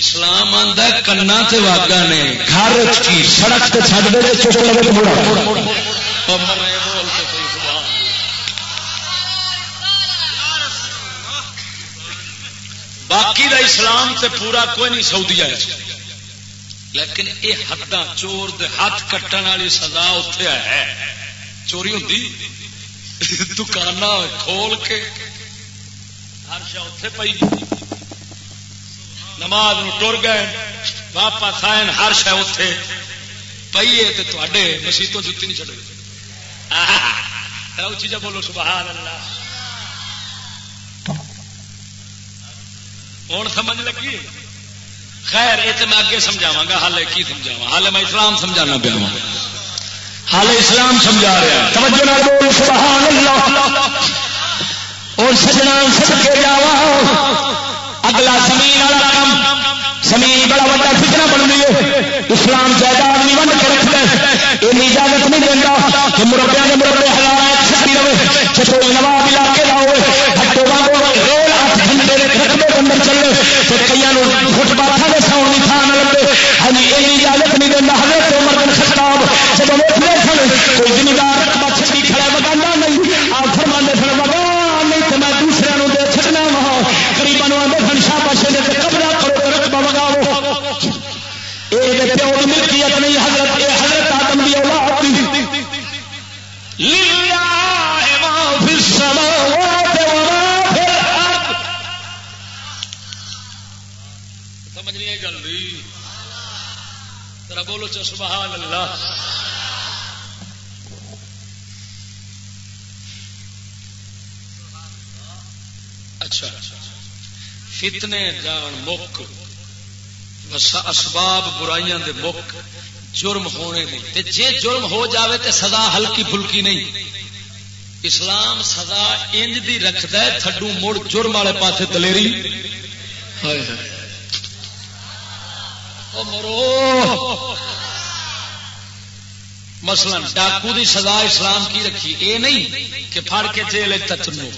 اسلام آتا کنا تے واگا نے۔ گھر کی؟ سڑک تے چھڈ دے لگے تے باقی دا اسلام تے پورا کوئی نہیں سعودی ہے لیکن یہ حداں چور دے ہاتھ کٹن والی سزا اتے ہے چوری ہوتی دکان کھول کے ہر شا اتے پی نماز ٹر گئے واپس آئے ہر شا اتے پیے تو تے مسیتوں جتی نہیں چڑھے اچھی جا بولو سبحان اللہ ہوں سمجھ لگی؟ خیر، یہ تو میں اگے سمجھاوا گا ہال کی سمجھاوا ہال میں اسلام سمجھانا پیا ہال اسلام سمجھا رہا توجہ سبحان اللہ۔ اور سجنا سد کے جاوا اگلا زمین والا کام۔ زمین بڑا بڑا فتنا بن گئی ہے۔ اسلام جائیداد نہیں ونڈ کے رکھ دے یہ اجازت نہیں دینا کہ مربیا کے مربے حالات چھٹی رہے۔ چھٹو نواب علاقے کا ہوئے ہٹو ریل ہاتھ گھنٹے رقبے کے اندر چلے تو کئی فٹ پاتھا کے ساؤن کی تھان لگے۔ ہاں یہ اجازت فتنے جان مک اسباب برائیاں دے مک، جرم ہونے نہیں تے جے جرم ہو جاوے تے سزا ہلکی پھلکی نہیں۔ اسلام سزا انج دی رکھتا ہے، تھڈو مڑ جرم والے پاسے دلیری۔ ہائے ہائے۔ او مرو۔ مثلا ڈاکو دی سزا اسلام کی رکھی، اے نہیں کہ پھڑ کے جیل تچنو۔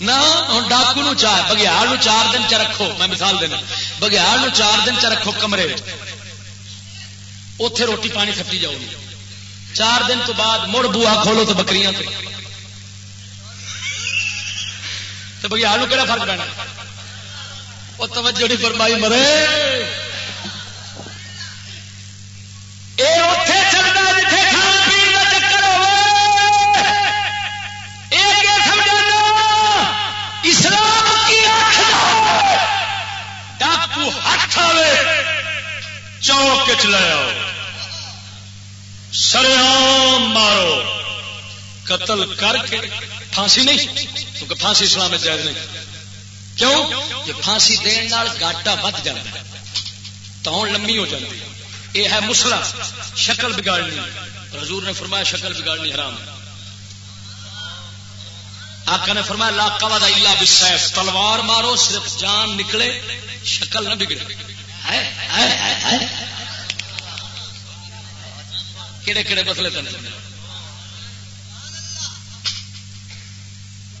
نہ ہوں ڈاکو نو چار بگیار نو چار دن چ رکھو میں مثال دینا بگیار نو چار دن چ رکھو کمرے اتے روٹی پانی کھٹی جاؤ گی چار دن تو بعد مڑ بوا کھولو تو بکریاں تو بگیار نو کہڑا فرق پینا وہ توجہ نہیں فرمائی مرے ہاتھ آئے چوک چلایا سریام مارو۔ قتل کر کے پھانسی نہیں، کیونکہ پھانسی اسلام جائز نہیں۔ کیوں؟ یہ پھانسی دن گاٹا بد جاتا ہے۔ تو لمبی ہو جاتی یہ ہے مسلا شکل بگاڑنی۔ حضور نے فرمایا شکل بگاڑنی حرام ہے۔ آقا نے فرمایا، لا قوا الا بالسيف، تلوار مارو، صرف جان نکلے، شکل نہ بگڑے۔ کہڑے کہڑے مسئلے تن۔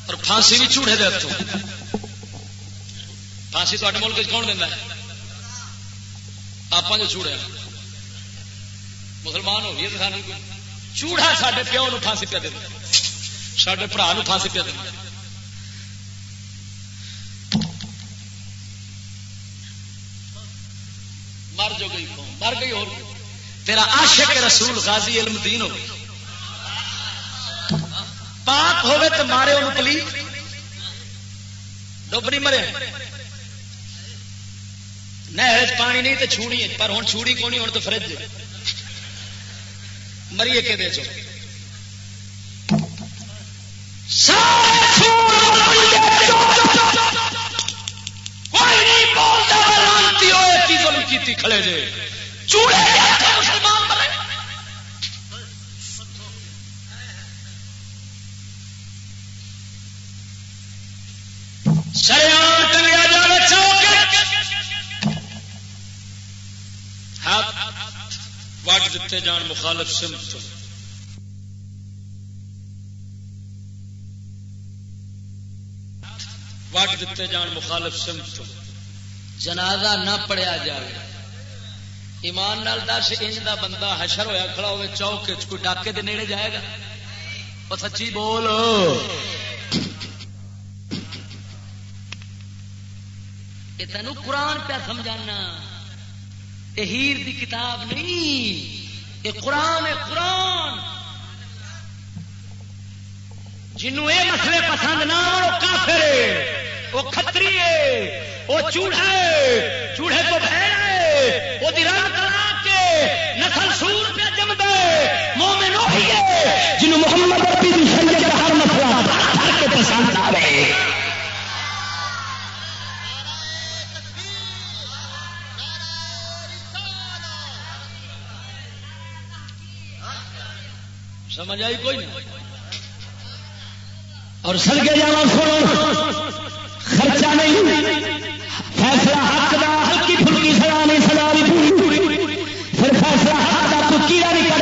اور پھانسی بھی جھوٹے دے ہاتھوں پھانسی تو ملک کون دینا ہے؟ آپ جو چوڑے ہاں۔ مسلمان ہو گئی تو سانو چوڑا سارے پیو نو پھانسی پہ دے سارے برا پھانسی پہ دے مر جو گئی مر گئی اور تیرا عاشق رسول غازی علم دین ہو پاک ہوے تو مارے ان پلی ڈب مرے نہر پانی نہیں تو چھوڑی ہے پر ہوں چھوڑی کونی ہوں تو فرج مریے کے دے چو کھڑے جے چوڑے مسلمان ٹنگیا چوک ہاتھ وٹ دیتے جان مخالف سمت وٹ دیتے جان مخالف سمت جنازہ نہ پڑیا جائے ایمان نال دس، انج دا بندہ حشر ہویا کھڑا ہوئے چوک کوئی ڈاکے دے نیڑے جائے گا؟ وہ سچی بول۔ یہ تینوں قرآن پہ سمجھانا۔ یہ ہیر دی کتاب نہیں۔ یہ قرآن ہے قرآن۔ جنوں یہ مسئلے پسند نہ ہو وہ کافر ہے وہ کھتری ہے وہ چوڑا ہے چوڑے کو بھیڑ ہے، وہ رنگ کرا کے نسل سور پہ جم دے مومن وہی ہے جنہوں محمد ربی دی شریعت کا ہر مسئلہ ہر کے پسند آ رہے۔ سمجھ آئی کوئی نہیں؟ اور سڑکے جانا سنو۔ خرچہ نہیں۔ فیصلہ حق دا ہلکی پھلکی سزا نہیں، سزا بھی پھر فیصلہ حق دا تو کیڑا نہیں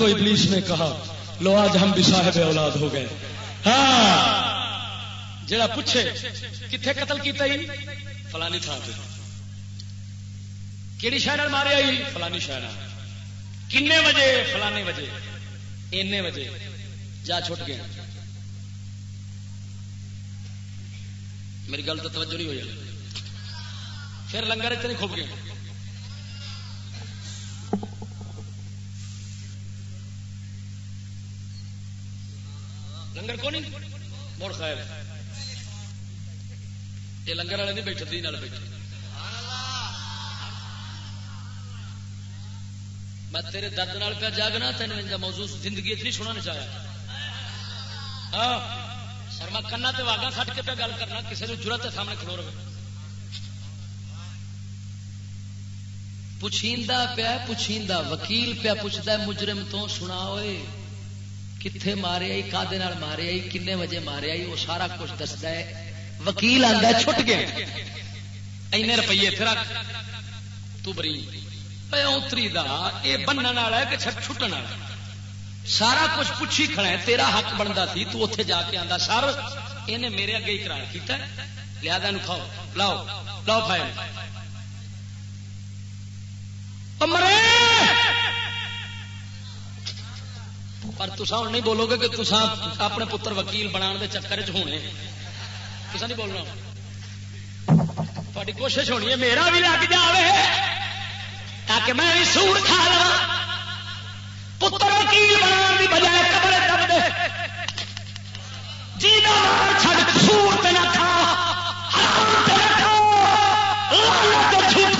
تو ابلیس نے کہا، لو آج ہم بھی صاحب اولاد ہو گئے۔ ہاں جڑا پوچھے کتنے قتل کیتا ہی؟ فلانی تھان کہڑی شہر مارے آئی؟ فلانی شہر کنے بجے فلانے بجے اینے بجے جا چھٹ گیا۔ میری گل تو توجہ نہیں ہوئی۔ پھر لنگر اتنے کھب گئے کو نہیں؟ مڑ خیر۔ یہ لنگر والے نہیں بیٹھے دی بیٹھے۔ میں تیرے درد نال پہ جاگنا تین موضوع، زندگی اتنی سننا چاہیا۔ ہاں شرما کنا تے واگا کٹ کے پہ گل کرنا کسی نے ضرورت ہے سامنے کھلو رہے۔ پوچھیندا پیا، پوچھیندا وکیل پیا پوچھتا ہے، مجرم تو سنا ہوئے کتنے مارے آئی کدے مارے آئی، کنے بجے مارے آئی، وہ سارا کچھ دستا ہے۔ وکیل آتا ہے، چھٹ گیا۔ اینے روپیے پھر تو بری۔ اتری دا یہ بننے والا ہے کہ چھٹن والا۔ سارا کچھ پوچھی کھڑا ہے، تیرا حق بنتا سی، تو اتنے جا کے آتا سر یہ میرے اگے اقرار کیتا ہے۔ لہذا کھاؤ، لاؤ لاؤ فائل۔ مرے! پر تسا ہوں نہیں بولو گے کہ تسا اپنے پتر وکیل بنا دے چکر چ ہونے۔ تسا نہیں بولنا۔ تاری کوشش ہونی ہے، میرا بھی لگ جائے تاکہ میں بھی سور کھا لوا پتر وکیل بنا کی بجائے کبر دب دے۔ جی چھڑ سور پہ نہ کھا، حرام پہ نہ کھا، لعنت جھوٹ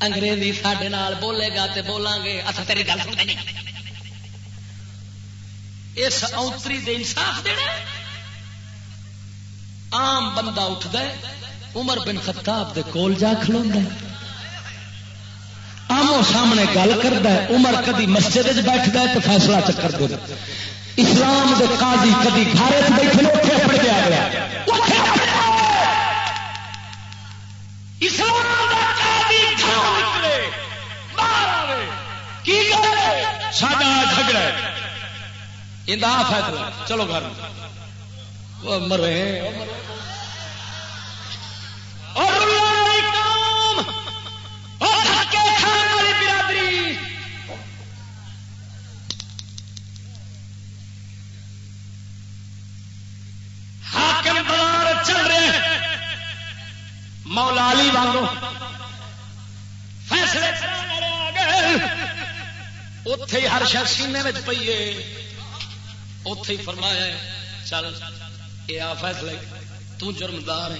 انگریزی سڈے بولے گا تے بولیں گے اچھا تیری گل سمجھ نہیں جی۔ اس اوتری دے انصاف دینا عام بندہ اٹھتا ہے، عمر بن خطاب دے کول جا کھلو آمو سامنے گل کرتا ہے، عمر کدی مسجد بیٹھتا ہے تو فیصلہ چکر دے۔ اسلام دے قاضی کدی گھر بیٹھے ساڈا جھگڑا فیصلہ۔ چلو گھر۔ مرے۔ حاکم بازار چل رہے مولا علی وانگو۔ فیصلے اتے ہی ہر شہر سینے میں پیے اتے ہی فرمایا چل یہ آ فیصلے تو جرمدار ہے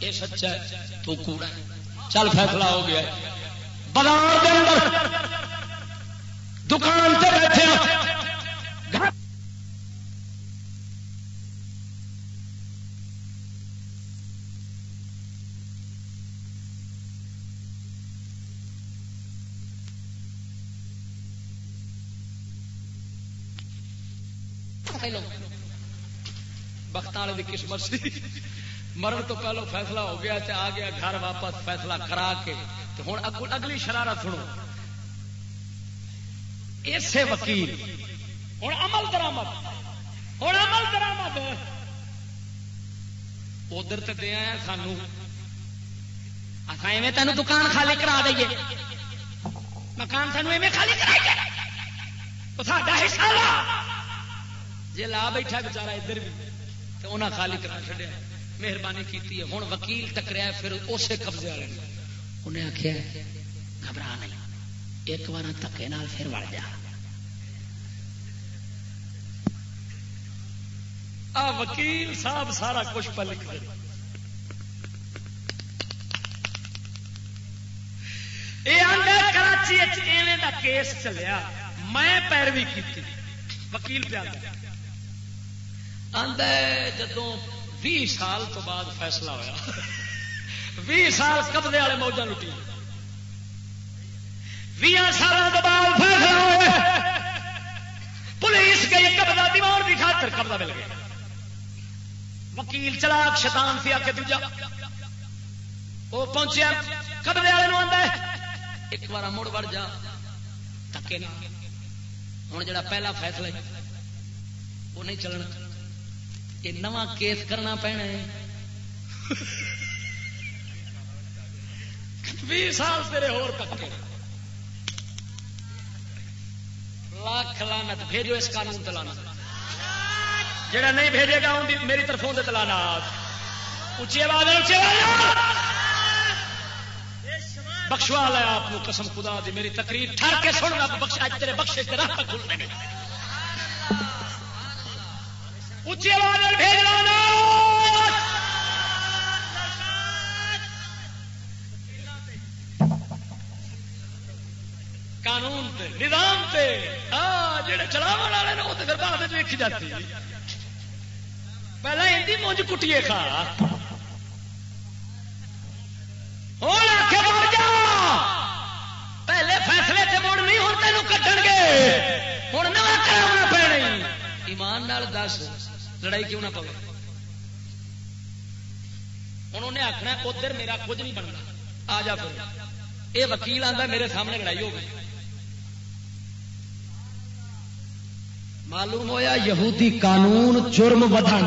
یہ سچا ہے، تو کوڑا ہے۔ چل، فیصلہ ہو گیا بازار اندر دکان سے بیٹھے پہلو। بخت والے کی قسمت سی۔ مرن تو پہلو فیصلہ ہو گیا تے آ گیا گھر واپس فیصلہ کرا کے۔ ہوں اگلی شرارت سنو۔ اسے وکیل۔ ہوں عمل درامد ہوں عمل درامد ادھر تو دیا سانو۔ ایویں تین دکان خالی کرا دئیے۔ مکان سانو ایویں خالی کرائیے ساڈا حصہ جی لا بیٹھا بچارا ادھر بھی، تو انہیں خالی کرا چڑیا مہربانی کی ہوں وکیل ٹکریا پھر اسے قبضے والے انہیں آخیا گھبرا نہیں۔ ایک بار تکے نال پھر وڑ جا۔ آ وکیل صاحب سارا کچھ پہ لکھ دے۔ کراچی کا کیس چلیا۔ میں پیروی کی وکیل پہ جدو بھی سال تو بعد فیصلہ ہوا بھی سال قبضے والے موجہ لٹی بھی سال بعد فیصلہ ہوا پولیس گئی قبضہ دیوار کی خاطر قبضہ مل گیا۔ وکیل چلاک شیطان سی آ کے دوجا۔ وہ پہنچیا۔ قبضے والے آتا ہے۔ ایک بار مڑ بڑ جا۔ تکے ہوں جا پہلا فیصلہ وہ نہیں چلنا یہ نواں کیس کرنا پینا بھی سال تیرے ہور پکے۔ لاکھ لانت بھیجو اس قانون تلانا جڑا نہیں بھیجے گا میری طرفوں سے تلانا اچھی آواز اچھی آواز بخشوا لیا آپ کو قسم خدا دی، میری تقریر ٹھہر کے سن گا بخش تیرے بخشے کے راہ تک اچھی آواز بھیجنا قانون تے، نظام تے۔ ہاں، جڑے چلاو والے نے، وہ تو پھر بعد ویکھی جاتی۔ پہلے ہندی مونج کٹیے کھا۔ پہلے فیصلے سے مڑ نہیں ہوں تینوں کٹن گے۔ ہوں نہ کرنا پینا ایمان دس۔ لڑائی کیوں نہ پو انہوں نے آخنا ادھر میرا کچھ نہیں بننا۔ آ جا پھر۔ یہ وکیل آتا میرے سامنے لڑائی ہو گئی۔ معلوم ہویا یہودی قانون جرم بدا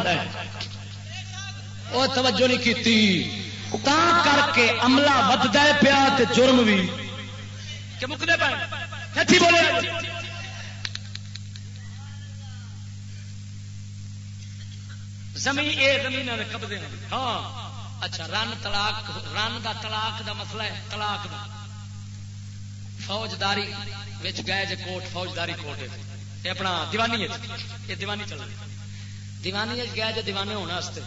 وہ توجہ نہیں کی کر کے عملہ ودتا پیا جرم بھی کہ مکتے پہ بولے۔ زمین اے زمین قبضے ہاں۔ اچھا رن طلاق، رن دا طلاق دا مسئلہ ہے، طلاق دا۔ فوجداری وچ گئے جے کوٹ فوجداری کوٹ یہ اپنا دیوانی ہے۔ یہ دیوانی چل رہی دیوانی گیا جے دیوانے ہونے واسطے۔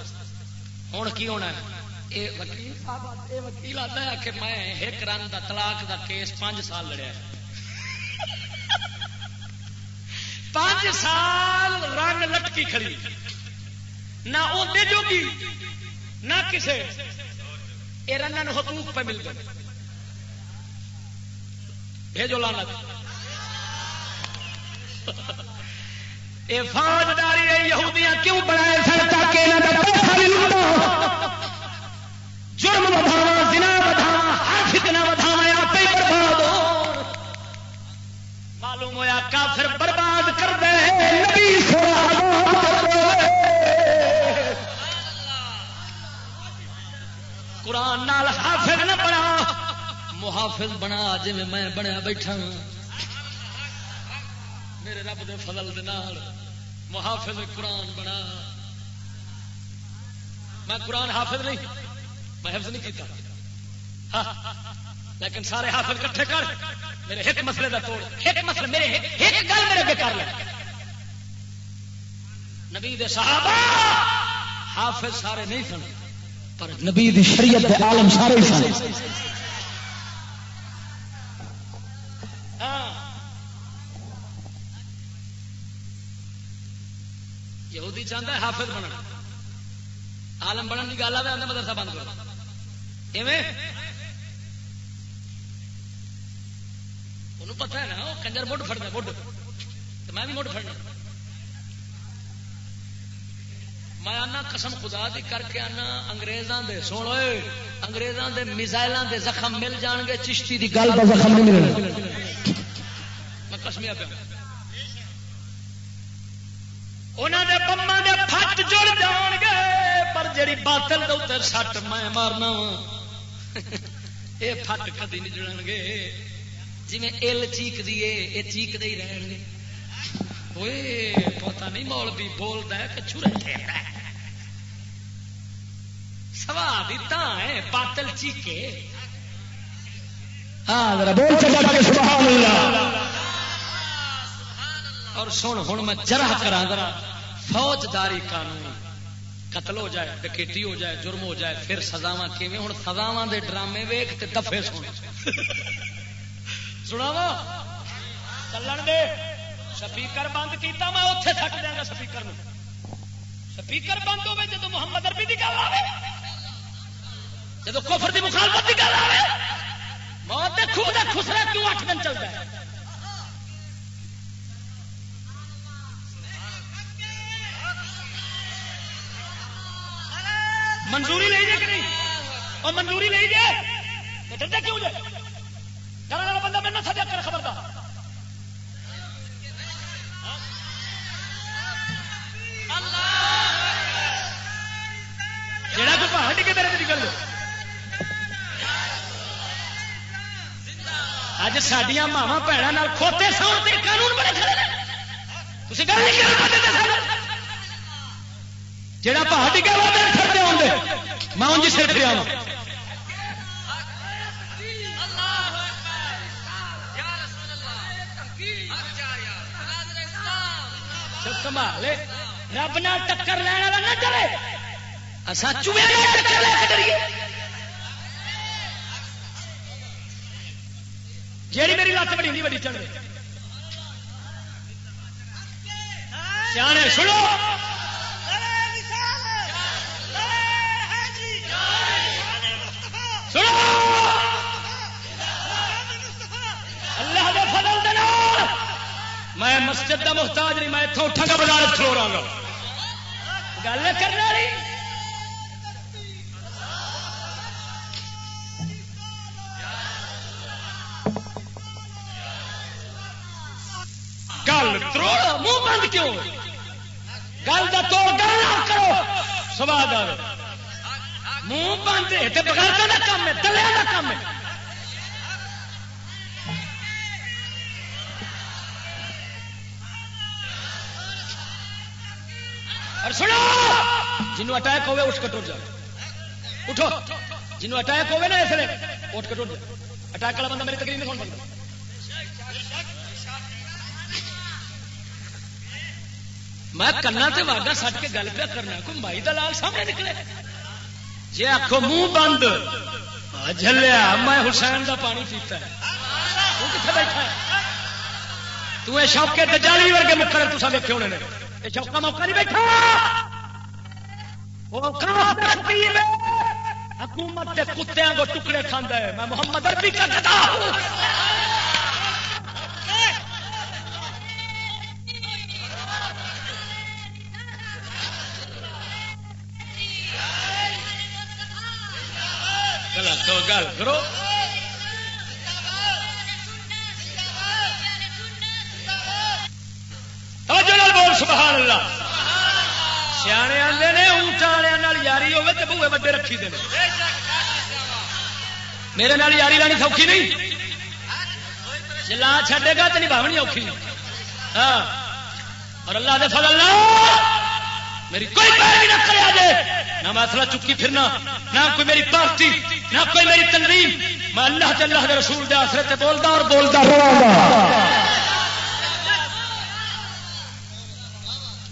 ہوں کی ہونا ہے؟ یہ وکیل صاحب یہ وکیل آتا ہے کہ میں ایک رن دا طلاق دا کیس پانچ سال لڑیا ہے۔ پانچ سال رنگ لٹکی کھڑی۔ نہ اندر جوگی، نہ کسے۔ یہ رنگ حقوق پہ مل گئے بھیجو لانت یہ فوجداری یہودیاں کیوں بنائے سن تاکہ انہاں دا پیسہ بھی لوٹا جرم بدھاوا زنا بدھاوا ہر فتنہ بدھاوا آپ ہی برباد ہو۔ معلوم ہویا کافر برباد کر دے نبی قرآن نال حافظ نہ بنا، محافظ بنا جی میں بنیا بیٹھا ہاں۔ میرے رب دے فضل دے نال محافظ قرآن بنا۔ میں قرآن حافظ نہیں، میں حفظ نہیں کیتا۔ ہاں، لیکن سارے حافظ کٹھے کر، میرے ایک مسئلے کا توڑ۔ ایک مسئلے، میرے ایک گل میرے کر لے۔ نبی دے صحابہ حافظ سارے نہیں سن۔ پر نبی دی شریعت دے عالم سارے ہی سن۔ یہودی چاہتا ہے حافظ بننا۔ عالم بننے کی گل آئے مدرسہ بند کرو۔ پتا ہے نا، وہ کنجر مڈ فٹنا مڈ۔ میں بھی مڈ فٹنا میں آنا قسم خدا دی کر کے آنا انگریزاں دے سن انگریزاں دے میزائلاں دے زخم مل جان گے چشتی دی گل دا زخم نہیں ملنا میں کسمیا پیا انہوں دے دے پھٹ جڑ جان گے پر جڑی باطل دے اتر سٹ میں مارنا یہ پھٹ کدی نہیں جڑن گے۔ جی ایل چیک دیے یہ چیک دے ہی رہن گے۔ پتا نہیں مولوی بولتا ہے کچھ سوا بھی ہے باطل چیکے۔ ہاں بول سبحان اللہ۔ اور سن ہوں میں جرح کرا ذرا فوجداری قانون قتل ہو جائے ڈکیٹی ہو جائے جرم ہو جائے پھر سزاوا کیون ہوں سزاوا دے ڈرامے ویخ تے دفے سن۔ سنا چلن دے۔ سپیکر بند کیتا میں اتے تھک دیا گا سپیکر سپیکر بند ہوے جب محمد اربی کی گل آئے جب کفر کی مخالفت کی گل آئے موت دے خوب خسرا کیوں اٹھ دن چلتا ہے؟ منظوری لے جائے کہ نہیں؟ اور منظوری لے جائے ڈرتے کیوں جائے؟ ڈر والا بندہ میں نہ سجا جی کر خبر تھا جڑا تو پہاڑ ٹکے میرے نکل جائے اج سڈیا ماوا بھڑا کھوتے سو قانون بڑے تھی گل نہیں جہاں پہاڑ ٹکا وہ کھڑتے ہوں میں ان سر پھر آؤں سنبھالے رب نہ ٹکر لینا والا نہ ڈرے اصا چوہے ٹکر لے کے ڈریے جیڑی میری لت بڑی نہیں بڑی چڑھ سیانے، سنو۔ اللہ دے فضل دے میں مسجد کا محتاج نہیں، میں اتوں اٹھا گا، بازار کھلو رہا گا۔ گل کرنا گل تروڑ بند کیوں گل کا توڑ گل نہ کرو، سواد منہ بند بغیر کا کام ہے دلیا کا کام ہے۔ اور سنو، جنوں اٹیک ہوئے اٹھ کے ٹر جائے اٹھو۔ جنوں اٹیک ہوئے نا اس لیے، اٹھ کے ٹر جائے اٹیک والا بندہ میری تقریر نہیں سن سکتا۔ میں کنا تے واگا سٹ کے گل پہ کرنا کوئی مائی دلال سامنے نکلے۔ جی آخو منہ بند جلیا میں حسین دا پانی پیتا ہے۔ تو کتنے بیٹھا ہے؟ تو یہ شوقے دجالی ورگے مکر تصا دیکھے ہونے نے۔ یہ شوقا موقع نہیں بیٹھا۔ حکومت کے کتوں کو ٹکڑے کھانا ہے۔ میں محمد عربی کا گدا ہوں۔ گل کرو۔ بول، سبحان اللہ۔ سیانے آتے نے اونٹ والے یاری ہوے تو بوے وڈے رکھی دے میرے نال یاری لانی سوکھی نہیں۔ جلا چھڈے گا تو نبھاونی اوکھی۔ ہاں۔ اور اللہ دے فضل نال میری کوئی پیروی نہ کرے آجے۔ نہ مسئلہ چکی پھرنا، نہ کوئی میری پارٹی۔ نہ کوئی میری تنظیم؟ میں اللہ کے اللہ کے رسول دے آسرے تے بولدا اور بولدا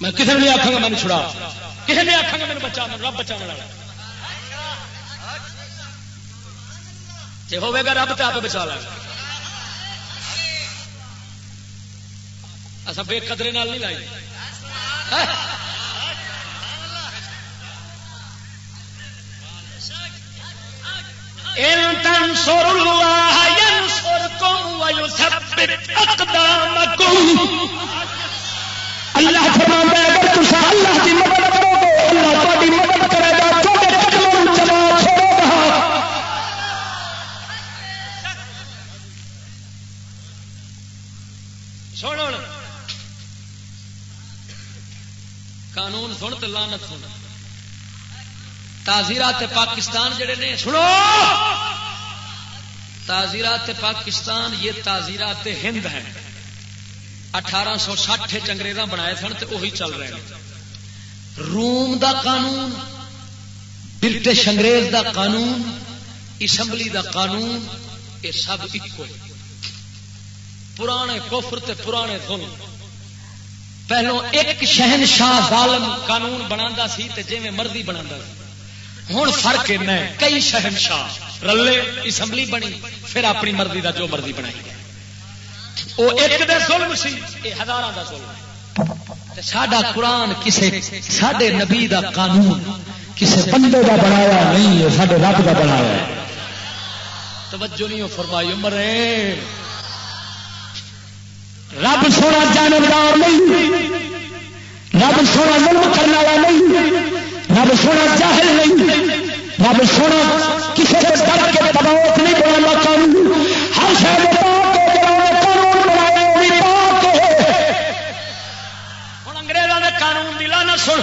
میں کسی نے نہیں آخا گا مینو چھڑا کسی نے آخا گا میرے بچا رب بچا جی ہوے گا رب تو آپ بچا لے اصا بے قدرے نال نہیں لائی۔ ہاں؟ ان تنصروا ينصركم ويثبت اقدامكم اللہ فرماتا ہے، اگر اللہ کی مدد کرو گے اللہ تاری مدد کرے گا قدموں چلا چھوڑے گا۔ سن قانون سن تو لانت سن۔ تازیرات پاکستان جڑے نے، سنو! تازیرات پاکستان یہ تازیرات ہند ہیں۔ اٹھارہ سو سٹھ انگریزاں بنائے سن تو وہی چل رہے ہیں۔ روم دا قانون، برٹش انگریز دا قانون، اسمبلی دا قانون، یہ سب ایک پرانے کفر تے پرانے ظلم۔ پہلو ایک شہنشاہ ظالم قانون بنا سی تے جی مرضی بنا سی۔ ہوں فرق ہے کئی شہنشاہ رلے، اسمبلی بنی، پھر اپنی مرضی دا جو مرضی بنائی وہ ایک دے ظلم سی، یہ ہزار دا ظلم۔ ساڈا قرآن کسے، ساڈے نبی دا قانون کسے بندے کا بنایا نہیں ہے سارے رب کا بنایا ہے۔ توجہ نہیں فرمائی، عمر رب سونا جانبدار نہیں، رب سونا ظلم کرنے والا نہیں۔ رب سونا جاہل نہیں، رب سونا کسی سے ڈر کے دباؤ نہیں بنا قانون ہر شہر قانون بنایا وہ بھی پاک ہے۔ ہوں انگریزوں نے قانون دلا نہ سن۔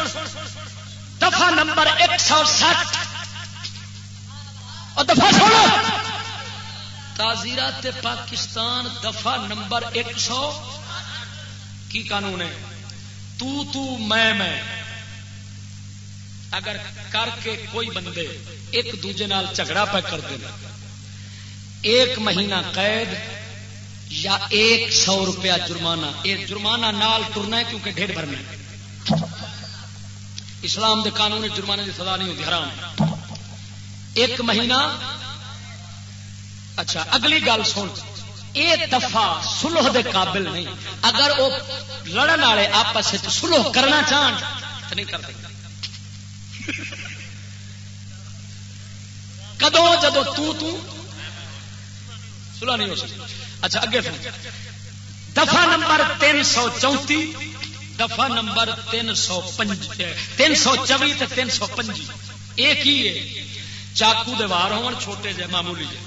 دفعہ نمبر ایک سو سٹھ۔ اور دفعہ سنو۔ تازیرات پاکستان دفعہ نمبر ایک سو۔ کی قانون ہے؟ تو تو میں میں۔ اگر کر کے کوئی بندے ایک دوجے نال جھگڑا پہ کر دینا ایک مہینہ قید یا ایک سو روپیہ جرمانہ، یہ جرمانہ نال ٹرنا ہے کیونکہ ڈھیر بھرنا اسلام دے قانون جرمانے کی سزا نہیں ہوتی حرام۔ ایک مہینہ اچھا اگلی گل سن۔ یہ دفعہ سلح دے قابل نہیں۔ اگر وہ لڑن والے آپس سلح کرنا چاہن، تو نہیں کرتے کدو جدو تو تو؟ سلح نہیں ہو سکتی اچھا اگے سن۔ دفعہ نمبر تین سو چونتی دفعہ نمبر تین سو پنج، تین سو چوی تین سو پنجی۔ ایک ہی ہے۔ چاقو دے ہون، چھوٹے جے معمولی جے۔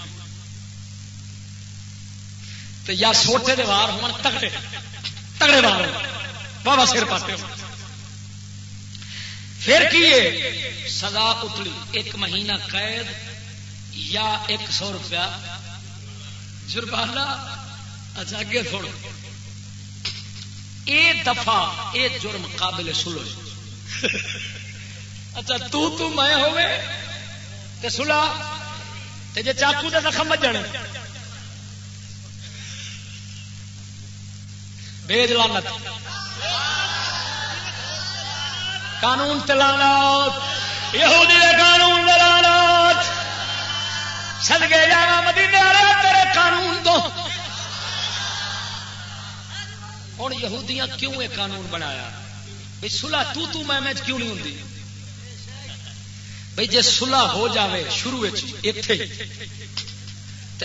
تے یا چھوٹے دے ہون، تگڑے تگڑے وار ہون۔ بابا سر پاتے ہو۔ پھر کی سزا اتلی ایک مہینہ قید یا ایک سو روپیہ۔ جرمانہ اچھا اگے تھوڑا اے دفعہ اے جرم قابل سلو۔ اچھا تو تو میں ہوئے تے سلا۔ تے جے چاقو دے زخم بجن بھیج لانت قانون تلانات یہودی دے قانون تلانات سدگے جانا مدینے والے، تیرے قانون تو ہوں یہودیاں کیوں یہ قانون بنایا؟ بھائی سلا تو تو میں میں کیوں نہیں ہوں بھائی جی سلا ہو جاوے شروع اتے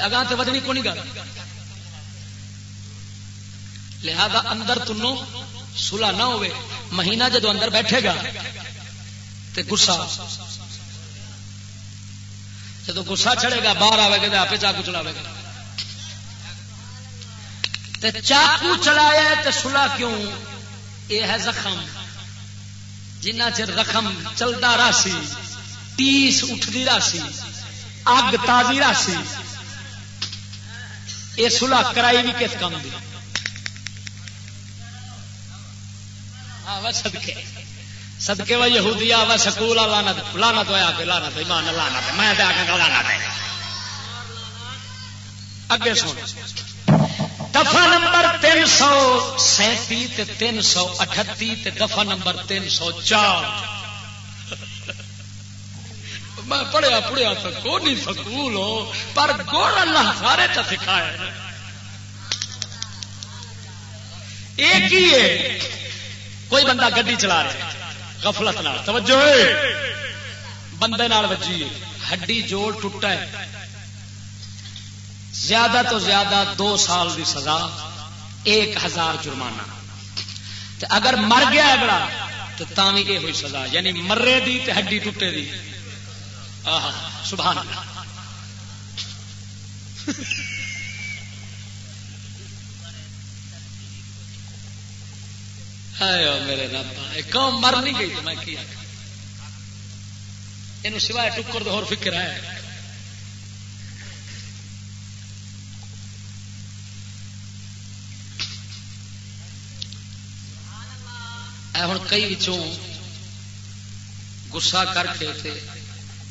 اگاں تے ودنی کو نہیں گل؟ لہذا اندر تنو سلا نہ ہوئے مہینہ جدو اندر بیٹھے گا تے گسا۔ جب گسا چڑھے گا، باہر آئے گا آپ چاقو چلاوے گا۔ چاقو چلایا تو سلا کیوں؟ یہ ہے زخم۔ جنہ چر زخم چلتا راسی ٹیس اٹھتی راسی اگ تازی راسی یہ سلا کرائی بھی کس کام کی سدکے سدکے وہ یہودی آ سکول لانا لانا تو آ کے لانا تو ایمان لانا میں آ کے لانا اگے سن۔ دفا نمبر تین سو سینتی تین سو اٹھتی دفا نمبر تین سو چار۔ میں پڑھیا پڑھیا تو کو نہیں سکول ہو، پر گوڑ اللہ سارے چ سکھایا ایک ہی ہے۔ کوئی بندہ گڈی چلا رہا غفلت نال۔ توجہ بندے نال وجی ہڈی جوڑ ٹوٹا ہے۔ زیادہ تو زیادہ دو سال دی سزا، ایک ہزار جرمانہ۔ اگر مر گیا اگلا تو تھی یہ ہوئی سزا۔ یعنی مرے دی تے ہڈی ٹوٹے دی۔ آہ سبحان اللہ۔ میرے رب قوم مر نہیں گئی تو میں کیا یہ سوائے ٹکر تو فکر ہے۔ ہوں کئی گسا کر کے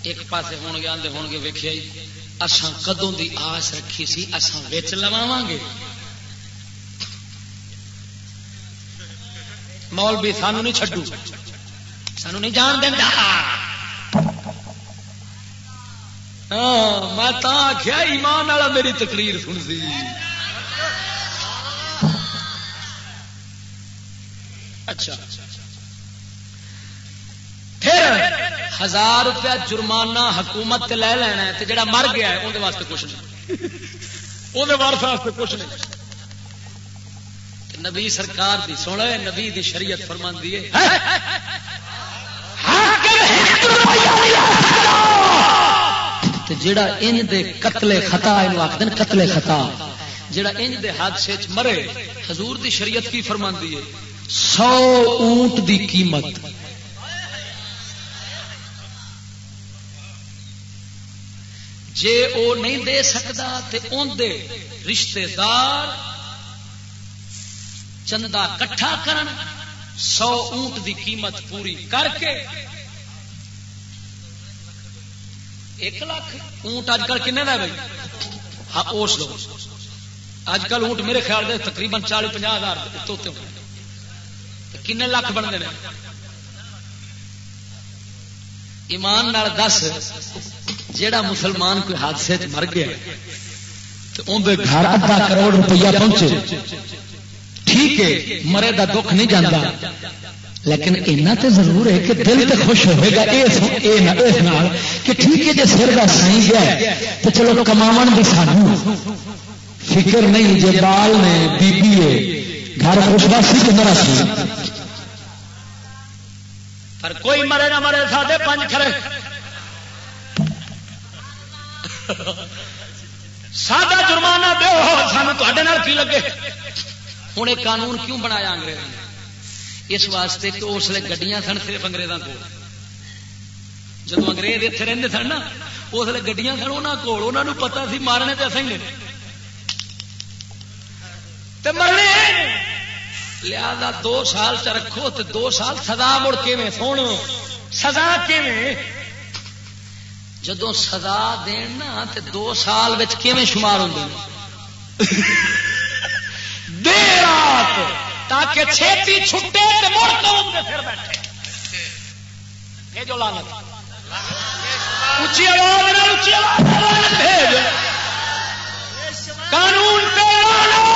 ایک پاس ہو گیا آدھے ہو گے ویخیا جی، اسان کدوں دی آس رکھی سی؟ اسان وچ لوا گے۔ مول بھی سانو نہیں چڈو سانو نہیں جان دینا ہاں میں آخیا ایمان والا میری تقریر سن سی۔ اچھا۔ پھر ہزار روپیہ جرمانہ حکومت لے لینا ہے جڑا مر گیا ہے اندر واسطے کچھ نہیں۔ اندر واسطے کچھ نہیں۔ نبی سرکار دی سونا نبی دی شریعت فرمان دیے جڑا ان دے قتل خطا آخر قتل خطا۔ جڑا ان دے حادثے مرے حضور دی شریعت کی فرمان دیے سو اونٹ دی قیمت۔ جے او نہیں دے سکتا تے دے رشتے دار چندہ کٹھا کرن، سو اونٹ دی قیمت پوری کر کے ایک لاکھ اونٹ اج کل کن بھائی ہاں اس لو۔ اج کل اونٹ میرے خیال سے تقریباً چالی پناہ ہزار کن لاکھ بنتے ہیں ایمان نال دس، جیڑا مسلمان کوئی حادثے مر گیا، تو اندر گھر ادھا کروڑ روپیہ پہنچے۔ ٹھیک ہے، مرے دا دکھ نہیں جانا لیکن اینا تے ضرور ہے کہ دل تے خوش ہوئے گا اس نال کہ ٹھیک ہے جی سر کا سائی گیا تو چلو کماون بھی سانو۔ فکر نہیں جی بال نے بی بی گھر خوش باسی کہ مرا سی پر کوئی مرے نہ مرے سادے پنج کھڑے۔ سادہ جرمانہ دو سانو تے کی لگے؟ ہوں یہ قانون کیوں بنایا انگریزوں نے؟ اس واسطے کہ اس لیے گڈیاں سن صرف اگریزوں کو جب انگریز اتنے رہتے سن نا، اس لیے گڈیاں سن وہاں کول۔ انہوں پتا سی مارنے تو اصل مرنے لہذا دو سال چ رکھو تو دو سال سزا مڑ کے سن سزا جدو سزا دین نا تو دو سال کیون شمار ہوں دیر رات تاکہ چھتی چھٹے تے مڑ پھر بیٹھے۔ یہ جو لعنت۔ اونچی آواز نہ اونچی آواز بھیج قانون تے لعنت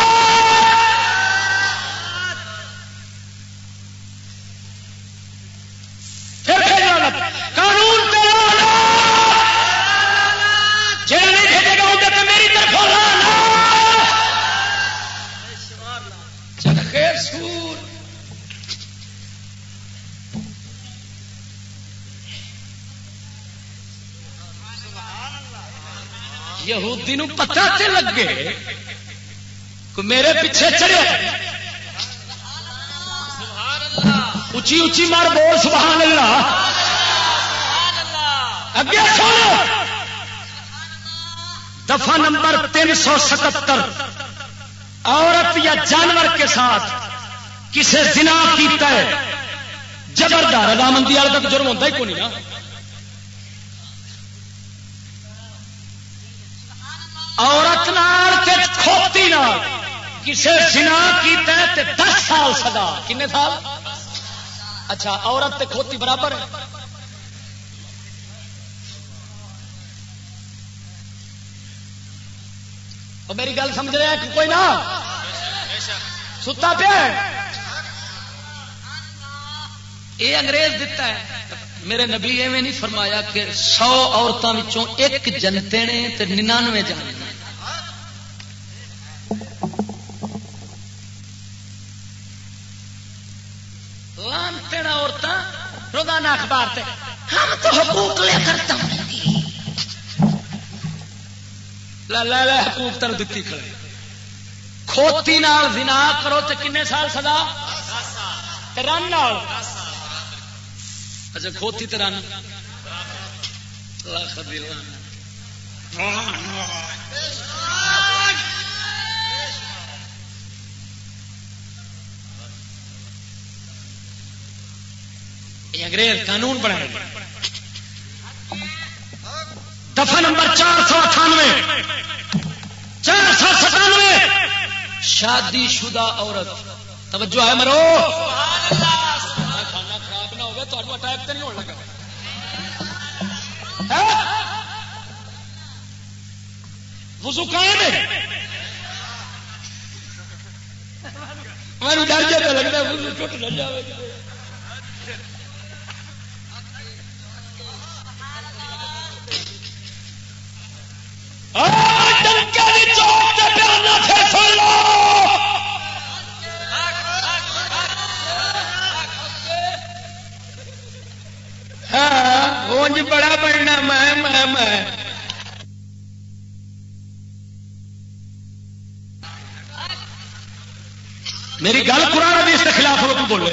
یہودی نو پتا تے لگے میرے پیچھے چڑھے اچھی اچھی مار بول، سبحان اللہ۔ اگے سنو۔ دفعہ نمبر تین سو ستر عورت یا جانور کے ساتھ کسی زنا کیتا ہے۔ جبردار رضامندی والا تو جرم ہوتا ہی کون نا۔ عورت نال کھوتی نال کسی سنا کیتا ہے تے دس سال سدا کنے سال؟ اچھا عورت تے کھوتی برابر ہے؟ میری گل سمجھ رہے ہیں کہ کوئی نہ؟ ستا پیا یہ انگریز دتا ہے، میرے نبی ایویں نہیں فرمایا کہ سو عورتوں ایک جنتے نے ننانوے جانے روزانہ اخبار تے۔ ہم تو حقوق لے لے حقوق تر دیتی کھڑے۔ کھوتی نال زنا کرو تو کنے سال سدا رن اچھا کھوتی تو رن۔ یہ انگریز قانون بنائے دفعہ نمبر چار سو اٹھانوے۔ چار سو ستانوے۔ شادی شدہ عورت۔ توجہ ہے مرو۔ کھانا خراب نہ ہوگا تو اٹیک تو نہیں ہونے لگا وزو قائم ہے ڈر جاتا لگتا ہے وزو ٹوٹ نہ جائے بڑا بننا میں میں میں میری گل قرآن بھی اس کے خلاف ہو بولے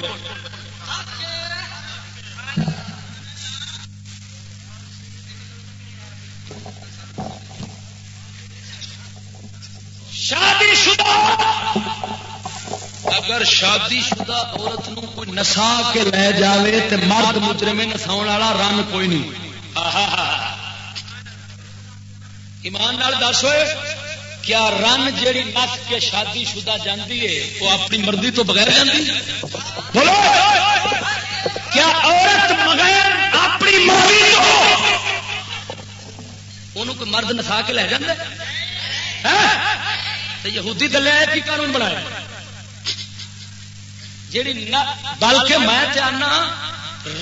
شادی شدہ اگر شادی شدہ عورت نو کوئی نسا کے لے جاوے تو مرد مجرم نسا والا رن کوئی نہیں۔ ایمان نال دس ہوئے، کیا رن جیڑی نس کے شادی شدہ جاندی ہے، وہ اپنی مرضی تو بغیر جاندی؟ بولو! کیا عورت بغیر اپنی مرضی تو کوئی مرد نسا کے لے جاندے؟ ہاں؟ یہودی دلیا کی قانون بنایا جیڑی بلکہ میں چاہنا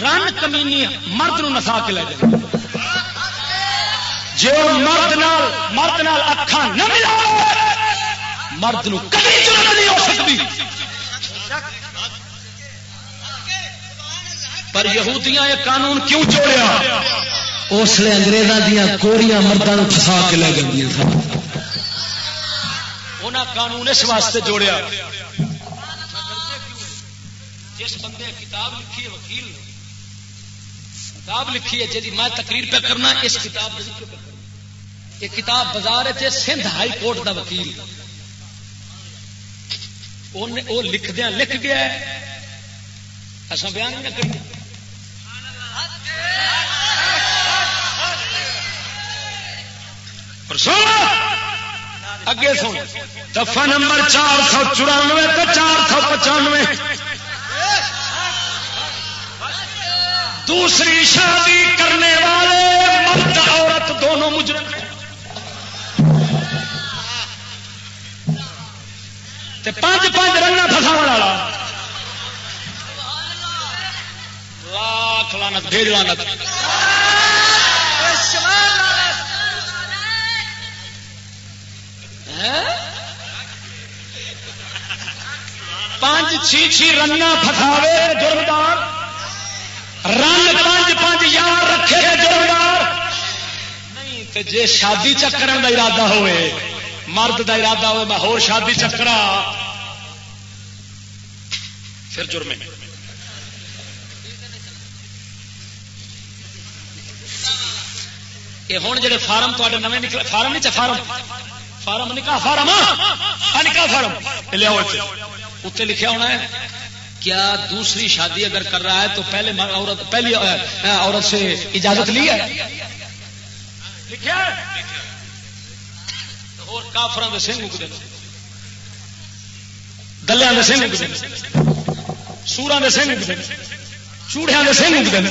رن کمینی مرد نو نسا کے لے جائے جو مرد نال مرد نال اکھا نہ ملا مرد نو کبھی ضرورت نہیں ہو سکتی۔ پر یہودیاں یہ قانون کیوں چوڑیا اس لیے انگریزاں دیا کوڑیاں مردوں پھسا کے لے گئی انہیں قانون اس واسطے جوڑیا۔ جس بندے کتاب لکھی ہے وکیل نے، کتاب لکھی ہے جی میں تقریر پہ کرنا، اس کتاب یہ کتاب بازار ہے سندھ ہائی کورٹ دا وکیل۔ وہ لکھدیا لکھ گیا ہے۔ اصا بیان نہ کریں۔ اگے سو دفا نمبر چار سو چورانوے تو چار سو پچانوے۔ دوسری شادی کرنے والے مرد عورت دونوں مجرم پانچ پانچ رنگا فسا والا۔ لاکھ لانت بھیج لانت پانچ چھی چھی رنگا فساوے جرمدار۔ رنگ پانچ پانچ یار رکھے جرمدار۔ نہیں تے جے شادی چکر کا ارادہ ہوئے، مرد کا ارادہ ہوئے، میں ہو شادی چکرا۔ پھر جرمے۔ یہ ہوں جڑے فارم تے نئے نکلے، فارم نہیں فارم۔ فارم نکاح فارم نکاح فارم۔ لیا اتنے لکھا ہونا ہے۔ کیا دوسری شادی اگر کر رہا ہے تو پہلے عورت پہلی عورت سے اجازت لی ہے؟ لکھا اور کافر سنگ اگتے دلیا کے سنگ اگتے سورا کے سنگ اگتے چوڑیا کے سنگ اگتے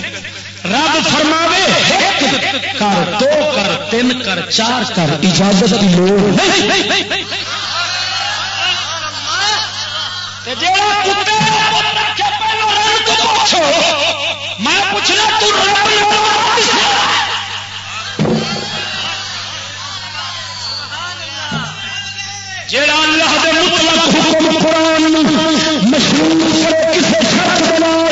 رب فرماوے، ایک کر، دو کر، تین کر، چار کر، اجازت کی لوڑ میں پوچھنا جڑا اللہ دے مطلق حکم قرآن مشہور کسی شخص منسوخ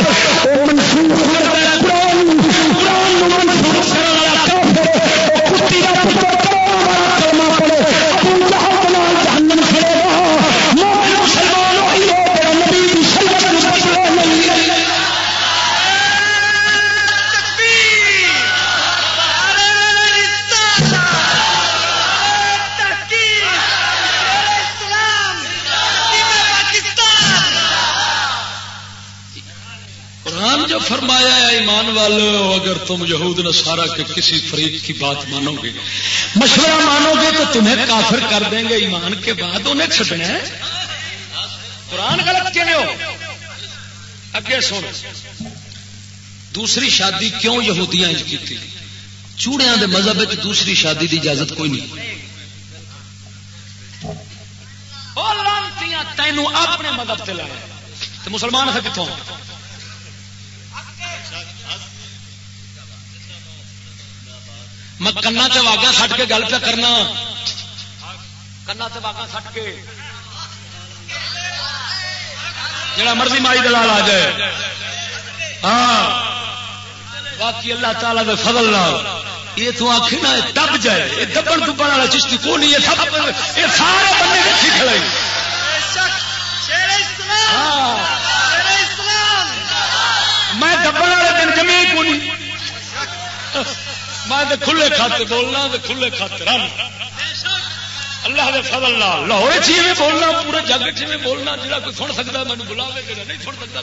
جو فرمایا ہے ایمان والے اگر تم یہود، نصارہ کے کسی فریق کی بات مانو گے مشورہ مانو گے تو تمہیں کافر کر دیں گے. ایمان کے بعد انہیں چھٹنا ہے۔ قرآن غلط کیوں ہو۔ اگے سن دوسری شادی کیوں یہودیاں کی تھی؟ چوڑیا دے مذہب دوسری شادی دی اجازت کوئی نہیں۔ تینوں اپنے مذہب سے لایا مسلمان ہے کتوں میں کنا واگا سٹ کے گل پہ کرنا۔ کنا واگا سٹ کے۔ جڑا مرضی مائی دلال آ جائے۔ ہاں۔ باقی اللہ تعالی دے فضل یہ تو آخر نا دب جائے۔ یہ دبن دبن والا چشتی کو نہیں یہ سب یہ سارے بندے رکھی کھڑے ہاں۔ میں دبن والے دن جمی کو نہیں میں کھلے کھاتے بولنا کھلے کھاتے رن۔ اللہ دے فضل لاہور چی جی میں بولنا، پورے جگ چی جی میں بولنا جا کوئی سن سکتا مجھے بلا نہیں سن سکتا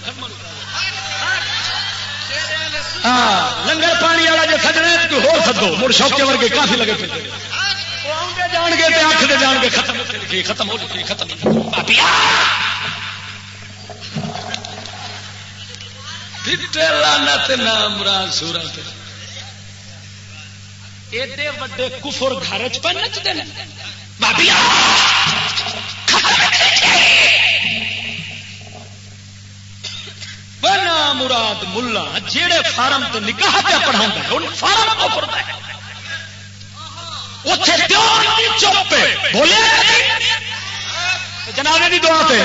ہاں لنگر پانی والا جی سجنا کوئی ہو سکو مڑ شوقے ورگے کافی لگے پھر۔ جان گے آخ دے جان گے، ختم ختم ہو چکی ختم لانت نام مراد سورت ایڈے وڈے کفر گھر چ نچتے ہیں۔ بنا مراد ملا جہے فارم تو نکاح پہ پڑھا فارم کو پڑھتا ہے۔ چپ بولے؟ جناب کی دعا پہ۔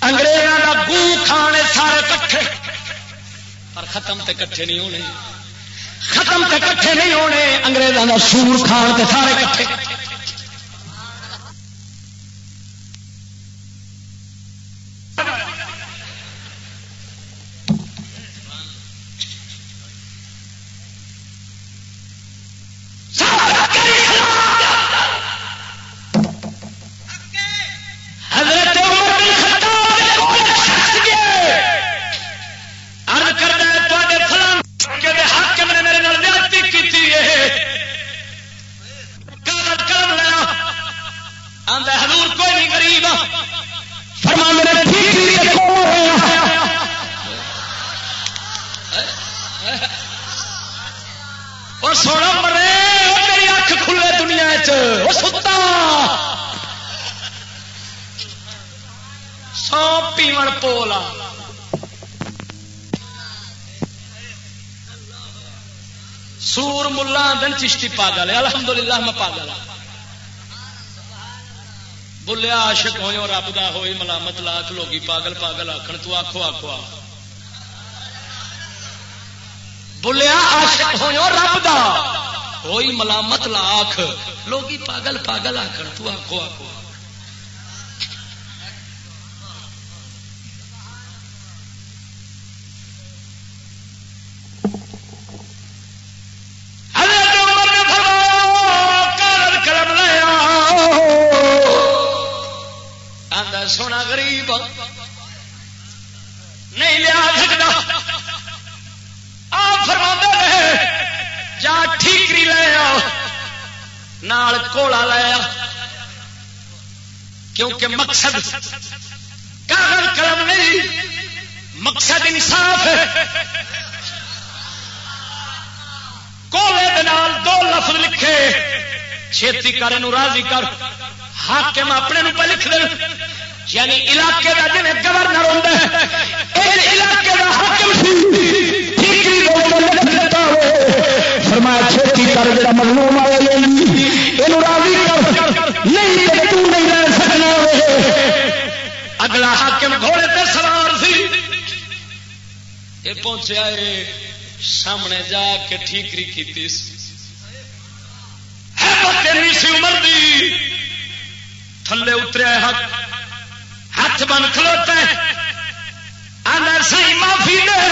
انگریزوں کا گو کھانے سارے کٹھے۔ پر ختم تے کٹھے نہیں ہونے۔ ختم تے کٹھے نہیں ہونے انگریزوں کا سور کھان تے سارے کٹھے۔ پاگل ہے۔ الحمدللہ میں پاگل ہوں بولیا عاشق ہوئے اور رب دا ہوئی ملامت، لاکھ لوگی پاگل پاگل آخر تو آخو آخو آ بولیا عاشق ہوئے اور رب دا ہوئی ملامت، لاکھ۔ لوگی پاگل پاگل آخر تو آخو آخو سونا غریب نہیں لیا سکتا۔ آپ فرما رہے، جا ٹھیکری لے آؤ، نال کوڑا لے آ کیونکہ مقصد کاغذ قلم نہیں، مقصد انصاف ہے۔ کولے دو لفظ لکھے چھیتی کر راضی کر، حاکم اپنے نو پہ لکھ دے یعنی علاقے دا جویں گورنر ہوندا ہے علاقے حاکم فرمایا چھوٹی کر جڑا مظلوم آیا یہ راضی کر۔ نہیں تو نہیں رہ سکنا اگلا حاکم گھوڑے تے سوار سی۔ یہ پہنچیا ہے سامنے جا کے ٹھیکری کی عمر دی۔ تھلے اتریا ہاتھ ہاتھ بن کھلوتا ہے۔ آدھا سی معافی دے۔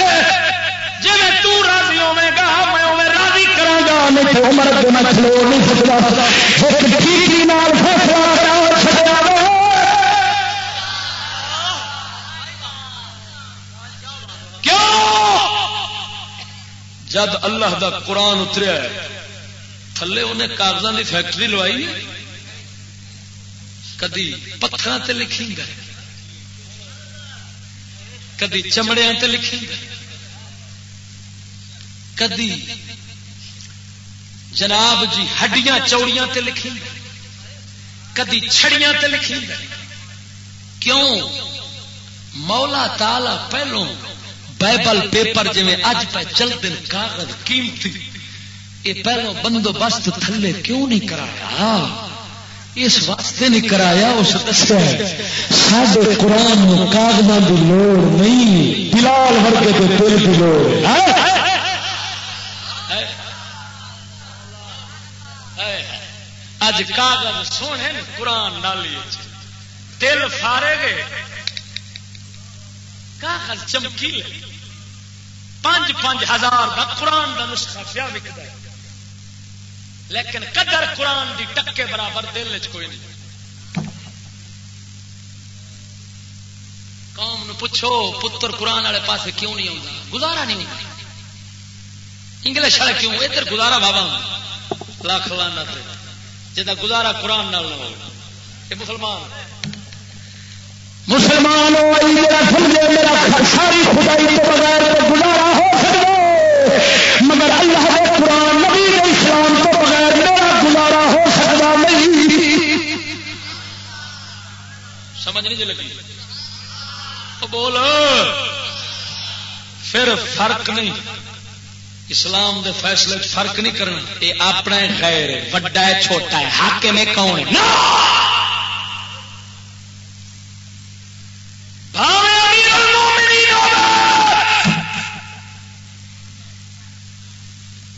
جی تو راضی ہوے گا میں اوے راضی کرا گا نہیں تو عمر کے میں کھلو نہیں سکتا ایک ٹھیکری نال فیصلہ کرا چھڈیا کیوں؟ جب اللہ دا قرآن اتریا ہے، تھلے انہیں کاغذوں کی فیکٹری لوائی کدی پتھر تے لکھی گئے۔ کدی چمڑیا تے لکھی کدی جناب جی ہڈیاں چوڑیاں تے لکھی کدی چھڑیاں تے لکھی کیوں؟ مولا تالا پہلوں بائبل پیپر جی اج پہ چلتے کاغذ قیمتی یہ پہلو بندوبست تھلے کیوں نہیں کرایا؟ اس واسطے نہیں کرایا، اس دسیا سڈے قرآن کاغذوں کی لوڑ نہیں، بلال ورگے کے دل کی لوڑ۔ اج کاغذ سونے قرآن نالی دل فارے گئے۔ کاغذ چمکیلے پانچ پانچ ہزار کا قرآن کا نسخہ پیا وکتا ہے۔ لیکن قدر قرآن دی ٹکے برابر دل چ کوئی نہیں۔ قوم نو پوچھو، پتر قرآن والے پاسے کیوں نہیں آتا گزارا نہیں ہوتا انگلش والے کیوں؟ ادھر گزارا بابا لاکھ لانا جا گزارا قرآن نال نہ ہو۔ مسلمان۔ مسلمان میرا ساری خدائی کے بغیر گزارا ہو سکتا مگر اللہ کے قرآن نبی کے اسلام کے بغیر میرا گزارا ہو سکتا نہیں سمجھ نہیں جی لگی؟ بول۔ پھر فرق نہیں۔ اسلام دے فیصلے فرق نہیں کرنا۔ یہ اپنا خیر ہے وڈا ہے چھوٹا ہے۔ حاکم ہے کون ہے؟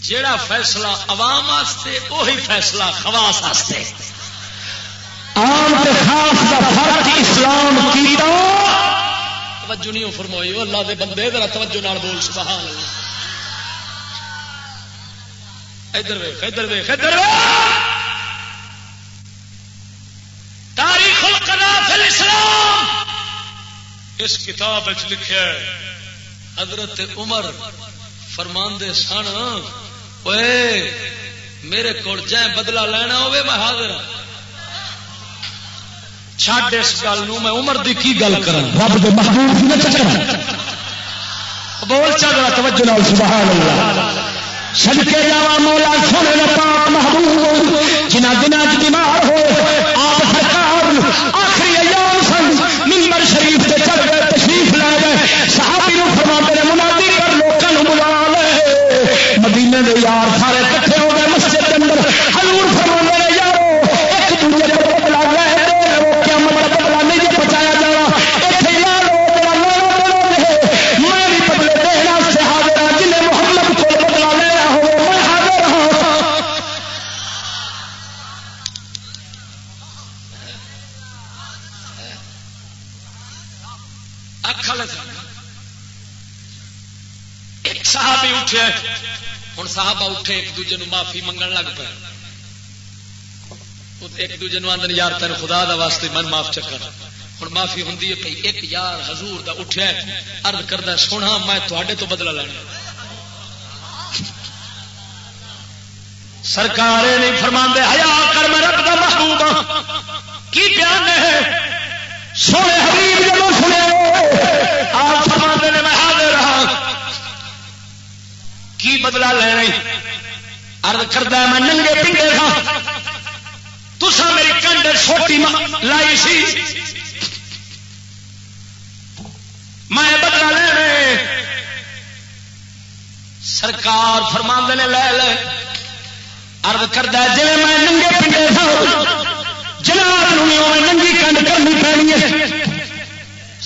جیڑا فیصلہ عوام واسطے وہی فیصلہ خواس واسطے عام تے خاص کا فرق اسلام کی توجہ نہیں فرمائی وہ اللہ دے بندے، ذرا توجہ نال بول، سبحان اللہ۔ ادھر ویخ ادھر ویخ ادھر تاریخ القضاء فی الاسلام۔ اس کتاب لکھا ہے، حضرت عمر فرماندے سن میرے کو جائیں بدلا لینا ہوے میں حاضر ہوں چھڈ اس گل میں عمر دی کی گل کر رب دے محبوب کی نہ چکر بول چل رہا توجہ نال سبحان اللہ۔ صدقے جاوا مولا سونے دا پاک محبوب جنہ دنوں چ بیمار ہوئے آپ سرکار آخری ایام سن منبر شریف تے چڑھ گئے تشریف لے گئے۔ صحابی نو فرما نے منادی کر لوکاں بلا لے۔ مدینے دے یار سارے صحابہ اٹھے، ایک دوجے نو معافی منگن لگ پے۔ ایک دوجے نو آدھے یار تین خدا دا واسطے من معاف چکر۔ ہوں معافی ہوں پی ایک یار حضور دا اٹھیا ارد کردہ سونا میں تھوڑے تو بدلا لینا۔ سرکار نہیں فرما ہیا کر میں رب دا محبوب ہاں۔ کی بیان ہے؟ سونے حبیب جب سنے آپ فرما نے، میں حاضر رہا کی بدلا لینا ارد کردہ میں ننگے پنڈے تھا۔ تسا میری کنڈ چھوٹی لائی سی۔ میں بدلا لے سرکار فرما نے لے لے۔ ارد کردہ جی میں ننگے پنڈے تھا جناب ننگی کنڈ کرنی پینی ہے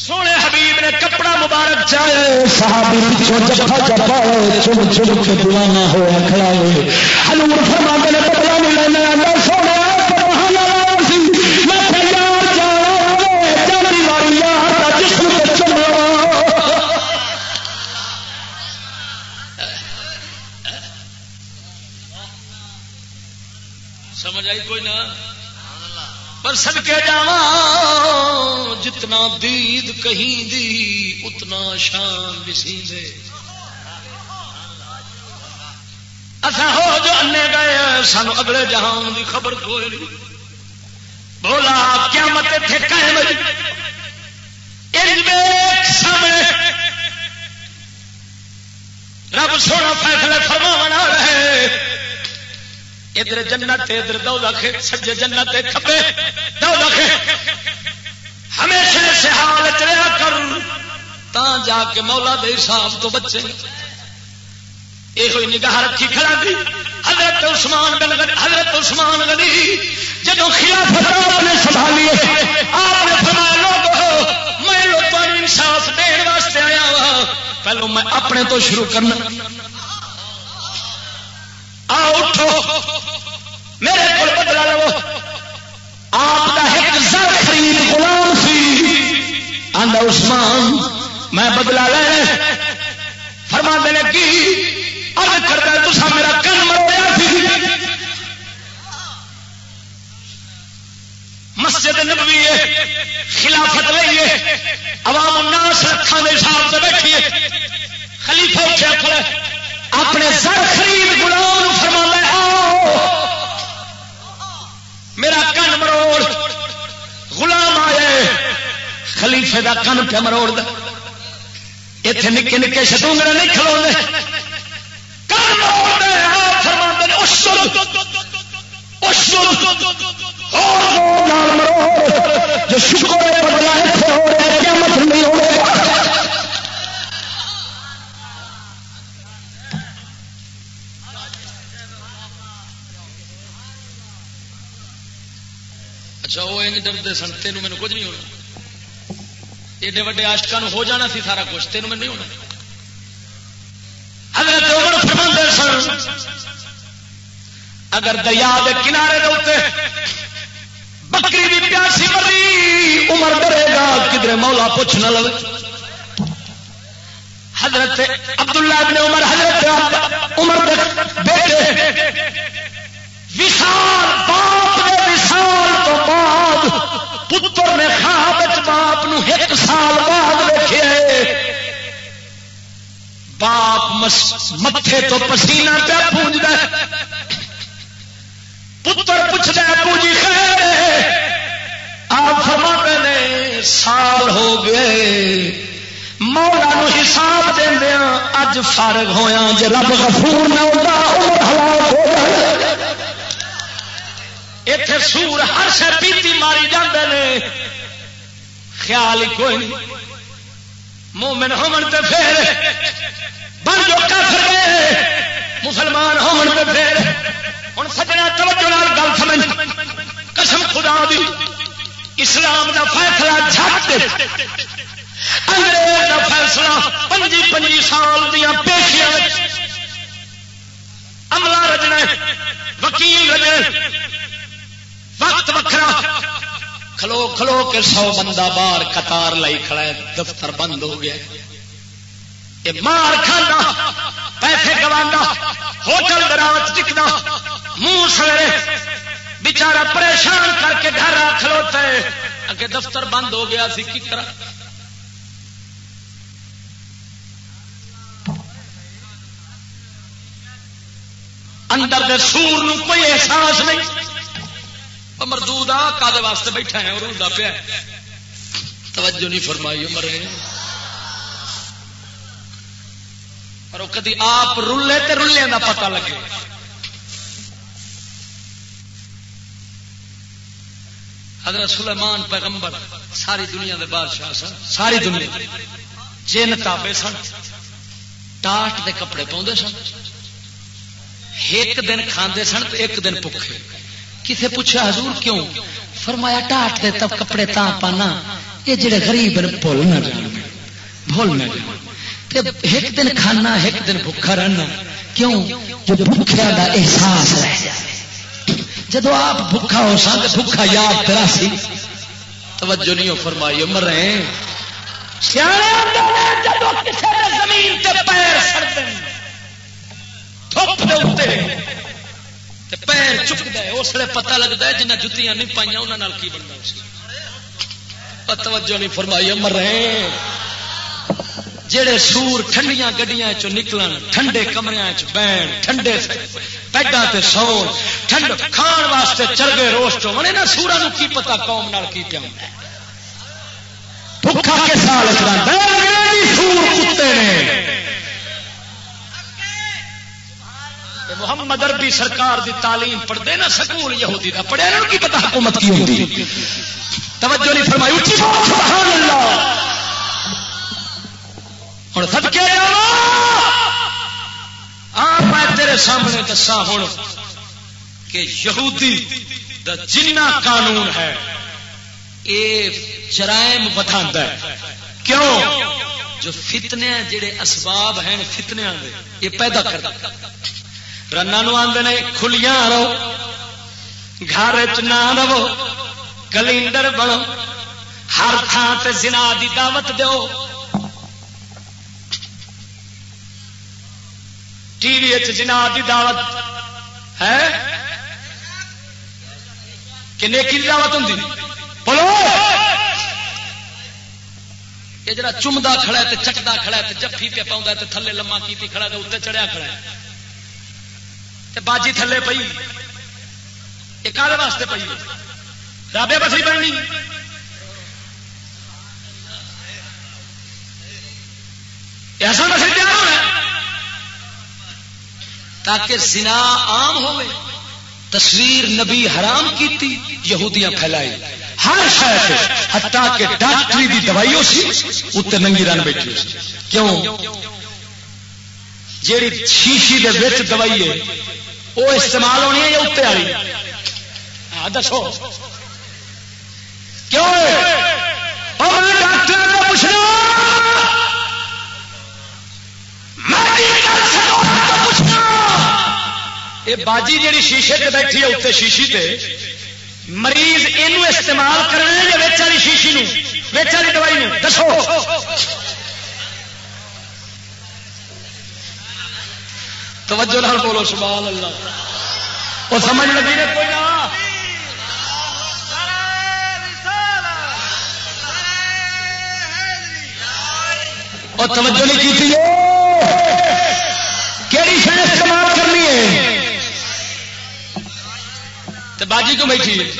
سونے حبیب نے کپڑا مبارک چاہے۔ صحابی پچھو جفا جفا چم چم کے دیوانا ہو کھڑا ہوئے حضور فرما نے بدلا نہیں لینا اللہ سونے سمجھ آئی کوئی نہ پر سدکے جا جتنا دید کہیں دی، اتنا شان بسی دے۔ اصا ہو جو انے گئے سانو اگلے جہان دی خبر کوئی نہیں۔ بولا کیا مت تھے قائم سامنے۔ رب سونا فیصلے فرما رہے۔ ادھر جنت ادھر دو لکھ سجے جنت کھبے دو لکھ ہمیشہ سے حال چلیا کر، تا جا کے مولا دے حساب تو بچے۔ یہ کوئی نگاہ رکھی کھڑا دی۔ حضرت عثمان بن غنی، حضرت عثمان غنی جدو خلافت آپ نے سنبھالی آپ نے فرمایا لوگ میں لوگوں انصاف دین واسطے آیا وا پہلو میں اپنے تو شروع کرنا۔ آ اٹھو۔ میرے کو بدلا لو۔ آپ کا ایک زر خرید غلام سی۔ آندا عثمان، میں بدلا لے۔ فرما دینے کی؟ ارد کرتا ہے تو میرا کن مرویا سی۔ مسجد نبوی ہے، خلافت لئیے عوام الناس رکھان دے حساب سے بیٹھیے۔ خلیفہ اٹھے کھڑے اپنے سر خرید غلام فرما آؤ۔ میرا کن مروڑ، غلام آئے خلیفے دا کن پہ مروڑ دا؟ اتنے نکے نکے شتونگڑے نہیں کھلو کن مروڑ دے آپ فرما دے جو شکر بدلا ہے قیامت نہیں ہو رہا اچھا وہ ڈرتے سن تین مینو کچھ نہیں ہونا ایڈے وڈے آشکا ہو جانا سی سارا کچھ تین میں نہیں ہونا حضرت عمر فرماندے سن اگر دریا کے کنارے دے بکری بھی پیاسی مری عمر ڈرے گا کدھر مولا پوچھ نہ لو حضرت عبداللہ ابن عمر حضرت عمر بیٹے وشال باپ نے وشال تو بعد پتر نے خواب باپ نو ایک سال بعد دیکھے باپ متے تو پسینہ پہ پونجد پتر پوچھتا پوجی خیر آپ فرما نے، سال ہو گئے۔ مولا نو حساب دیا ہاں، اج فارغ ہویا جی رب غفور نہ ہوتا عمر ہلاک ہو جائے۔ اتے سور ہر سے پیتی ماری جاندے نے۔ خیال ہی کوئی نہیں۔ مومن ہومن تے پھر بن جو کافر گئے مسلمان ہومن تے پھر۔ ہوں سجنا توجہ نال گل سمجھ۔ قسم خدا دی۔ اسلام دا فیصلہ جھٹ۔ انگریز دا فیصلہ پنجی پنجی سال دیا پیشیاں عملہ رجنا وکیل رجنا وقت وکرا کھلو کھلو کے سو بندہ باہر قطار لائی کھڑا ہے، دفتر بند ہو گیا۔ یہ مار کھانا، پیسے گوا ہوٹل درامت ٹکنا، منہ سویرے بچارا پریشان کر کے گھر آ کھلوتا ہے۔ اگے دفتر بند ہو گیا سی کی طرح؟ اندر دے سور نو کوئی احساس نہیں۔ مردود آ کا واسطے بیٹھا ہے اور پیا توجہ نہیں فرمائی مرے پر وہ کدی آپ رلے تے رلے کا پتہ لگے۔ حضرت سلیمان پیغمبر ساری دنیا دے بادشاہ سن، ساری دنیا جن تابے سن، ٹاٹ دے کپڑے پاؤں سن۔ ایک دن کھاندے سن تو ایک دن پکے کسے پوچھا، حضور کیوں؟ فرمایا، ٹاٹ دے تب کپڑے تا پانا۔ یہ جڑے غریب بھول نہ جان بھول نہ جان ایک دن کھانا، ایک دن بھوکا رہنا۔ کیوں؟ جو بھوکھیا دا احساس رہ جائے جدو آپ بھوکا ہو سا تو بھوکا یاد ترا سی۔ توجہ نہیں ہو فرمائی مر رہے ہیں۔ زمین تے پیر سڑتے پیر چکتا ہے، اس لیے پتا لگتا ہے جنہیں جتیاں نہیں پائیا انہوں کی بننا توجہ نہیں فرمائی مر رہے ہیں۔ جڑے سور ٹھنڈیاں گڈیاں چ نکلن، ٹھنڈے کمرے بہن، ٹھنڈے پیڈا تے سو ٹھنڈ کھان واسطے چرگے روسٹ ہونے نا سورا نو کی پتا قوم نال کی پیا بھوکا کے سال جی، سور کتے نے۔ محمد اربی سرکار دی تعلیم پڑھتے نا، سکول یہودی کا پڑھیا نا کی پتا حکومت کی ہوتی توجہ نہیں فرمائی سبحان اللہ۔ ہوں سب کے آپ تیرے سامنے دسا ہوں کہ یہودی دا جنہ قانون ہے یہ جرائم بتا کیوں؟ جو فتنے جڑے اسباب ہیں فتنیا یہ پیدا کر رنا آدھے کھلیاں رہو، گھر چ نہ رہو، کلینڈر بنو، ہر تھان سے زنا دی دعوت دو ٹی وی جنا کی دعوت، ہے؟ کنے کی دعوت ہوں بولو! یہ جڑا چمدا کھڑا ہے چکتا کھڑا ہے جفی پہ پاؤں تو تھلے لما کی کھڑا ہے اتنے چڑھیا کھڑا ہے۔ باجی تھلے پی یہ کالے واسطے پی رابے بسری بننی۔ ایسا مسئلہ تیار ہونا تاکہ زنا عام ہوئے، تصویر نبی حرام کی یہودیاں پھیلائی ہر شہر ہتا کہ ڈاکٹری دی دوائی ہو سی اتنے ننگی رن بیٹھی کیوں؟ جیڑی شیشی دے وچ دوائی ہے وہ استعمال ہونی ہے یا اتنے والی ہاں دسو۔ کیوں؟ ڈاکٹر کو پوچھنا۔ یہ باجی جیڑی شیشے تے بیٹھی ہے اتنے شیشی تے، مریض یہ استعمال کرنا یا ویچ والی شیشی ویچ والی دوائی دسو۔ توجہ نال بولو، سبحان اللہ۔ وہ سمجھ لگی نے کوئی نہ؟ اور توجہ نہیں کی تھی؟ شہر استعمال کرنی ہے؟ تو باجی کو بیٹھی؟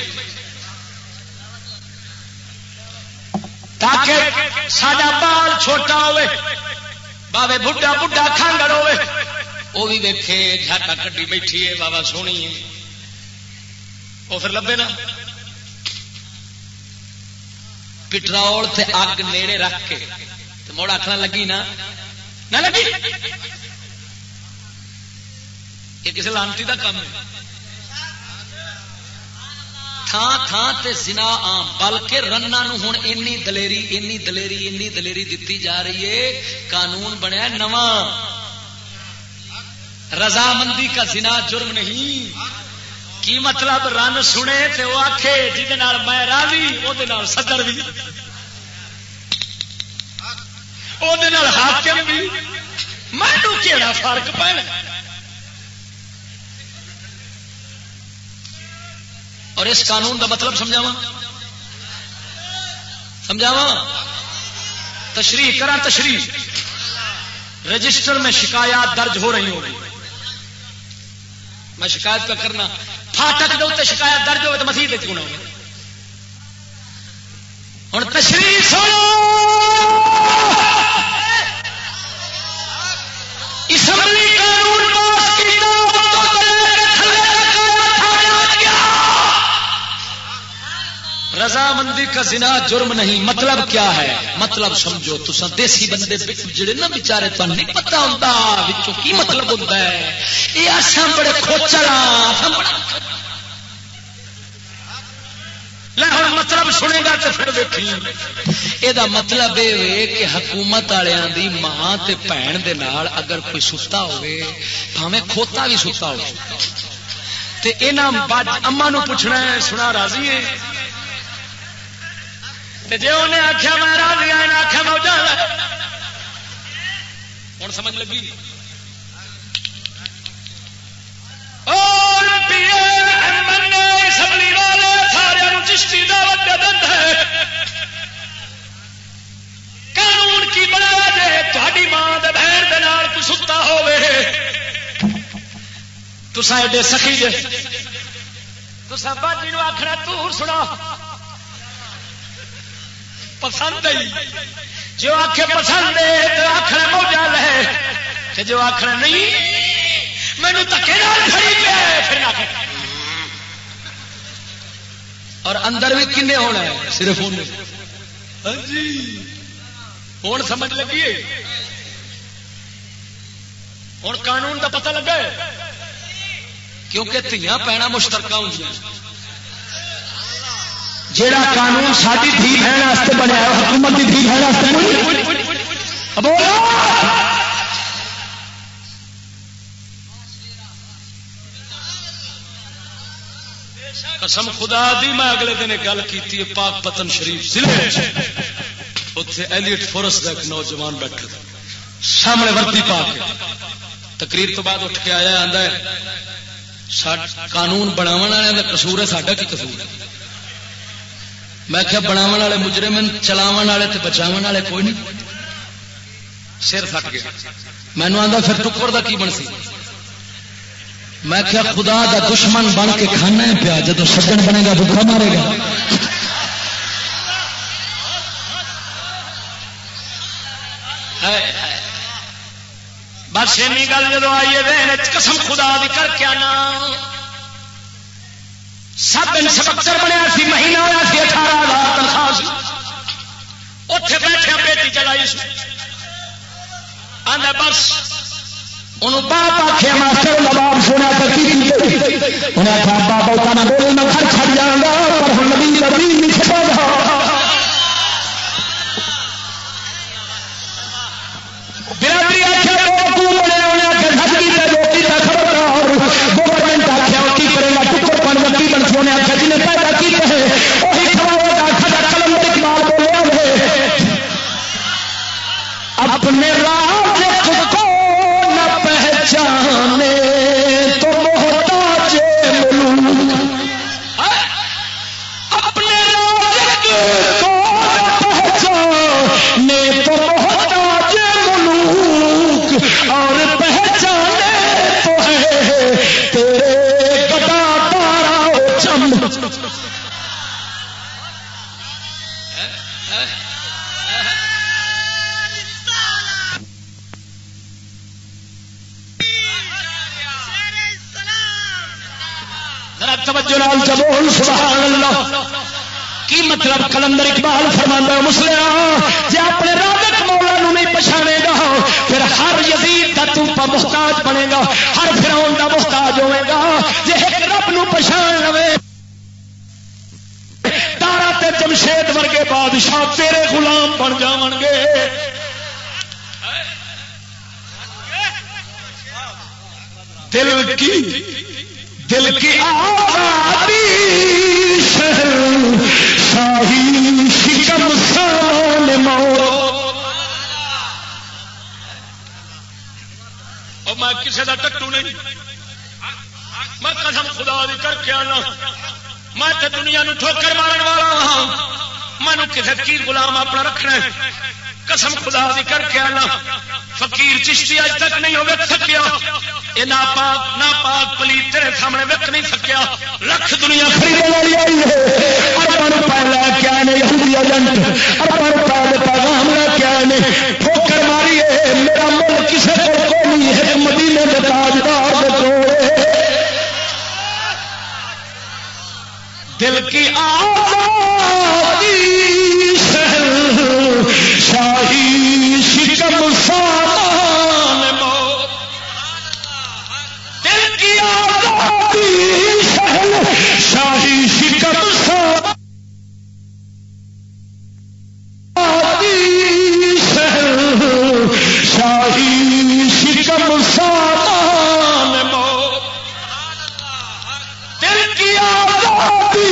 کے ساڈا بال چھوٹا ہوے باوے بڈھا بڈھا کھانگڑ ہوے وہ بھی ویکھے جھاٹا کٹی بیٹھی ہے بابا سونی ہے وہ پھر لبے نا پٹرول تے اگ نیڑے رکھ کے تے موڑ آخنا لگی نا نہ لگی یہ کسی لانتی کا کام ہے تھان تھان تے زنا آم بلکہ رنا ہوں اینی دلیری اینی دلیری اینی دلیری دیتی جا رہی ہے قانون بنیا نواں رضامندی کا زنا جرم نہیں۔ کی مطلب رن سنے تے وہ آخے جہد میں راضی وہ صدر بھی۔ وہ حاکم بھی۔ مینو کہڑا فرق پینا اور اس قانون کا مطلب سمجھاوا سمجھاوا تشریح، کرا تشریح۔ رجسٹر میں شکایات درج ہو رہی ہوگی میں شکایت کا کرنا۔ فاٹک کے اتنے شکایت درج ہوئے تو مسیح کیوں ہوں تشریف سنو! رضامندی کا زنا جرم نہیں۔ مطلب کیا ہے؟ مطلب سمجھو تو دیسی بندے جڑے نا بچارے تو نہیں پتا ہوتا ہوں کی مطلب ہوتا ہے؟ یہ اصا بڑے کھوچڑا مطلب سنے گا تو پھر دیکھی یہ مطلب یہ کہ حکومت والوں کی ماں تے بھن دے نال اگر کوئی ستا ہوے ہمیں کھوتا بھی ستا ہو اما نو پوچھنا ہے، سنا راضی ہے؟ جی انہیں آخیا میں راضی آیا آخیا موجہ ہوں سمجھ لگی؟ اور سبلی والے سارے چشتی دعوت کا دند ہے۔ قانون کی بنا جائے تاری ماں بہن کے نال کو ستا ہوے تو ایڈے سخی جے۔ تو سب باجی آخنا تور سنا پسند جی۔ جو آخ پسند ہے، تو آخر موجا لے۔ جو آخر نہیں مینو دکے اور اندر بھی کنے ہونا ہے، صرف ہاں جی۔ ہوں سمجھ لگی ہوں قانون کا پتہ لگا کیونکہ تیاں پینا مشترکہ ہوں جی۔ جیڑا قانون ساری دھی بہن بنیا حکومت کی دھی بہن قسم خدا دی، میں اگلے دن گل کی پاک پتن شریف ضلع اتنے ایلیٹ فورس کا ایک نوجوان بیٹھا سامنے ورتی پا کے۔ تقریر تو بعد اٹھ کے آیا آتا ہے قانون بناو والے کا قصور ہے، ساڈا کی قصور ہے؟ میں کیا بناو والے مجرم چلاو والے تو بچاو والے کوئی نہیں. سر فٹ گیا. مینو آتا پھر ٹکر کا کی بن سی؟ میں کیا خدا دا دشمن بن کے کھانا ہے پیا جب سجن بنے گا بکھا مارے گا۔ بس این گل جب آئیے قسم خدا بھی کر کے آنا۔ سب انسپکٹر بنیا سی، مہینہ ہوا سی، اٹھارہ ہزار تنخواہ سی۔ اتے بیٹھے بیٹی چلائی سی۔ آدھا بس۔ انہوں باپ آخیا ماسٹر نواب سونا انہیں آخیا بابا نہ میں گھر جاؤں گا پر نبی نبی نہیں چھپا گا برادری آخیا اپنے راہ توجہ نال جبول سبحان اللہ۔ کی مطلب کلندر اقبال فرما مسلم جی اپنے رابط مولا نو نہیں پچھانے گا، پھر ہر یزید کا تو محتاج بنے گا، ہر فراؤن کا محتاج ہوئے گا جی ایک رب نو پچھان لوے۔ تارا تے جمشید ورگے بادشاہ تیرے غلام بن جان گے۔ دل کی دل کی آبادی شہر، شاہی شکم سال میں کسی کا ٹٹو نہیں۔ میں قسم خدا دی کر کے آنا۔ میں تو دنیا نو ٹھوکر مارن والا ہاں۔ میں کسی کی غلام اپنا رکھنا قسم خدا دی کر کے آنا۔ فقیر چشتی اج تک نہیں ہوگا تھکیا۔ یہ نا پاک نا پاک پلی تیرے سامنے وک نہیں تھکیا۔ لکھ دنیا خریدنے والی آئی ہے۔ اربن روپئے لے کے آئے یہودی ایجنٹ۔ اربن روپئے کے پیغام لے کے آئے ٹھوکر ماری ہے میرا مل کسی کو نہیں ہے۔ مدینے کے تاجدار دل کی آزادی۔ شاہی شکم سامان موت۔ دل کی آزادی شاہی شکم سامان شاہی شکم سامان موت۔ دل کی آزادی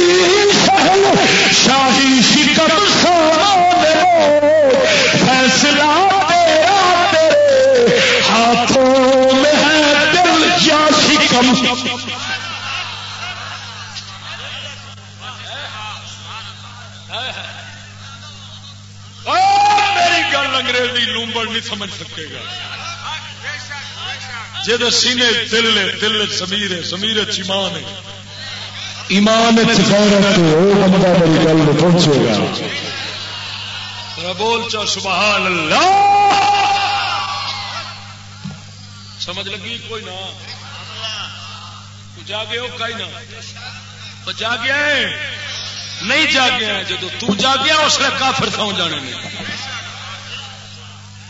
شاہی شکم سامان انگریزی لومبڑ نہیں سمجھ سکے گا۔ جی سینے دل ہے دل سمیر ہے سمیر چیمان ہے۔ ایمان میں پہنچے گا۔ بول چا سبحان اللہ۔ سمجھ لگی کوئی نہ؟ جاگے ہو کئی نہ؟ جاگیا ہے نہیں جاگیا جب تو جاگیا اس نے کافر سو جانے نے۔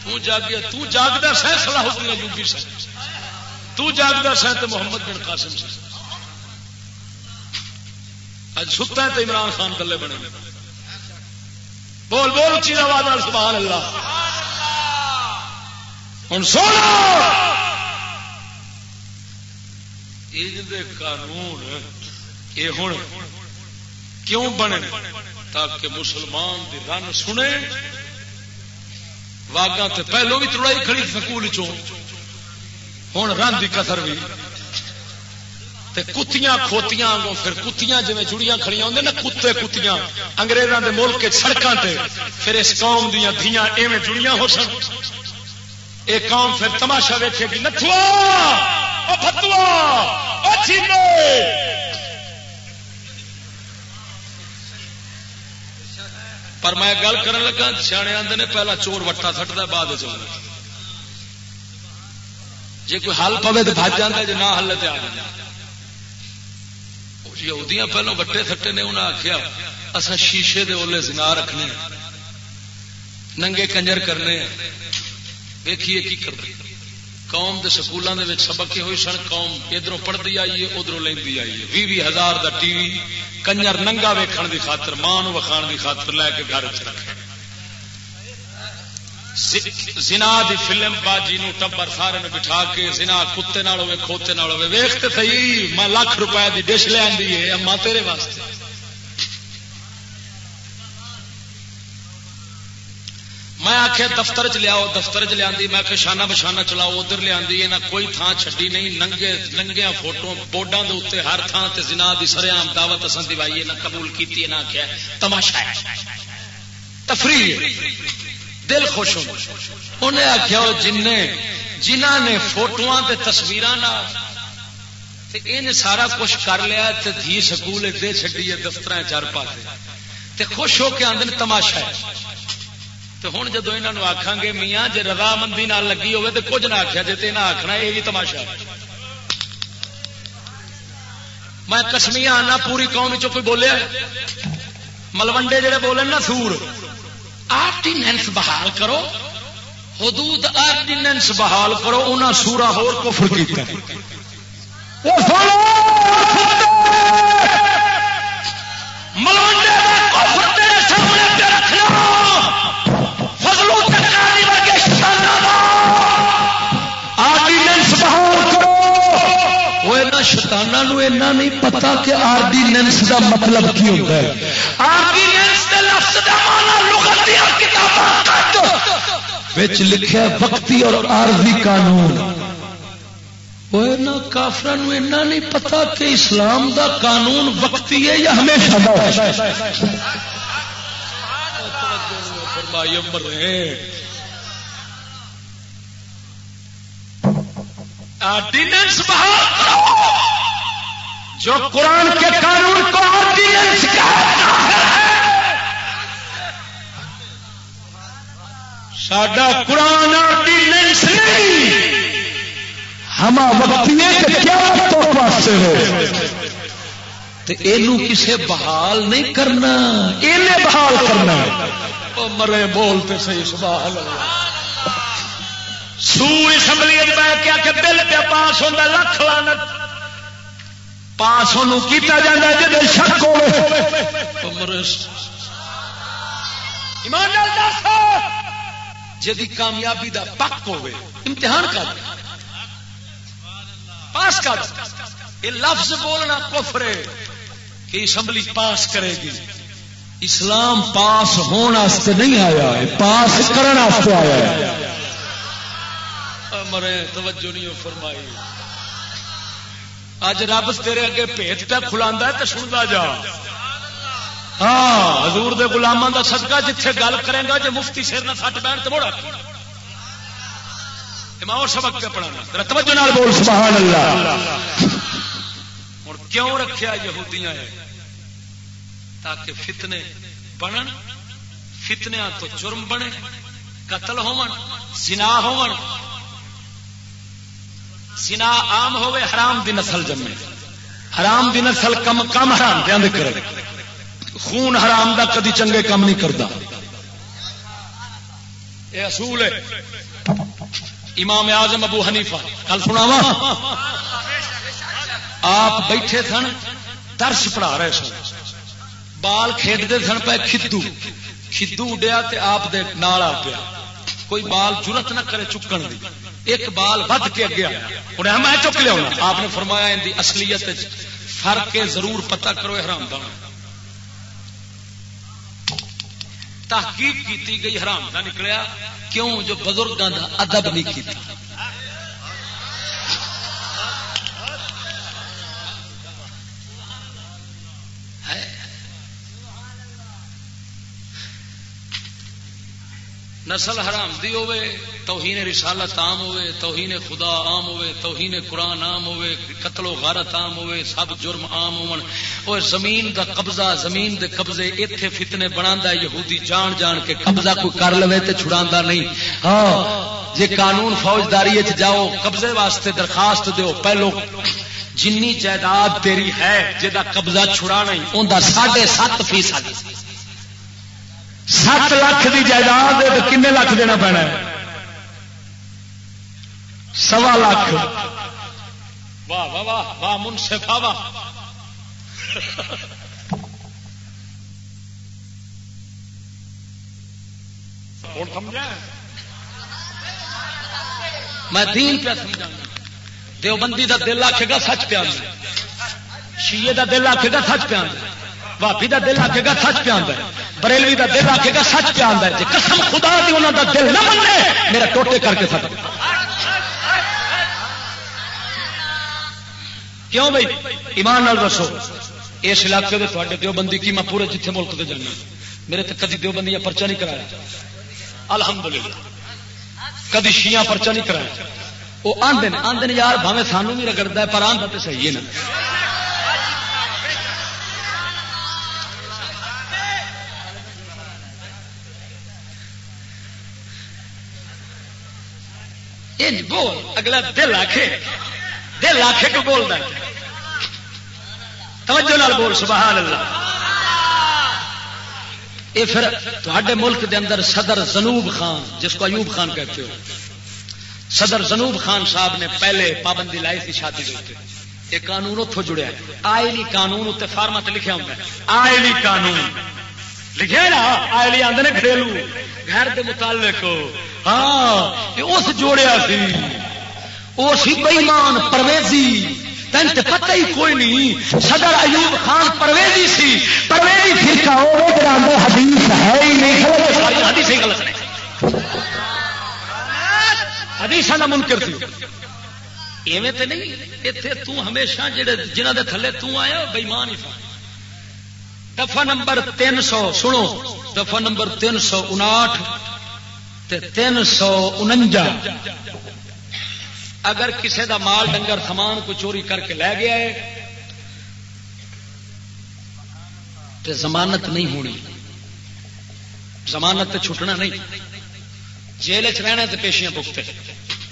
تو جاگیا تو جاگتا سہ صلاح الدین ایوبی سے تو جاگتا سہ تو محمد بن قاسم سے اج ستا ہے تو عمران خان کلے بنے۔ بول بول اچھی آواز سبحان اللہ۔ ہوں سونا۔ قانون یہ ہوں کیوں بنے؟ تاکہ مسلمان دی رن سنے۔ واگا تے پہلو بھی تڑائی کھڑی سکول چوں۔ ہوں رن دی کسر بھی تے کتیاں کھوتیاں آگوں پھر کتیاں جی جڑیاں کھڑیاں ہوندے نا، کتے کتیاں۔ انگریزاں دے ملک سڑکاں تے پھر اس قوم دیاں دھیاں ایویں جڑیاں ہو سن۔ اے قوم پھر تماشا ویکھے گی نتھوا او فتوا او چھینے پر میں گل کرن لگا، سیانے آدھے نے پہلا چور وٹا سٹتا بعد چور جی کوئی حل پوے تو بج جاتا جی نہ حل تو آ یہودیاں پہلو وٹے سٹے نے انہیں آخیا اصا شیشے دے اولے زنا رکھنے ننگے کنجر کرنے ویکھیے کی کرتے قوم دے سکولوں دے سبق ہوئی سن، قوم ادھر پڑھتی آئی ہے ادھر لینی آئی ہے۔ بھی بھی ہزار دا ٹی وی، کنجر ننگا ویکھن دی خاطر، ماں وکھان دی خاطر لے کے گھر چ رکھے۔ زنا دی فلم باجی نو ٹبر سارے نے بٹھا کے زنا کتے نال ہوے کھوتے نال ہوے ویکھتے میں لاکھ روپے دی ڈش لے آندی ہے اما تیرے واسطے۔ میں آخیا دفتر چ لیاؤ، دفتر چ لیا میں آخیا شانہ بشانہ چلاؤ، ادھر لیا کوئی تھان چڈی نہیں، ننگے ننگیا فوٹو بورڈوں کے اتنے ہر تھان سے جنا کی سریام دعوت اصل دوائی نہ قبول کی نہ آخیا تماشا تفریح دل خوش ہو۔ انہیں آخیا جن جنہ نے فوٹو تصویر سارا کچھ کر لیا دھی سکول دے چڈی ہے دفتر چر پاتے خوش ہو کے آدھے تماشا ہے۔ تو ہوں جدو یہ آخان گے میاں جی رضامندی لگی ہوے تو کچھ نہ آخیا جی تو آخنا یہ بھی تماشا۔ میں کسمیا آنا، پوری قوم چ کوئی بولیا ملوڈے جڑے بولن نا، سور۔ آرڈیننس بحال کرو، حدود آرڈیننس بحال کرو انہیں سورا ہور کفر کیتا ملوڈے وہ نو اینا نہیں پتا کہ آرڈیننس دا مطلب کی ہوتا ہے۔ آرڈیننس دے لفظ دا معنی لغت دی کتاباں کٹ۔ وچ لکھا وقتی اور عارضی قانون۔ وہ یہاں کافر اینا نہیں پتا کہ اسلام دا قانون وقتی ہے یا ہمیشہ دا ہے۔ فرمائی امر رہے آرڈیننس بحال کرو جو قرآن کے قانون کو آرڈیننس کہتا ہے۔ ساڈا قرآن آرڈیننس نہیں ہما وقتی ہے کیا تو واسطے ہے تے کسے بحال نہیں کرنا۔ اینے بحال کرنا۔ مرے بولتے صحیح سبحان اللہ۔ سور اسمبلی بہ کے آ کے بل پہ پاس ہوتا لکھ لانت پاس ہوں کیتا جی شک جدی کامیابی دا پک ہوئے، امتحان کر۔ پاس کر۔ یہ لفظ بولنا کفر ہے کہ اسمبلی پاس کرے گی۔ اسلام پاس ہونے نہیں آیا ہے، پاس کرنے آیا ہے۔ مرے، توجہ نہیں فرمائی۔ اج رب تیرے اگے پیٹ پہ کھلا تو سنتا جا۔ ہاں حضور دے غلاماں دا صدقہ جتھے گل کرے گا، جے مفتی سر نہ سٹ بہن تو موڑا میں اور سبق پہ پڑھانا؟ تیرا توجہ نال بول۔ سبحان اللہ۔ ہوں کیوں رکھیا یہودیاں ہے؟ تاکہ فتنے بنن فتنیا تو جرم بنے قتل ہون زنا ہون سنا عام ہوئے، حرام دی نسل جمے۔ حرام دی نسل کم کم حرام دیا کرے۔ خون حرام دا کدی چنگے کم نہیں کرتا یہ اصول ہے۔ امام اعظم ابو حنیفہ، کل سنا آپ بیٹھے سن، درس پڑھا رہے سن۔ بال کھیڈتے سن پہ کھدو۔ کھدو اڈیا تے آپ دے نال آ گیا کوئی بال ضرورت نہ کرے چکن دی۔ ایک بال ود کے اگے آیا۔ انہیں میں چک لیا آپ نے فرمایا، ان کی اصلیت فرق ضرور پتہ کرو حرام دان تحقیق کی گئی، حرام دا نکلیا۔ کیوں؟ جو بزرگوں کا ادب نہیں کیتا۔ نسل حرام دی ہوئے توہین رسالت عام ہوئے توہین خدا عام ہوئے توہین قرآن عام ہوئے قتل و غارت عام ہوئے سب جرم عام ہون۔ اور زمین دا قبضہ، زمین دے قبضے، ایتھے فتنے بنادا یہودی جان جان کے قبضہ کوئی کر لوے تے چھڑاندا نہیں۔ ہاں جے قانون فوجداری وچ جاؤ، قبضے واسطے درخواست دیو، پہلو جنی جائیداد تیری ہے جدا قبضہ چھڑانا ہی اوندا 7.5 فیصد۔ سات لاکھ کی جائیداد کن لاکھ دینا پینا سوا لاکھ۔ واہ واہ واہ واہ منصفا واہ۔ میں دین پہ سمجھا دیوبندی دا دل آکھے گا سچ پیا شیے دا دل آکھے گا سچ پیا بھابی دا دل آکھے گا سچ پیا بریلوی دا دل آکھے گا، سچ پہ پیا جی قسم خدا دی انہوں دا دل نہ منے میرا ٹوٹے کر کے سچ کیوں بھائی؟ ایمان نال دسو، اس علاقے میں تھوڑے دیوبندی کی میں پورے جتنے ملک سے جانا میرے تو کدی دیوبندی یا پرچا نہیں کرایا۔ الحمدللہ۔ کدی شیاں پرچا نہیں کرایا۔ وہ آدھے آدھے یار بھاوے سانو بھی رگڑتا ہے، پر آدھا تو صحیح ہے نا۔ بول، اگلا دل آخے دل آخے کو بول توجہ نال بول، سبحان اللہ۔ یہ پھر تے ملک دے اندر صدر جنوب خان، جس کو ایوب خان کہتے ہو۔ صدر جنوب خان صاحب نے پہلے پابندی لائی تھی شادی کے یہ قانون اتوں جڑیا آئلی قانون اتنے فارما لکھا ہوں آئلی قانون۔ لکھے نا آئلی آدھے گھریلو گھر کے متعلق ہاں اس جوڑیا سی وہ سی بےمان پرویزی تین تو پتہ ہی کوئی نہیں صدر ایوب خان پرویزی سی پرویزی فرقہ حدیث ہے ہی نہیں حدیث ہی غلط نہیں حدیث کا منکر سی ایویں تے نہیں اتنے تو ہمیشہ جڑے جنہ دے تھلے تو آیا بےمان ہی دفعہ نمبر تین سو، سنو، دفعہ نمبر تین سو انٹھ تین سو انجا اگر کسی دا مال ڈنگر سامان کو چوری کر کے لے گیا ہے تو ضمانت نہیں ہونی۔ ضمانت چھٹنا نہیں۔ جیل چ رہنا تو پیشیاں بکتے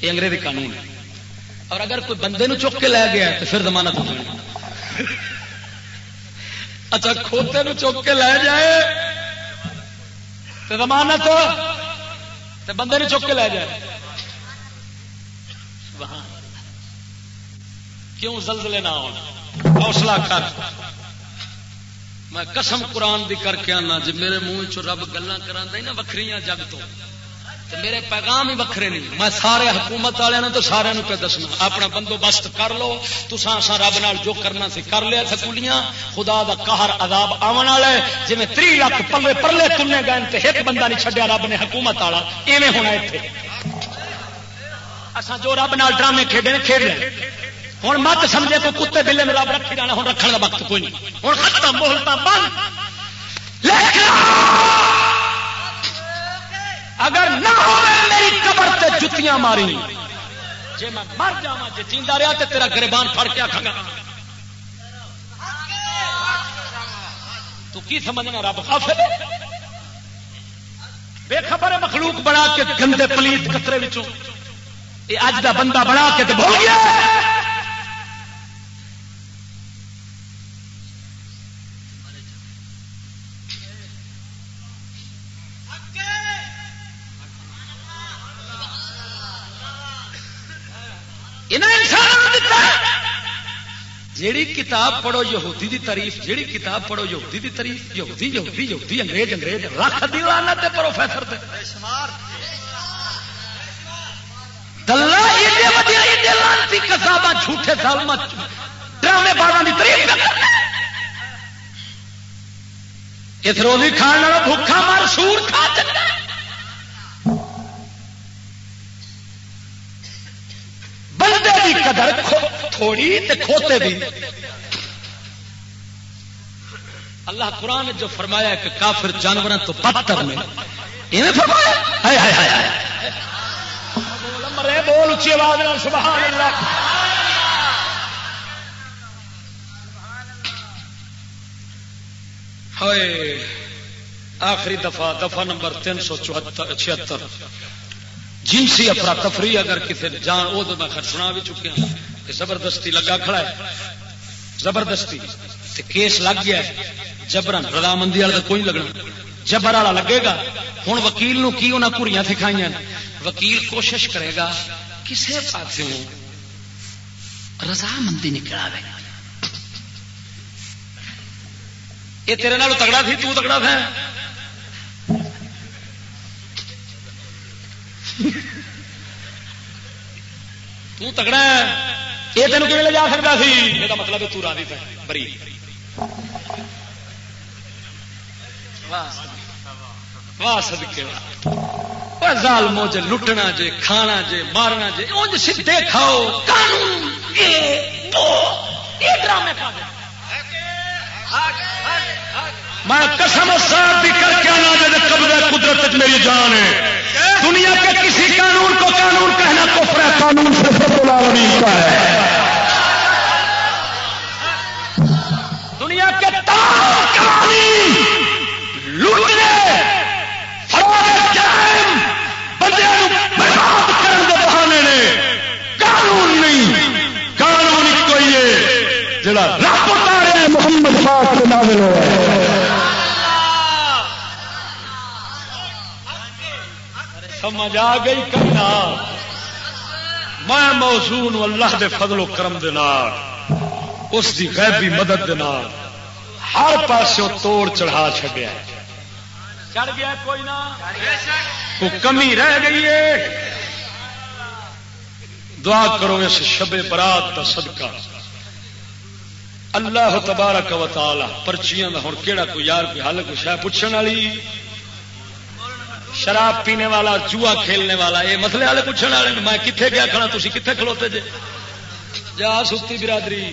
یہ انگریزی قانون ہے۔ اور اگر کوئی بندے نو چک کے لے گیا تو پھر ضمانت ہونی۔ اچھا کھوتے نو چک کے لے جائے تو ضمانت بندے نے چک کے لے جائے۔ کیوں زلزلے نہ ہونا حوصلہ کر۔ میں قسم قرآن دی کر کے آنا جی میرے منہ چ رب گلا کرا نا وکری جگ تو۔ میرے پیغام ہی وکھرے نہیں۔ میں سارے حکومت والے تو سارے پہ دسنا۔ اپنا بندوبست کر لو۔ تو سا رب نال جو کرنا سی کر لیا سکولیاں خدا دا قہر عذاب آن والا ہے۔ جی میں تری لاکھ پلے پرلے تلنے گئے تو ایک بندہ نہیں چڈیا رب نے حکومت والا۔ ایویں ہونا اتنے اصا جو رب نال ڈرامے کھیڈے کھیڈ لیں ہوں مت سمجھے تو کتے بلے میں رب رکھی جانا ہوں رکھنے کا وقت کوئی نہیں۔ ہوں ختم بولتا بند۔ اگر نہ ہو میری قبر تے جتیاں ماری۔ جی میں مر جا جی جیتا رہا تو تیرا گربان پھڑ کے آخا تو کی سمجھنا رب کافی بے خبر مخلوق بنا کے گندے پلیت کترے یہ اج کا بندہ بنا کے تو بھول گیا۔ جیڑی کتاب پڑھو یہودی دی تعریف، جیڑی کتاب پڑھو یہودی دی تعریف، یہودی یہودی یہودی، انگریز انگریز، رکھ دی دیوانا تے پروفیسر تے کتاباں جھوٹے سالم ڈرامے باغ کی تعریف اس روزی کھان والا بھوکھا مار، سور کھا چکا قدر تھوڑی تے کھوتے بھی۔ اللہ قرآن جو فرمایا کہ کافر جانوروں تو بدتر میں فرمایا؟ بول اچھی آواز سبحان اللہ۔ آخری دفعہ دفعہ نمبر تین سو چوہتر چھتر جنسی افراتفری اگر کسی جان وہ تو میں سنا بھی چکیا کہ زبردستی لگا کھڑا ہے۔ زبردستی۔ کیس لگ گیا جبرن رضامندی والا کوئی لگنا۔ جبر والا لگے گا۔ ہوں وکیل نو کی انہیں کڑیاں سکھائی وکیل کوشش کرے گا کسی پاس رضامندی نکل آئے یہ تیرے نال تگڑا تھی، تو تگڑا تھا۔ تگڑا یہ تین لے جا سکتا سی یہ مطلب ہے تورا دی بری ظالمو جے لٹنا جے کھانا جے مارنا جے انج سیدھے کھاؤ قانون ڈرامے کھا میں قسم ساتھ بھی کر کے آنا جب قبضہ قدرت میری جان ہے۔ دنیا کے کسی قانون کو قانون کہنا کفر ہے، قانون سے العالمین کا ہے۔ دنیا کے تمام لوٹنے بندے برباد کرنے کے بہانے نے۔ قانون نہیں، قانون کوئی ہے، جڑا رب اتارے، محمد پاک کے نازل ہوا ہے سمجھ آ گئی کہنا میں موزون اللہ دے فضل و کرم دے اس دی غیبی مدد دے ہر پاسوں توڑ چڑھا چڈیا چڑھ گیا کوئی نہ؟ کوئی کمی رہ گئی ہے۔ دعا کرو اس شب برات کا صدقہ۔ اللہ تبارک و تعالی پرچیاں دا ہن کیڑا کوئی یار، کوئی حل کوئی شاید پوچھنے والی؟ شراب پینے والا چوہا کھیلنے والا، یہ مسئلے والے پوچھنے والے میں کتنے گیا کھڑا تھی کتنے کھلوتے جے؟ جا ستی برادری۔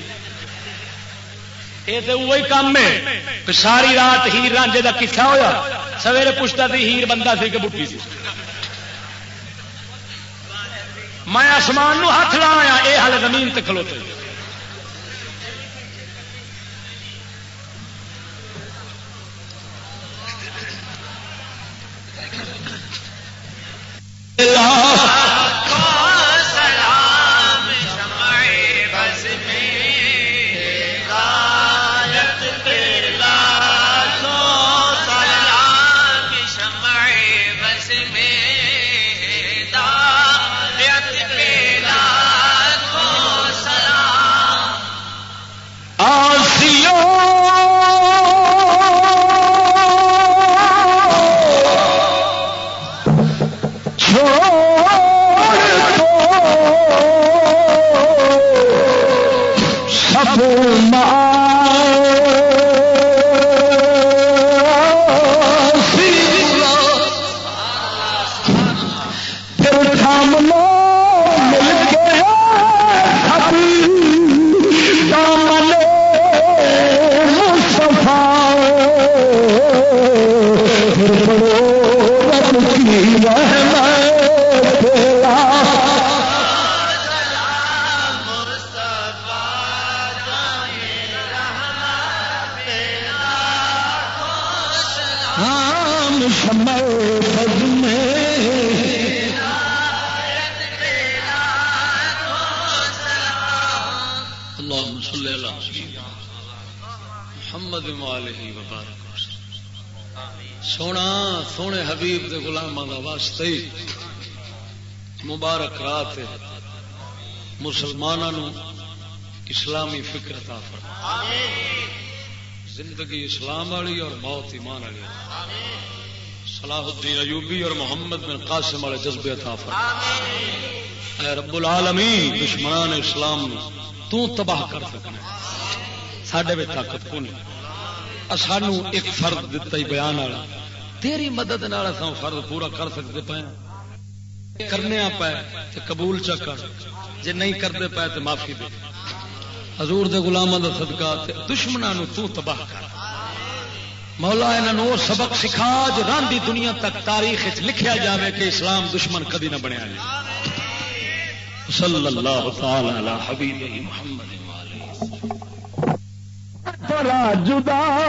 یہ تو وہی کام ہے۔ ساری رات ہیر رانجے کا کسا ہوا سویرے پوچھتا تھی ہیر بندہ سی کہ بٹھی سی؟ میں آسمان ہاتھ لایا یہ ہال زمین تے کھلوتے۔ اللہ مبارک رات مسلمانوں اسلامی فکر تا زندگی اسلام والی اور موت ایمان والی۔ صلاح الدین ایوبی اور محمد بن قاسم والے جذبے تھا اے رب العالمین، دشمنان اسلام تو تباہ کر سکنا سڈے طاقت کو نہیں سانو ایک فرد دتا ہی بیان والا۔ تیری مدد فرد پورا کر سکتے پے کرنے پائے قبول چکر جی نہیں کرتے پائے تو معافی دے۔ حضور دے غلاموں کا صدقہ دشمنوں تو تباہ کر۔ مولا انہوں سبق سکھا جو راندی دنیا تک تاریخ لکھیا جاوے کہ اسلام دشمن کدی نہ بنیا صلی اللہ تعالی علی حبیب محمد جدا